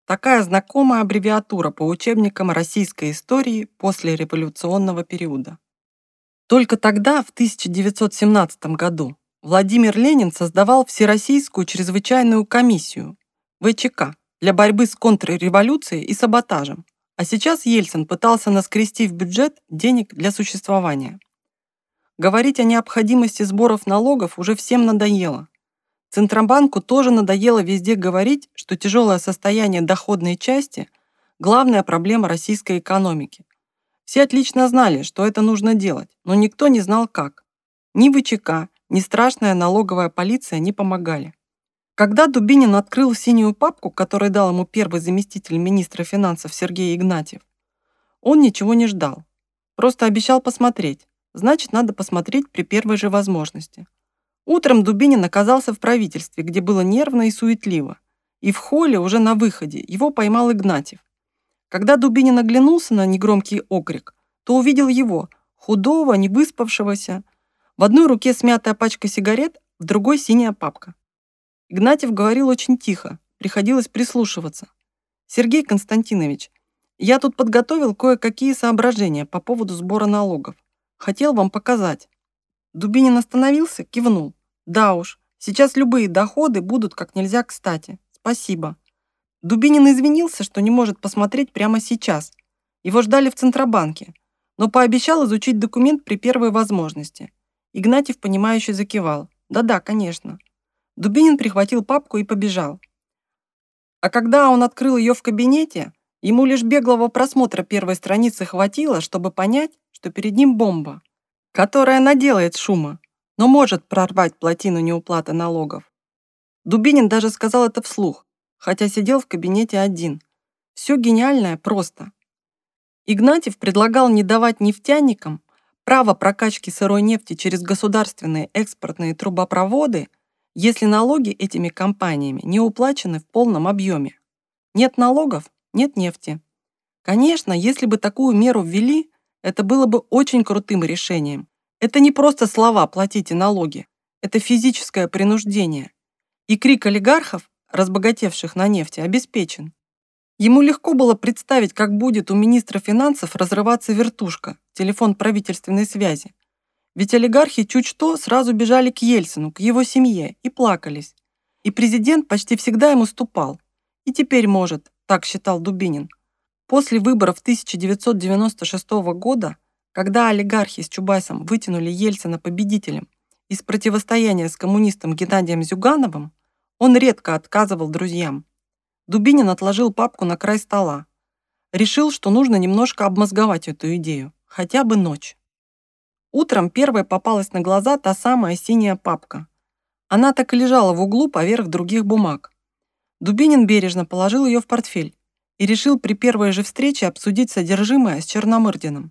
Такая знакомая аббревиатура по учебникам российской истории после революционного периода. Только тогда, в 1917 году, Владимир Ленин создавал Всероссийскую чрезвычайную комиссию ВЧК для борьбы с контрреволюцией и саботажем, а сейчас Ельцин пытался наскрести в бюджет денег для существования. Говорить о необходимости сборов налогов уже всем надоело. Центробанку тоже надоело везде говорить, что тяжелое состояние доходной части – главная проблема российской экономики. Все отлично знали, что это нужно делать, но никто не знал как. Ни ВЧК, ни страшная налоговая полиция не помогали. Когда Дубинин открыл синюю папку, которую дал ему первый заместитель министра финансов Сергей Игнатьев, он ничего не ждал. Просто обещал посмотреть. Значит, надо посмотреть при первой же возможности. Утром Дубинин оказался в правительстве, где было нервно и суетливо. И в холле, уже на выходе, его поймал Игнатьев. Когда Дубинин оглянулся на негромкий окрик, то увидел его, худого, невыспавшегося. В одной руке смятая пачка сигарет, в другой синяя папка. Игнатьев говорил очень тихо, приходилось прислушиваться. «Сергей Константинович, я тут подготовил кое-какие соображения по поводу сбора налогов. Хотел вам показать». Дубинин остановился, кивнул. Да уж, сейчас любые доходы будут как нельзя кстати. Спасибо. Дубинин извинился, что не может посмотреть прямо сейчас. Его ждали в Центробанке, но пообещал изучить документ при первой возможности. Игнатьев, понимающе закивал. Да-да, конечно. Дубинин прихватил папку и побежал. А когда он открыл ее в кабинете, ему лишь беглого просмотра первой страницы хватило, чтобы понять, что перед ним бомба, которая наделает шума но может прорвать плотину неуплаты налогов. Дубинин даже сказал это вслух, хотя сидел в кабинете один. Все гениальное просто. Игнатьев предлагал не давать нефтяникам право прокачки сырой нефти через государственные экспортные трубопроводы, если налоги этими компаниями не уплачены в полном объеме. Нет налогов – нет нефти. Конечно, если бы такую меру ввели, Это было бы очень крутым решением. Это не просто слова «платите налоги». Это физическое принуждение. И крик олигархов, разбогатевших на нефти, обеспечен. Ему легко было представить, как будет у министра финансов разрываться вертушка, телефон правительственной связи. Ведь олигархи чуть что сразу бежали к Ельцину, к его семье и плакались. И президент почти всегда ему ступал. И теперь может, так считал Дубинин. После выборов 1996 года, когда олигархи с Чубайсом вытянули Ельцина победителем из противостояния с коммунистом Геннадием Зюгановым, он редко отказывал друзьям. Дубинин отложил папку на край стола. Решил, что нужно немножко обмозговать эту идею, хотя бы ночь. Утром первой попалась на глаза та самая синяя папка. Она так и лежала в углу поверх других бумаг. Дубинин бережно положил ее в портфель и решил при первой же встрече обсудить содержимое с Черномырдиным.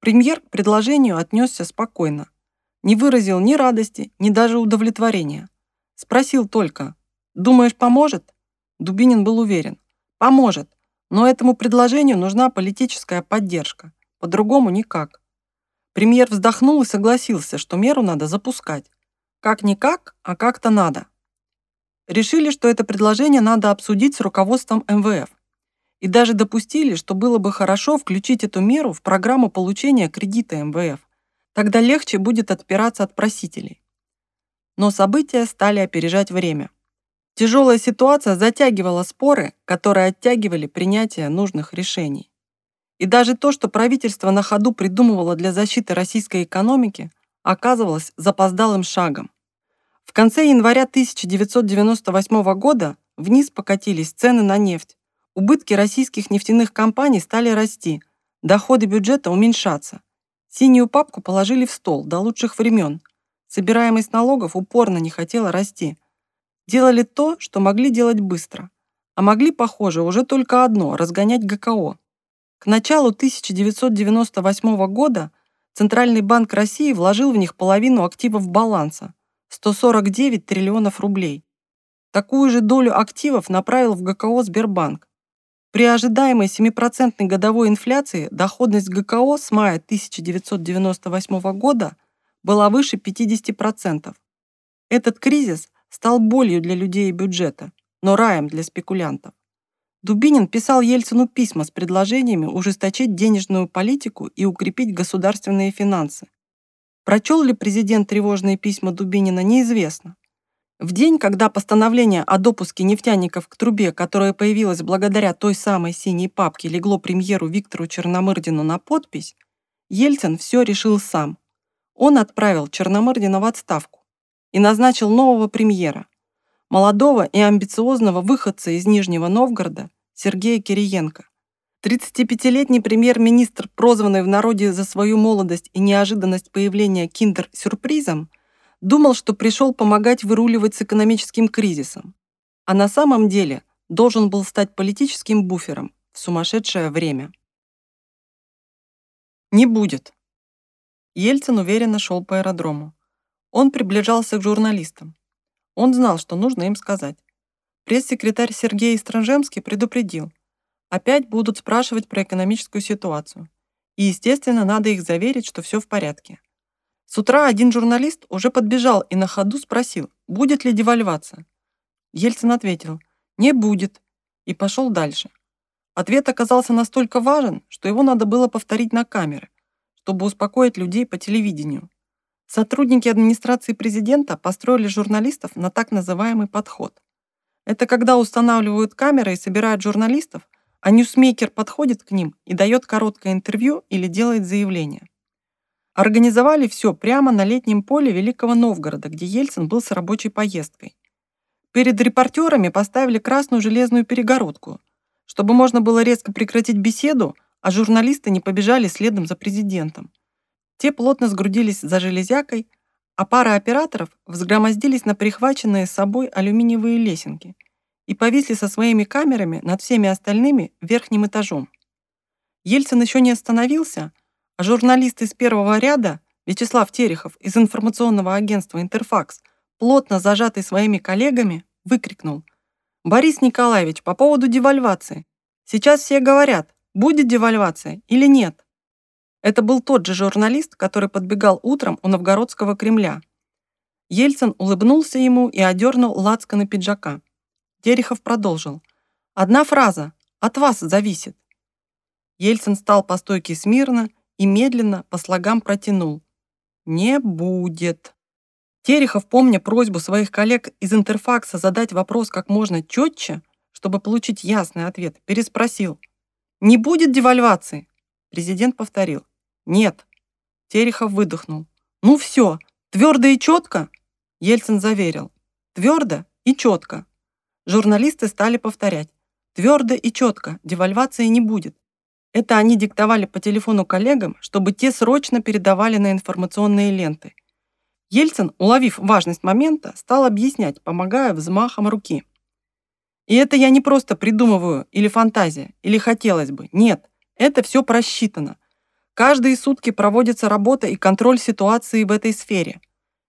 Премьер к предложению отнесся спокойно. Не выразил ни радости, ни даже удовлетворения. Спросил только, «Думаешь, поможет?» Дубинин был уверен. Поможет, но этому предложению нужна политическая поддержка. По-другому никак. Премьер вздохнул и согласился, что меру надо запускать. Как-никак, а как-то надо. Решили, что это предложение надо обсудить с руководством МВФ. И даже допустили, что было бы хорошо включить эту меру в программу получения кредита МВФ. Тогда легче будет отпираться от просителей. Но события стали опережать время. Тяжелая ситуация затягивала споры, которые оттягивали принятие нужных решений. И даже то, что правительство на ходу придумывало для защиты российской экономики, оказывалось запоздалым шагом. В конце января 1998 года вниз покатились цены на нефть. Убытки российских нефтяных компаний стали расти, доходы бюджета уменьшаться. Синюю папку положили в стол до лучших времен. Собираемость налогов упорно не хотела расти – делали то, что могли делать быстро, а могли, похоже, уже только одно – разгонять ГКО. К началу 1998 года Центральный банк России вложил в них половину активов баланса – 149 триллионов рублей. Такую же долю активов направил в ГКО Сбербанк. При ожидаемой 7% годовой инфляции доходность ГКО с мая 1998 года была выше 50%. Этот кризис – стал болью для людей и бюджета, но раем для спекулянтов. Дубинин писал Ельцину письма с предложениями ужесточить денежную политику и укрепить государственные финансы. Прочел ли президент тревожные письма Дубинина, неизвестно. В день, когда постановление о допуске нефтяников к трубе, которое появилось благодаря той самой синей папке, легло премьеру Виктору Черномырдину на подпись, Ельцин все решил сам. Он отправил Черномырдина в отставку и назначил нового премьера, молодого и амбициозного выходца из Нижнего Новгорода Сергея Кириенко. 35-летний премьер-министр, прозванный в народе за свою молодость и неожиданность появления киндер-сюрпризом, думал, что пришел помогать выруливать с экономическим кризисом, а на самом деле должен был стать политическим буфером в сумасшедшее время. Не будет. Ельцин уверенно шел по аэродрому. Он приближался к журналистам. Он знал, что нужно им сказать. Пресс-секретарь Сергей Стражемский предупредил. Опять будут спрашивать про экономическую ситуацию. И, естественно, надо их заверить, что все в порядке. С утра один журналист уже подбежал и на ходу спросил, будет ли девальвация. Ельцин ответил, не будет, и пошел дальше. Ответ оказался настолько важен, что его надо было повторить на камеры, чтобы успокоить людей по телевидению. Сотрудники администрации президента построили журналистов на так называемый подход. Это когда устанавливают камеры и собирают журналистов, а ньюсмейкер подходит к ним и дает короткое интервью или делает заявление. Организовали все прямо на летнем поле Великого Новгорода, где Ельцин был с рабочей поездкой. Перед репортерами поставили красную железную перегородку, чтобы можно было резко прекратить беседу, а журналисты не побежали следом за президентом. Те плотно сгрудились за железякой, а пара операторов взгромоздились на прихваченные с собой алюминиевые лесенки и повисли со своими камерами над всеми остальными верхним этажом. Ельцин еще не остановился, а журналист из первого ряда Вячеслав Терехов из информационного агентства «Интерфакс», плотно зажатый своими коллегами, выкрикнул «Борис Николаевич, по поводу девальвации. Сейчас все говорят, будет девальвация или нет?» Это был тот же журналист, который подбегал утром у Новгородского Кремля. Ельцин улыбнулся ему и одернул лацканы пиджака. Терехов продолжил. «Одна фраза. От вас зависит». Ельцин стал по стойке смирно и медленно по слогам протянул. «Не будет». Терехов, помня просьбу своих коллег из Интерфакса задать вопрос как можно четче, чтобы получить ясный ответ, переспросил. «Не будет девальвации?» Президент повторил. «Нет». Терехов выдохнул. «Ну все, твердо и четко?» Ельцин заверил. «Твердо и четко». Журналисты стали повторять. «Твердо и четко, девальвации не будет». Это они диктовали по телефону коллегам, чтобы те срочно передавали на информационные ленты. Ельцин, уловив важность момента, стал объяснять, помогая взмахом руки. И это я не просто придумываю, или фантазия, или хотелось бы. Нет, это все просчитано. Каждые сутки проводится работа и контроль ситуации в этой сфере.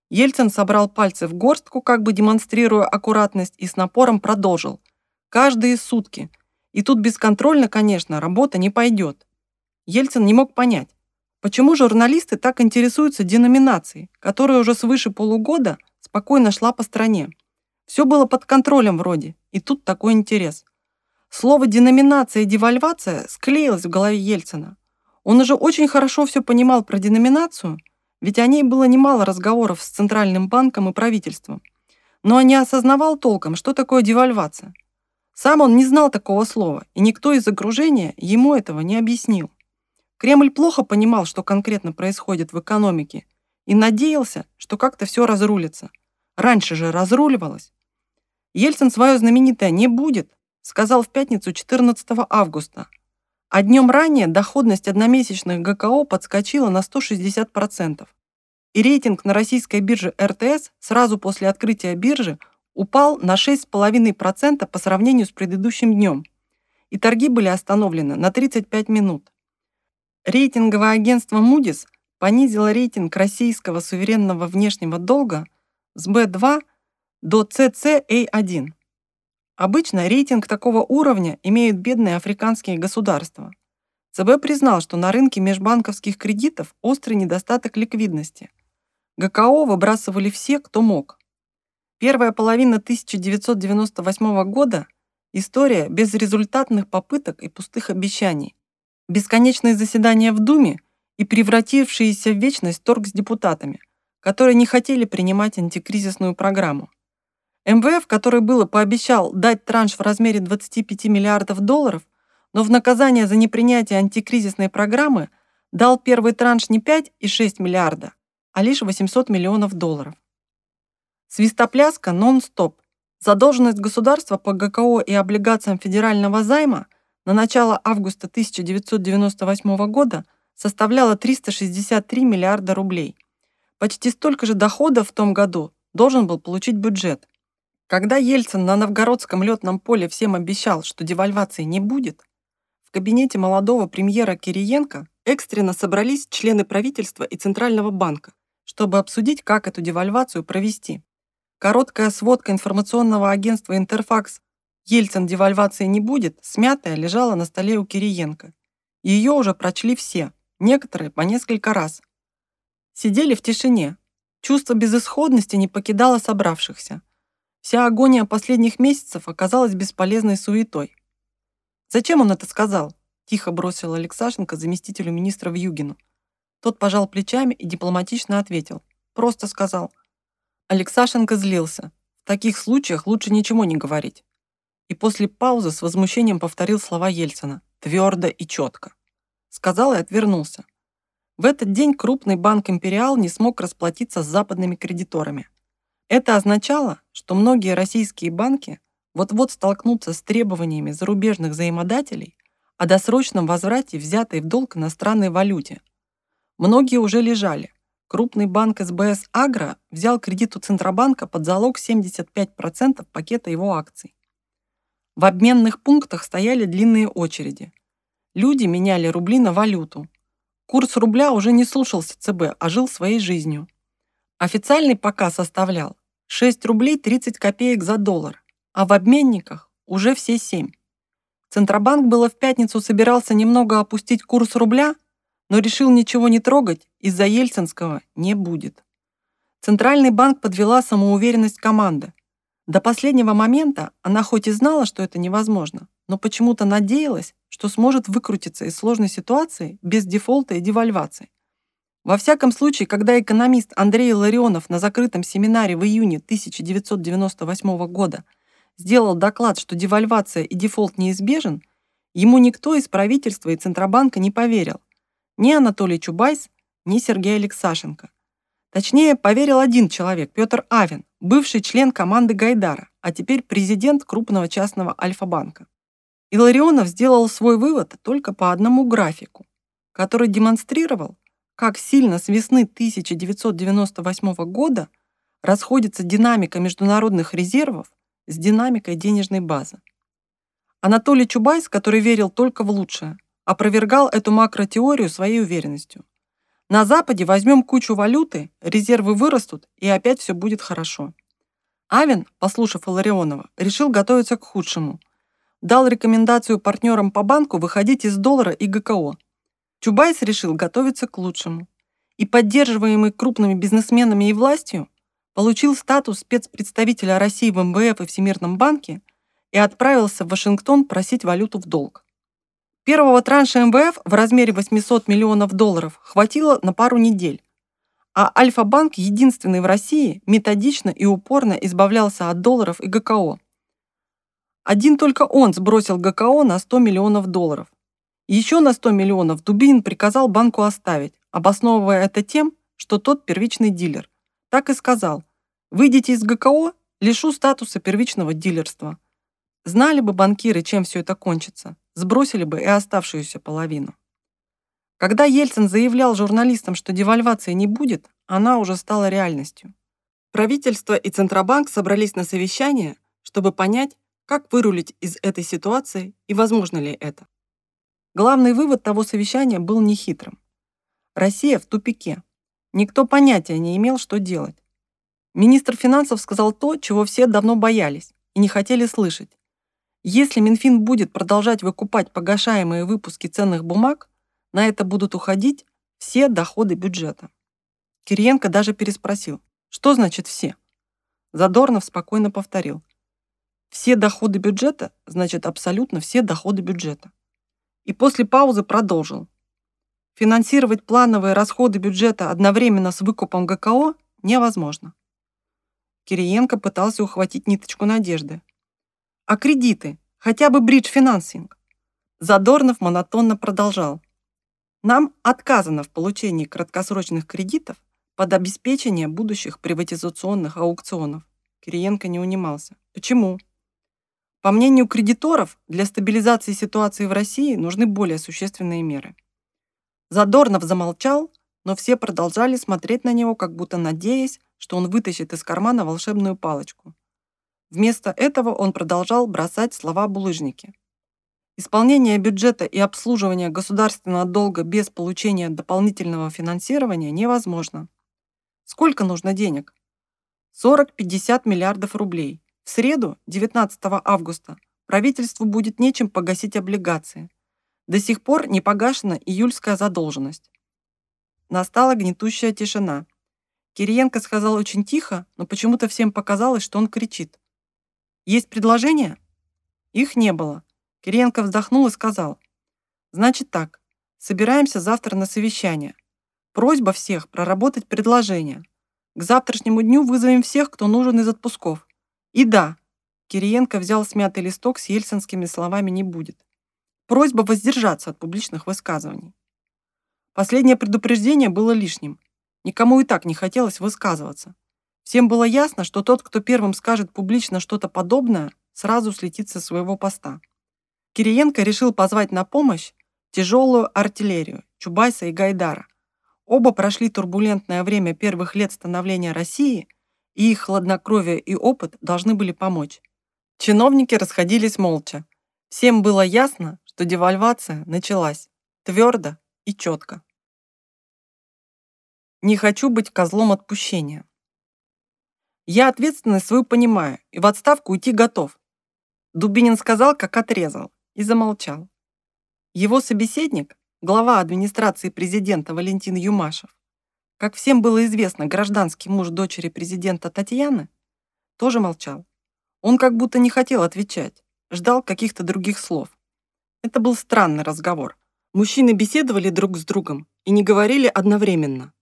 Ельцин собрал пальцы в горстку, как бы демонстрируя аккуратность, и с напором продолжил. Каждые сутки. И тут бесконтрольно, конечно, работа не пойдет. Ельцин не мог понять, Почему журналисты так интересуются деноминацией, которая уже свыше полугода спокойно шла по стране? Все было под контролем вроде, и тут такой интерес. Слово «деноминация» и «девальвация» склеилось в голове Ельцина. Он уже очень хорошо все понимал про деноминацию, ведь о ней было немало разговоров с Центральным банком и правительством. Но не осознавал толком, что такое девальвация. Сам он не знал такого слова, и никто из окружения ему этого не объяснил. Кремль плохо понимал, что конкретно происходит в экономике, и надеялся, что как-то все разрулится. Раньше же разруливалось. Ельцин свое знаменитое «не будет» сказал в пятницу 14 августа, а днем ранее доходность одномесячных ГКО подскочила на 160%. И рейтинг на российской бирже РТС сразу после открытия биржи упал на 6,5% по сравнению с предыдущим днем. И торги были остановлены на 35 минут. Рейтинговое агентство Moody's понизило рейтинг российского суверенного внешнего долга с B2 до CCA1. Обычно рейтинг такого уровня имеют бедные африканские государства. ЦБ признал, что на рынке межбанковских кредитов острый недостаток ликвидности. ГКО выбрасывали все, кто мог. Первая половина 1998 года – история безрезультатных попыток и пустых обещаний, бесконечные заседания в Думе и превратившиеся в вечность торг с депутатами, которые не хотели принимать антикризисную программу. МВФ, который было пообещал дать транш в размере 25 миллиардов долларов, но в наказание за непринятие антикризисной программы дал первый транш не 5,6 миллиарда, а лишь 800 миллионов долларов. Свистопляска нон-стоп. Задолженность государства по ГКО и облигациям федерального займа – на начало августа 1998 года составляла 363 миллиарда рублей. Почти столько же доходов в том году должен был получить бюджет. Когда Ельцин на новгородском летном поле всем обещал, что девальвации не будет, в кабинете молодого премьера Кириенко экстренно собрались члены правительства и Центрального банка, чтобы обсудить, как эту девальвацию провести. Короткая сводка информационного агентства «Интерфакс» Ельцин девальвации не будет, смятая лежала на столе у Кириенко. Ее уже прочли все, некоторые по несколько раз. Сидели в тишине. Чувство безысходности не покидало собравшихся. Вся агония последних месяцев оказалась бесполезной суетой. «Зачем он это сказал?» – тихо бросил Алексашенко заместителю министра Вьюгину. Тот пожал плечами и дипломатично ответил. «Просто сказал». Алексашенко злился. В таких случаях лучше ничего не говорить и после паузы с возмущением повторил слова Ельцина, твердо и четко. Сказал и отвернулся. В этот день крупный банк «Империал» не смог расплатиться с западными кредиторами. Это означало, что многие российские банки вот-вот столкнутся с требованиями зарубежных взаимодателей о досрочном возврате взятой в долг иностранной валюте. Многие уже лежали. Крупный банк СБС «Агро» взял кредит у Центробанка под залог 75% пакета его акций. В обменных пунктах стояли длинные очереди. Люди меняли рубли на валюту. Курс рубля уже не слушался ЦБ, а жил своей жизнью. Официальный пока составлял 6 рублей 30 копеек за доллар, а в обменниках уже все 7. Центробанк было в пятницу собирался немного опустить курс рубля, но решил ничего не трогать, из-за Ельцинского не будет. Центральный банк подвела самоуверенность команды. До последнего момента она хоть и знала, что это невозможно, но почему-то надеялась, что сможет выкрутиться из сложной ситуации без дефолта и девальвации. Во всяком случае, когда экономист Андрей Илларионов на закрытом семинаре в июне 1998 года сделал доклад, что девальвация и дефолт неизбежен, ему никто из правительства и Центробанка не поверил. Ни Анатолий Чубайс, ни Сергей Алексашенко. Точнее, поверил один человек, Петр Авен, бывший член команды Гайдара, а теперь президент крупного частного Альфа-банка. Илларионов сделал свой вывод только по одному графику, который демонстрировал, как сильно с весны 1998 года расходится динамика международных резервов с динамикой денежной базы. Анатолий Чубайс, который верил только в лучшее, опровергал эту макротеорию своей уверенностью. На Западе возьмем кучу валюты, резервы вырастут, и опять все будет хорошо. Авен, послушав Иларионова, решил готовиться к худшему. Дал рекомендацию партнерам по банку выходить из доллара и ГКО – Чубайс решил готовиться к лучшему и, поддерживаемый крупными бизнесменами и властью, получил статус спецпредставителя России в МВФ и Всемирном банке и отправился в Вашингтон просить валюту в долг. Первого транша МВФ в размере 800 миллионов долларов хватило на пару недель, а Альфа-банк, единственный в России, методично и упорно избавлялся от долларов и ГКО. Один только он сбросил ГКО на 100 миллионов долларов. Еще на 100 миллионов Дубинин приказал банку оставить, обосновывая это тем, что тот первичный дилер. Так и сказал, выйдите из ГКО, лишу статуса первичного дилерства. Знали бы банкиры, чем все это кончится, сбросили бы и оставшуюся половину. Когда Ельцин заявлял журналистам, что девальвации не будет, она уже стала реальностью. Правительство и Центробанк собрались на совещание, чтобы понять, как вырулить из этой ситуации и возможно ли это. Главный вывод того совещания был нехитрым. Россия в тупике. Никто понятия не имел, что делать. Министр финансов сказал то, чего все давно боялись и не хотели слышать. Если Минфин будет продолжать выкупать погашаемые выпуски ценных бумаг, на это будут уходить все доходы бюджета. Кириенко даже переспросил, что значит «все». Задорнов спокойно повторил. Все доходы бюджета значит абсолютно все доходы бюджета и после паузы продолжил. Финансировать плановые расходы бюджета одновременно с выкупом ГКО невозможно. Кириенко пытался ухватить ниточку надежды. А кредиты? Хотя бы бридж-финансинг? Задорнов монотонно продолжал. Нам отказано в получении краткосрочных кредитов под обеспечение будущих приватизационных аукционов. Кириенко не унимался. Почему? По мнению кредиторов, для стабилизации ситуации в России нужны более существенные меры. Задорнов замолчал, но все продолжали смотреть на него, как будто надеясь, что он вытащит из кармана волшебную палочку. Вместо этого он продолжал бросать слова булыжники. Исполнение бюджета и обслуживание государственного долга без получения дополнительного финансирования невозможно. Сколько нужно денег? 40-50 миллиардов рублей. В среду, 19 августа, правительству будет нечем погасить облигации. До сих пор не погашена июльская задолженность. Настала гнетущая тишина. Кириенко сказал очень тихо, но почему-то всем показалось, что он кричит. «Есть предложения?» Их не было. Кириенко вздохнул и сказал. «Значит так, собираемся завтра на совещание. Просьба всех проработать предложение. К завтрашнему дню вызовем всех, кто нужен из отпусков. И да, Кириенко взял смятый листок с ельцинскими словами «не будет». Просьба воздержаться от публичных высказываний. Последнее предупреждение было лишним. Никому и так не хотелось высказываться. Всем было ясно, что тот, кто первым скажет публично что-то подобное, сразу слетит со своего поста. Кириенко решил позвать на помощь тяжелую артиллерию Чубайса и Гайдара. Оба прошли турбулентное время первых лет становления России – и их хладнокровие и опыт должны были помочь. Чиновники расходились молча. Всем было ясно, что девальвация началась твердо и четко. Не хочу быть козлом отпущения. Я ответственность свою понимаю и в отставку уйти готов. Дубинин сказал, как отрезал, и замолчал. Его собеседник, глава администрации президента Валентин Юмашев, как всем было известно, гражданский муж дочери президента Татьяны, тоже молчал. Он как будто не хотел отвечать, ждал каких-то других слов. Это был странный разговор. Мужчины беседовали друг с другом и не говорили одновременно.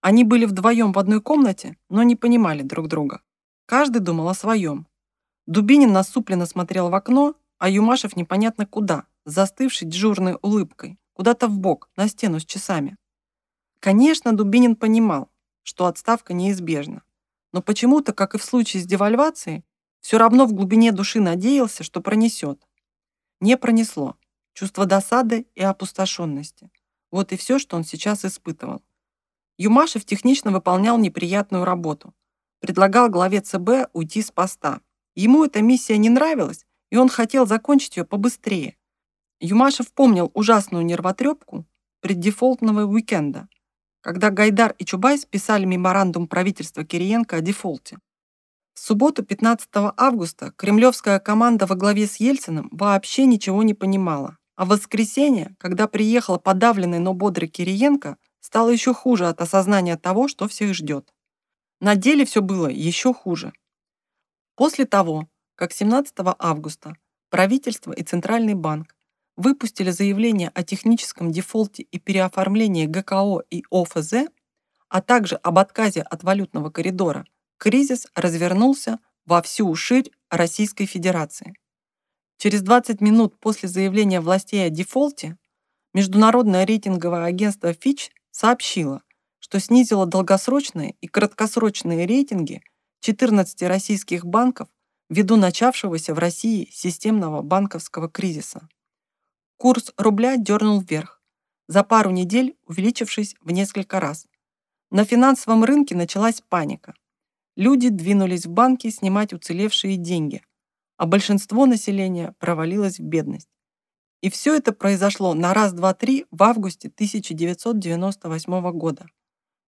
Они были вдвоем в одной комнате, но не понимали друг друга. Каждый думал о своем. Дубинин насупленно смотрел в окно, а Юмашев непонятно куда, застывший дежурной улыбкой, куда-то в бок, на стену с часами. Конечно, Дубинин понимал, что отставка неизбежна, но почему-то, как и в случае с девальвацией, все равно в глубине души надеялся, что пронесет. Не пронесло. Чувство досады и опустошенности. Вот и все, что он сейчас испытывал. Юмашев технично выполнял неприятную работу. Предлагал главе ЦБ уйти с поста. Ему эта миссия не нравилась, и он хотел закончить ее побыстрее. Юмашев помнил ужасную нервотрепку преддефолтного уикенда, когда Гайдар и Чубайс писали меморандум правительства Кириенко о дефолте. В субботу 15 августа кремлевская команда во главе с Ельциным вообще ничего не понимала. А в воскресенье, когда приехал подавленный, но бодрый Кириенко, стало еще хуже от осознания того, что всех ждет. На деле все было еще хуже. После того, как 17 августа правительство и Центральный банк выпустили заявление о техническом дефолте и переоформлении ГКО и ОФЗ, а также об отказе от валютного коридора, кризис развернулся во всю ширь Российской Федерации. Через 20 минут после заявления властей о дефолте международное рейтинговое агентство Fitch сообщило, что снизило долгосрочные и краткосрочные рейтинги 14 российских банков ввиду начавшегося в России системного банковского кризиса. Курс рубля дернул вверх, за пару недель увеличившись в несколько раз. На финансовом рынке началась паника. Люди двинулись в банки снимать уцелевшие деньги, а большинство населения провалилось в бедность. И все это произошло на раз-два-три в августе 1998 года.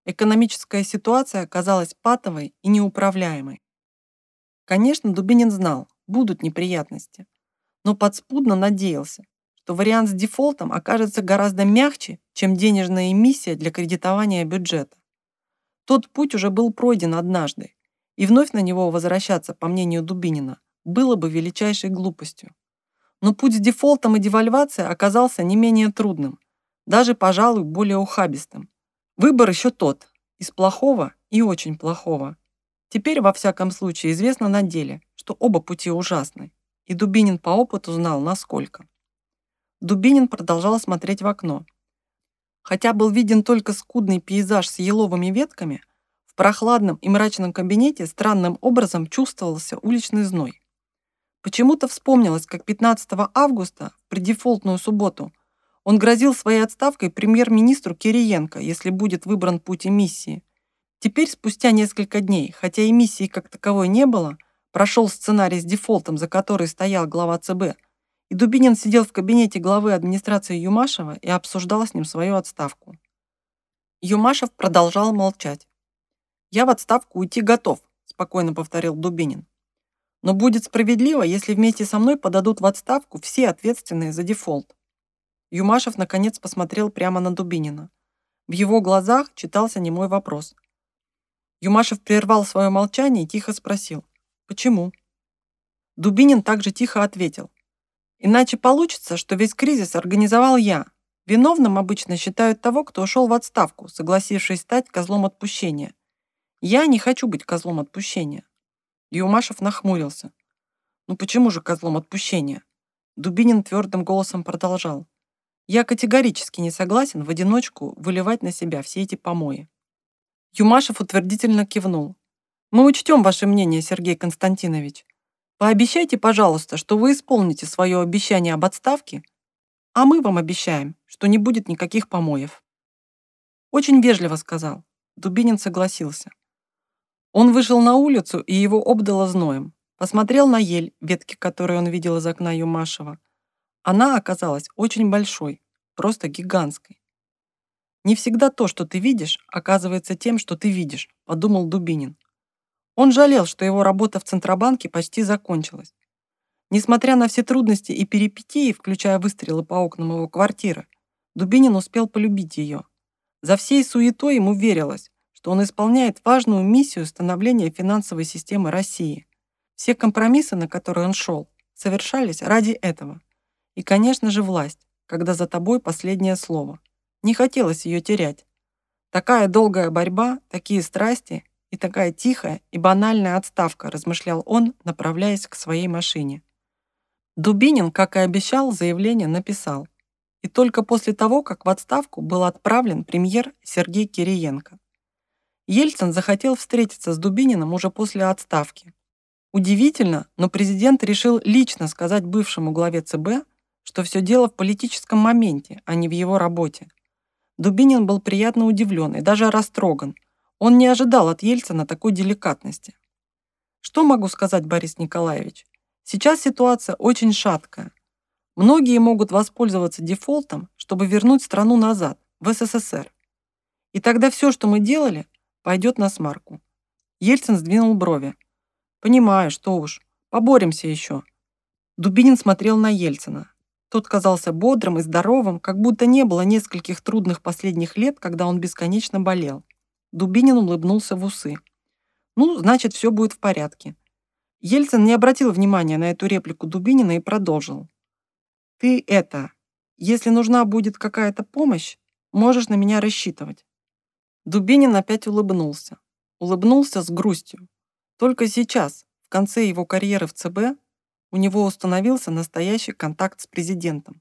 Экономическая ситуация оказалась патовой и неуправляемой. Конечно, Дубинин знал, будут неприятности, но подспудно надеялся, что вариант с дефолтом окажется гораздо мягче, чем денежная эмиссия для кредитования бюджета. Тот путь уже был пройден однажды, и вновь на него возвращаться, по мнению Дубинина, было бы величайшей глупостью. Но путь с дефолтом и девальвацией оказался не менее трудным, даже, пожалуй, более ухабистым. Выбор еще тот, из плохого и очень плохого. Теперь, во всяком случае, известно на деле, что оба пути ужасны, и Дубинин по опыту знал, насколько. Дубинин продолжал смотреть в окно. Хотя был виден только скудный пейзаж с еловыми ветками, в прохладном и мрачном кабинете странным образом чувствовался уличный зной. Почему-то вспомнилось, как 15 августа, в преддефолтную субботу, он грозил своей отставкой премьер-министру Кириенко, если будет выбран путь эмиссии. Теперь, спустя несколько дней, хотя эмиссии как таковой не было, прошел сценарий с дефолтом, за который стоял глава ЦБ, и Дубинин сидел в кабинете главы администрации Юмашева и обсуждал с ним свою отставку. Юмашев продолжал молчать. «Я в отставку уйти готов», – спокойно повторил Дубинин. Но будет справедливо, если вместе со мной подадут в отставку все ответственные за дефолт. Юмашев наконец посмотрел прямо на Дубинина. В его глазах читался немой вопрос. Юмашев прервал свое молчание и тихо спросил. «Почему?» Дубинин также тихо ответил. «Иначе получится, что весь кризис организовал я. Виновным обычно считают того, кто ушел в отставку, согласившись стать козлом отпущения. Я не хочу быть козлом отпущения. Юмашев нахмурился. «Ну почему же козлом отпущения?» Дубинин твердым голосом продолжал. «Я категорически не согласен в одиночку выливать на себя все эти помои». Юмашев утвердительно кивнул. «Мы учтем ваше мнение, Сергей Константинович. Пообещайте, пожалуйста, что вы исполните свое обещание об отставке, а мы вам обещаем, что не будет никаких помоев». Очень вежливо сказал. Дубинин согласился. Он вышел на улицу, и его обдало зноем. Посмотрел на ель, ветки которой он видел из окна Юмашева. Она оказалась очень большой, просто гигантской. «Не всегда то, что ты видишь, оказывается тем, что ты видишь», – подумал Дубинин. Он жалел, что его работа в Центробанке почти закончилась. Несмотря на все трудности и перипетии, включая выстрелы по окнам его квартиры, Дубинин успел полюбить ее. За всей суетой ему верилось, что он исполняет важную миссию становления финансовой системы России. Все компромиссы, на которые он шел, совершались ради этого. И, конечно же, власть, когда за тобой последнее слово. Не хотелось ее терять. Такая долгая борьба, такие страсти и такая тихая и банальная отставка, размышлял он, направляясь к своей машине. Дубинин, как и обещал, заявление написал. И только после того, как в отставку был отправлен премьер Сергей Кириенко. Ельцин захотел встретиться с Дубининым уже после отставки. Удивительно, но президент решил лично сказать бывшему главе ЦБ, что все дело в политическом моменте, а не в его работе. Дубинин был приятно удивлен и даже растроган. Он не ожидал от Ельцина такой деликатности. Что могу сказать, Борис Николаевич? Сейчас ситуация очень шаткая. Многие могут воспользоваться дефолтом, чтобы вернуть страну назад, в СССР. И тогда все, что мы делали, пойдет на смарку. Ельцин сдвинул брови. Понимаю, что уж, поборемся еще. Дубинин смотрел на Ельцина. Тот казался бодрым и здоровым, как будто не было нескольких трудных последних лет, когда он бесконечно болел. Дубинин улыбнулся в усы. Ну, значит, все будет в порядке. Ельцин не обратил внимания на эту реплику Дубинина и продолжил. «Ты это, если нужна будет какая-то помощь, можешь на меня рассчитывать». Дубинин опять улыбнулся. Улыбнулся с грустью. Только сейчас, в конце его карьеры в ЦБ, у него установился настоящий контакт с президентом.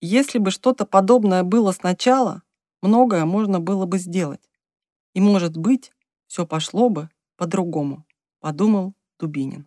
Если бы что-то подобное было сначала, многое можно было бы сделать. И, может быть, все пошло бы по-другому подумал Дубинин.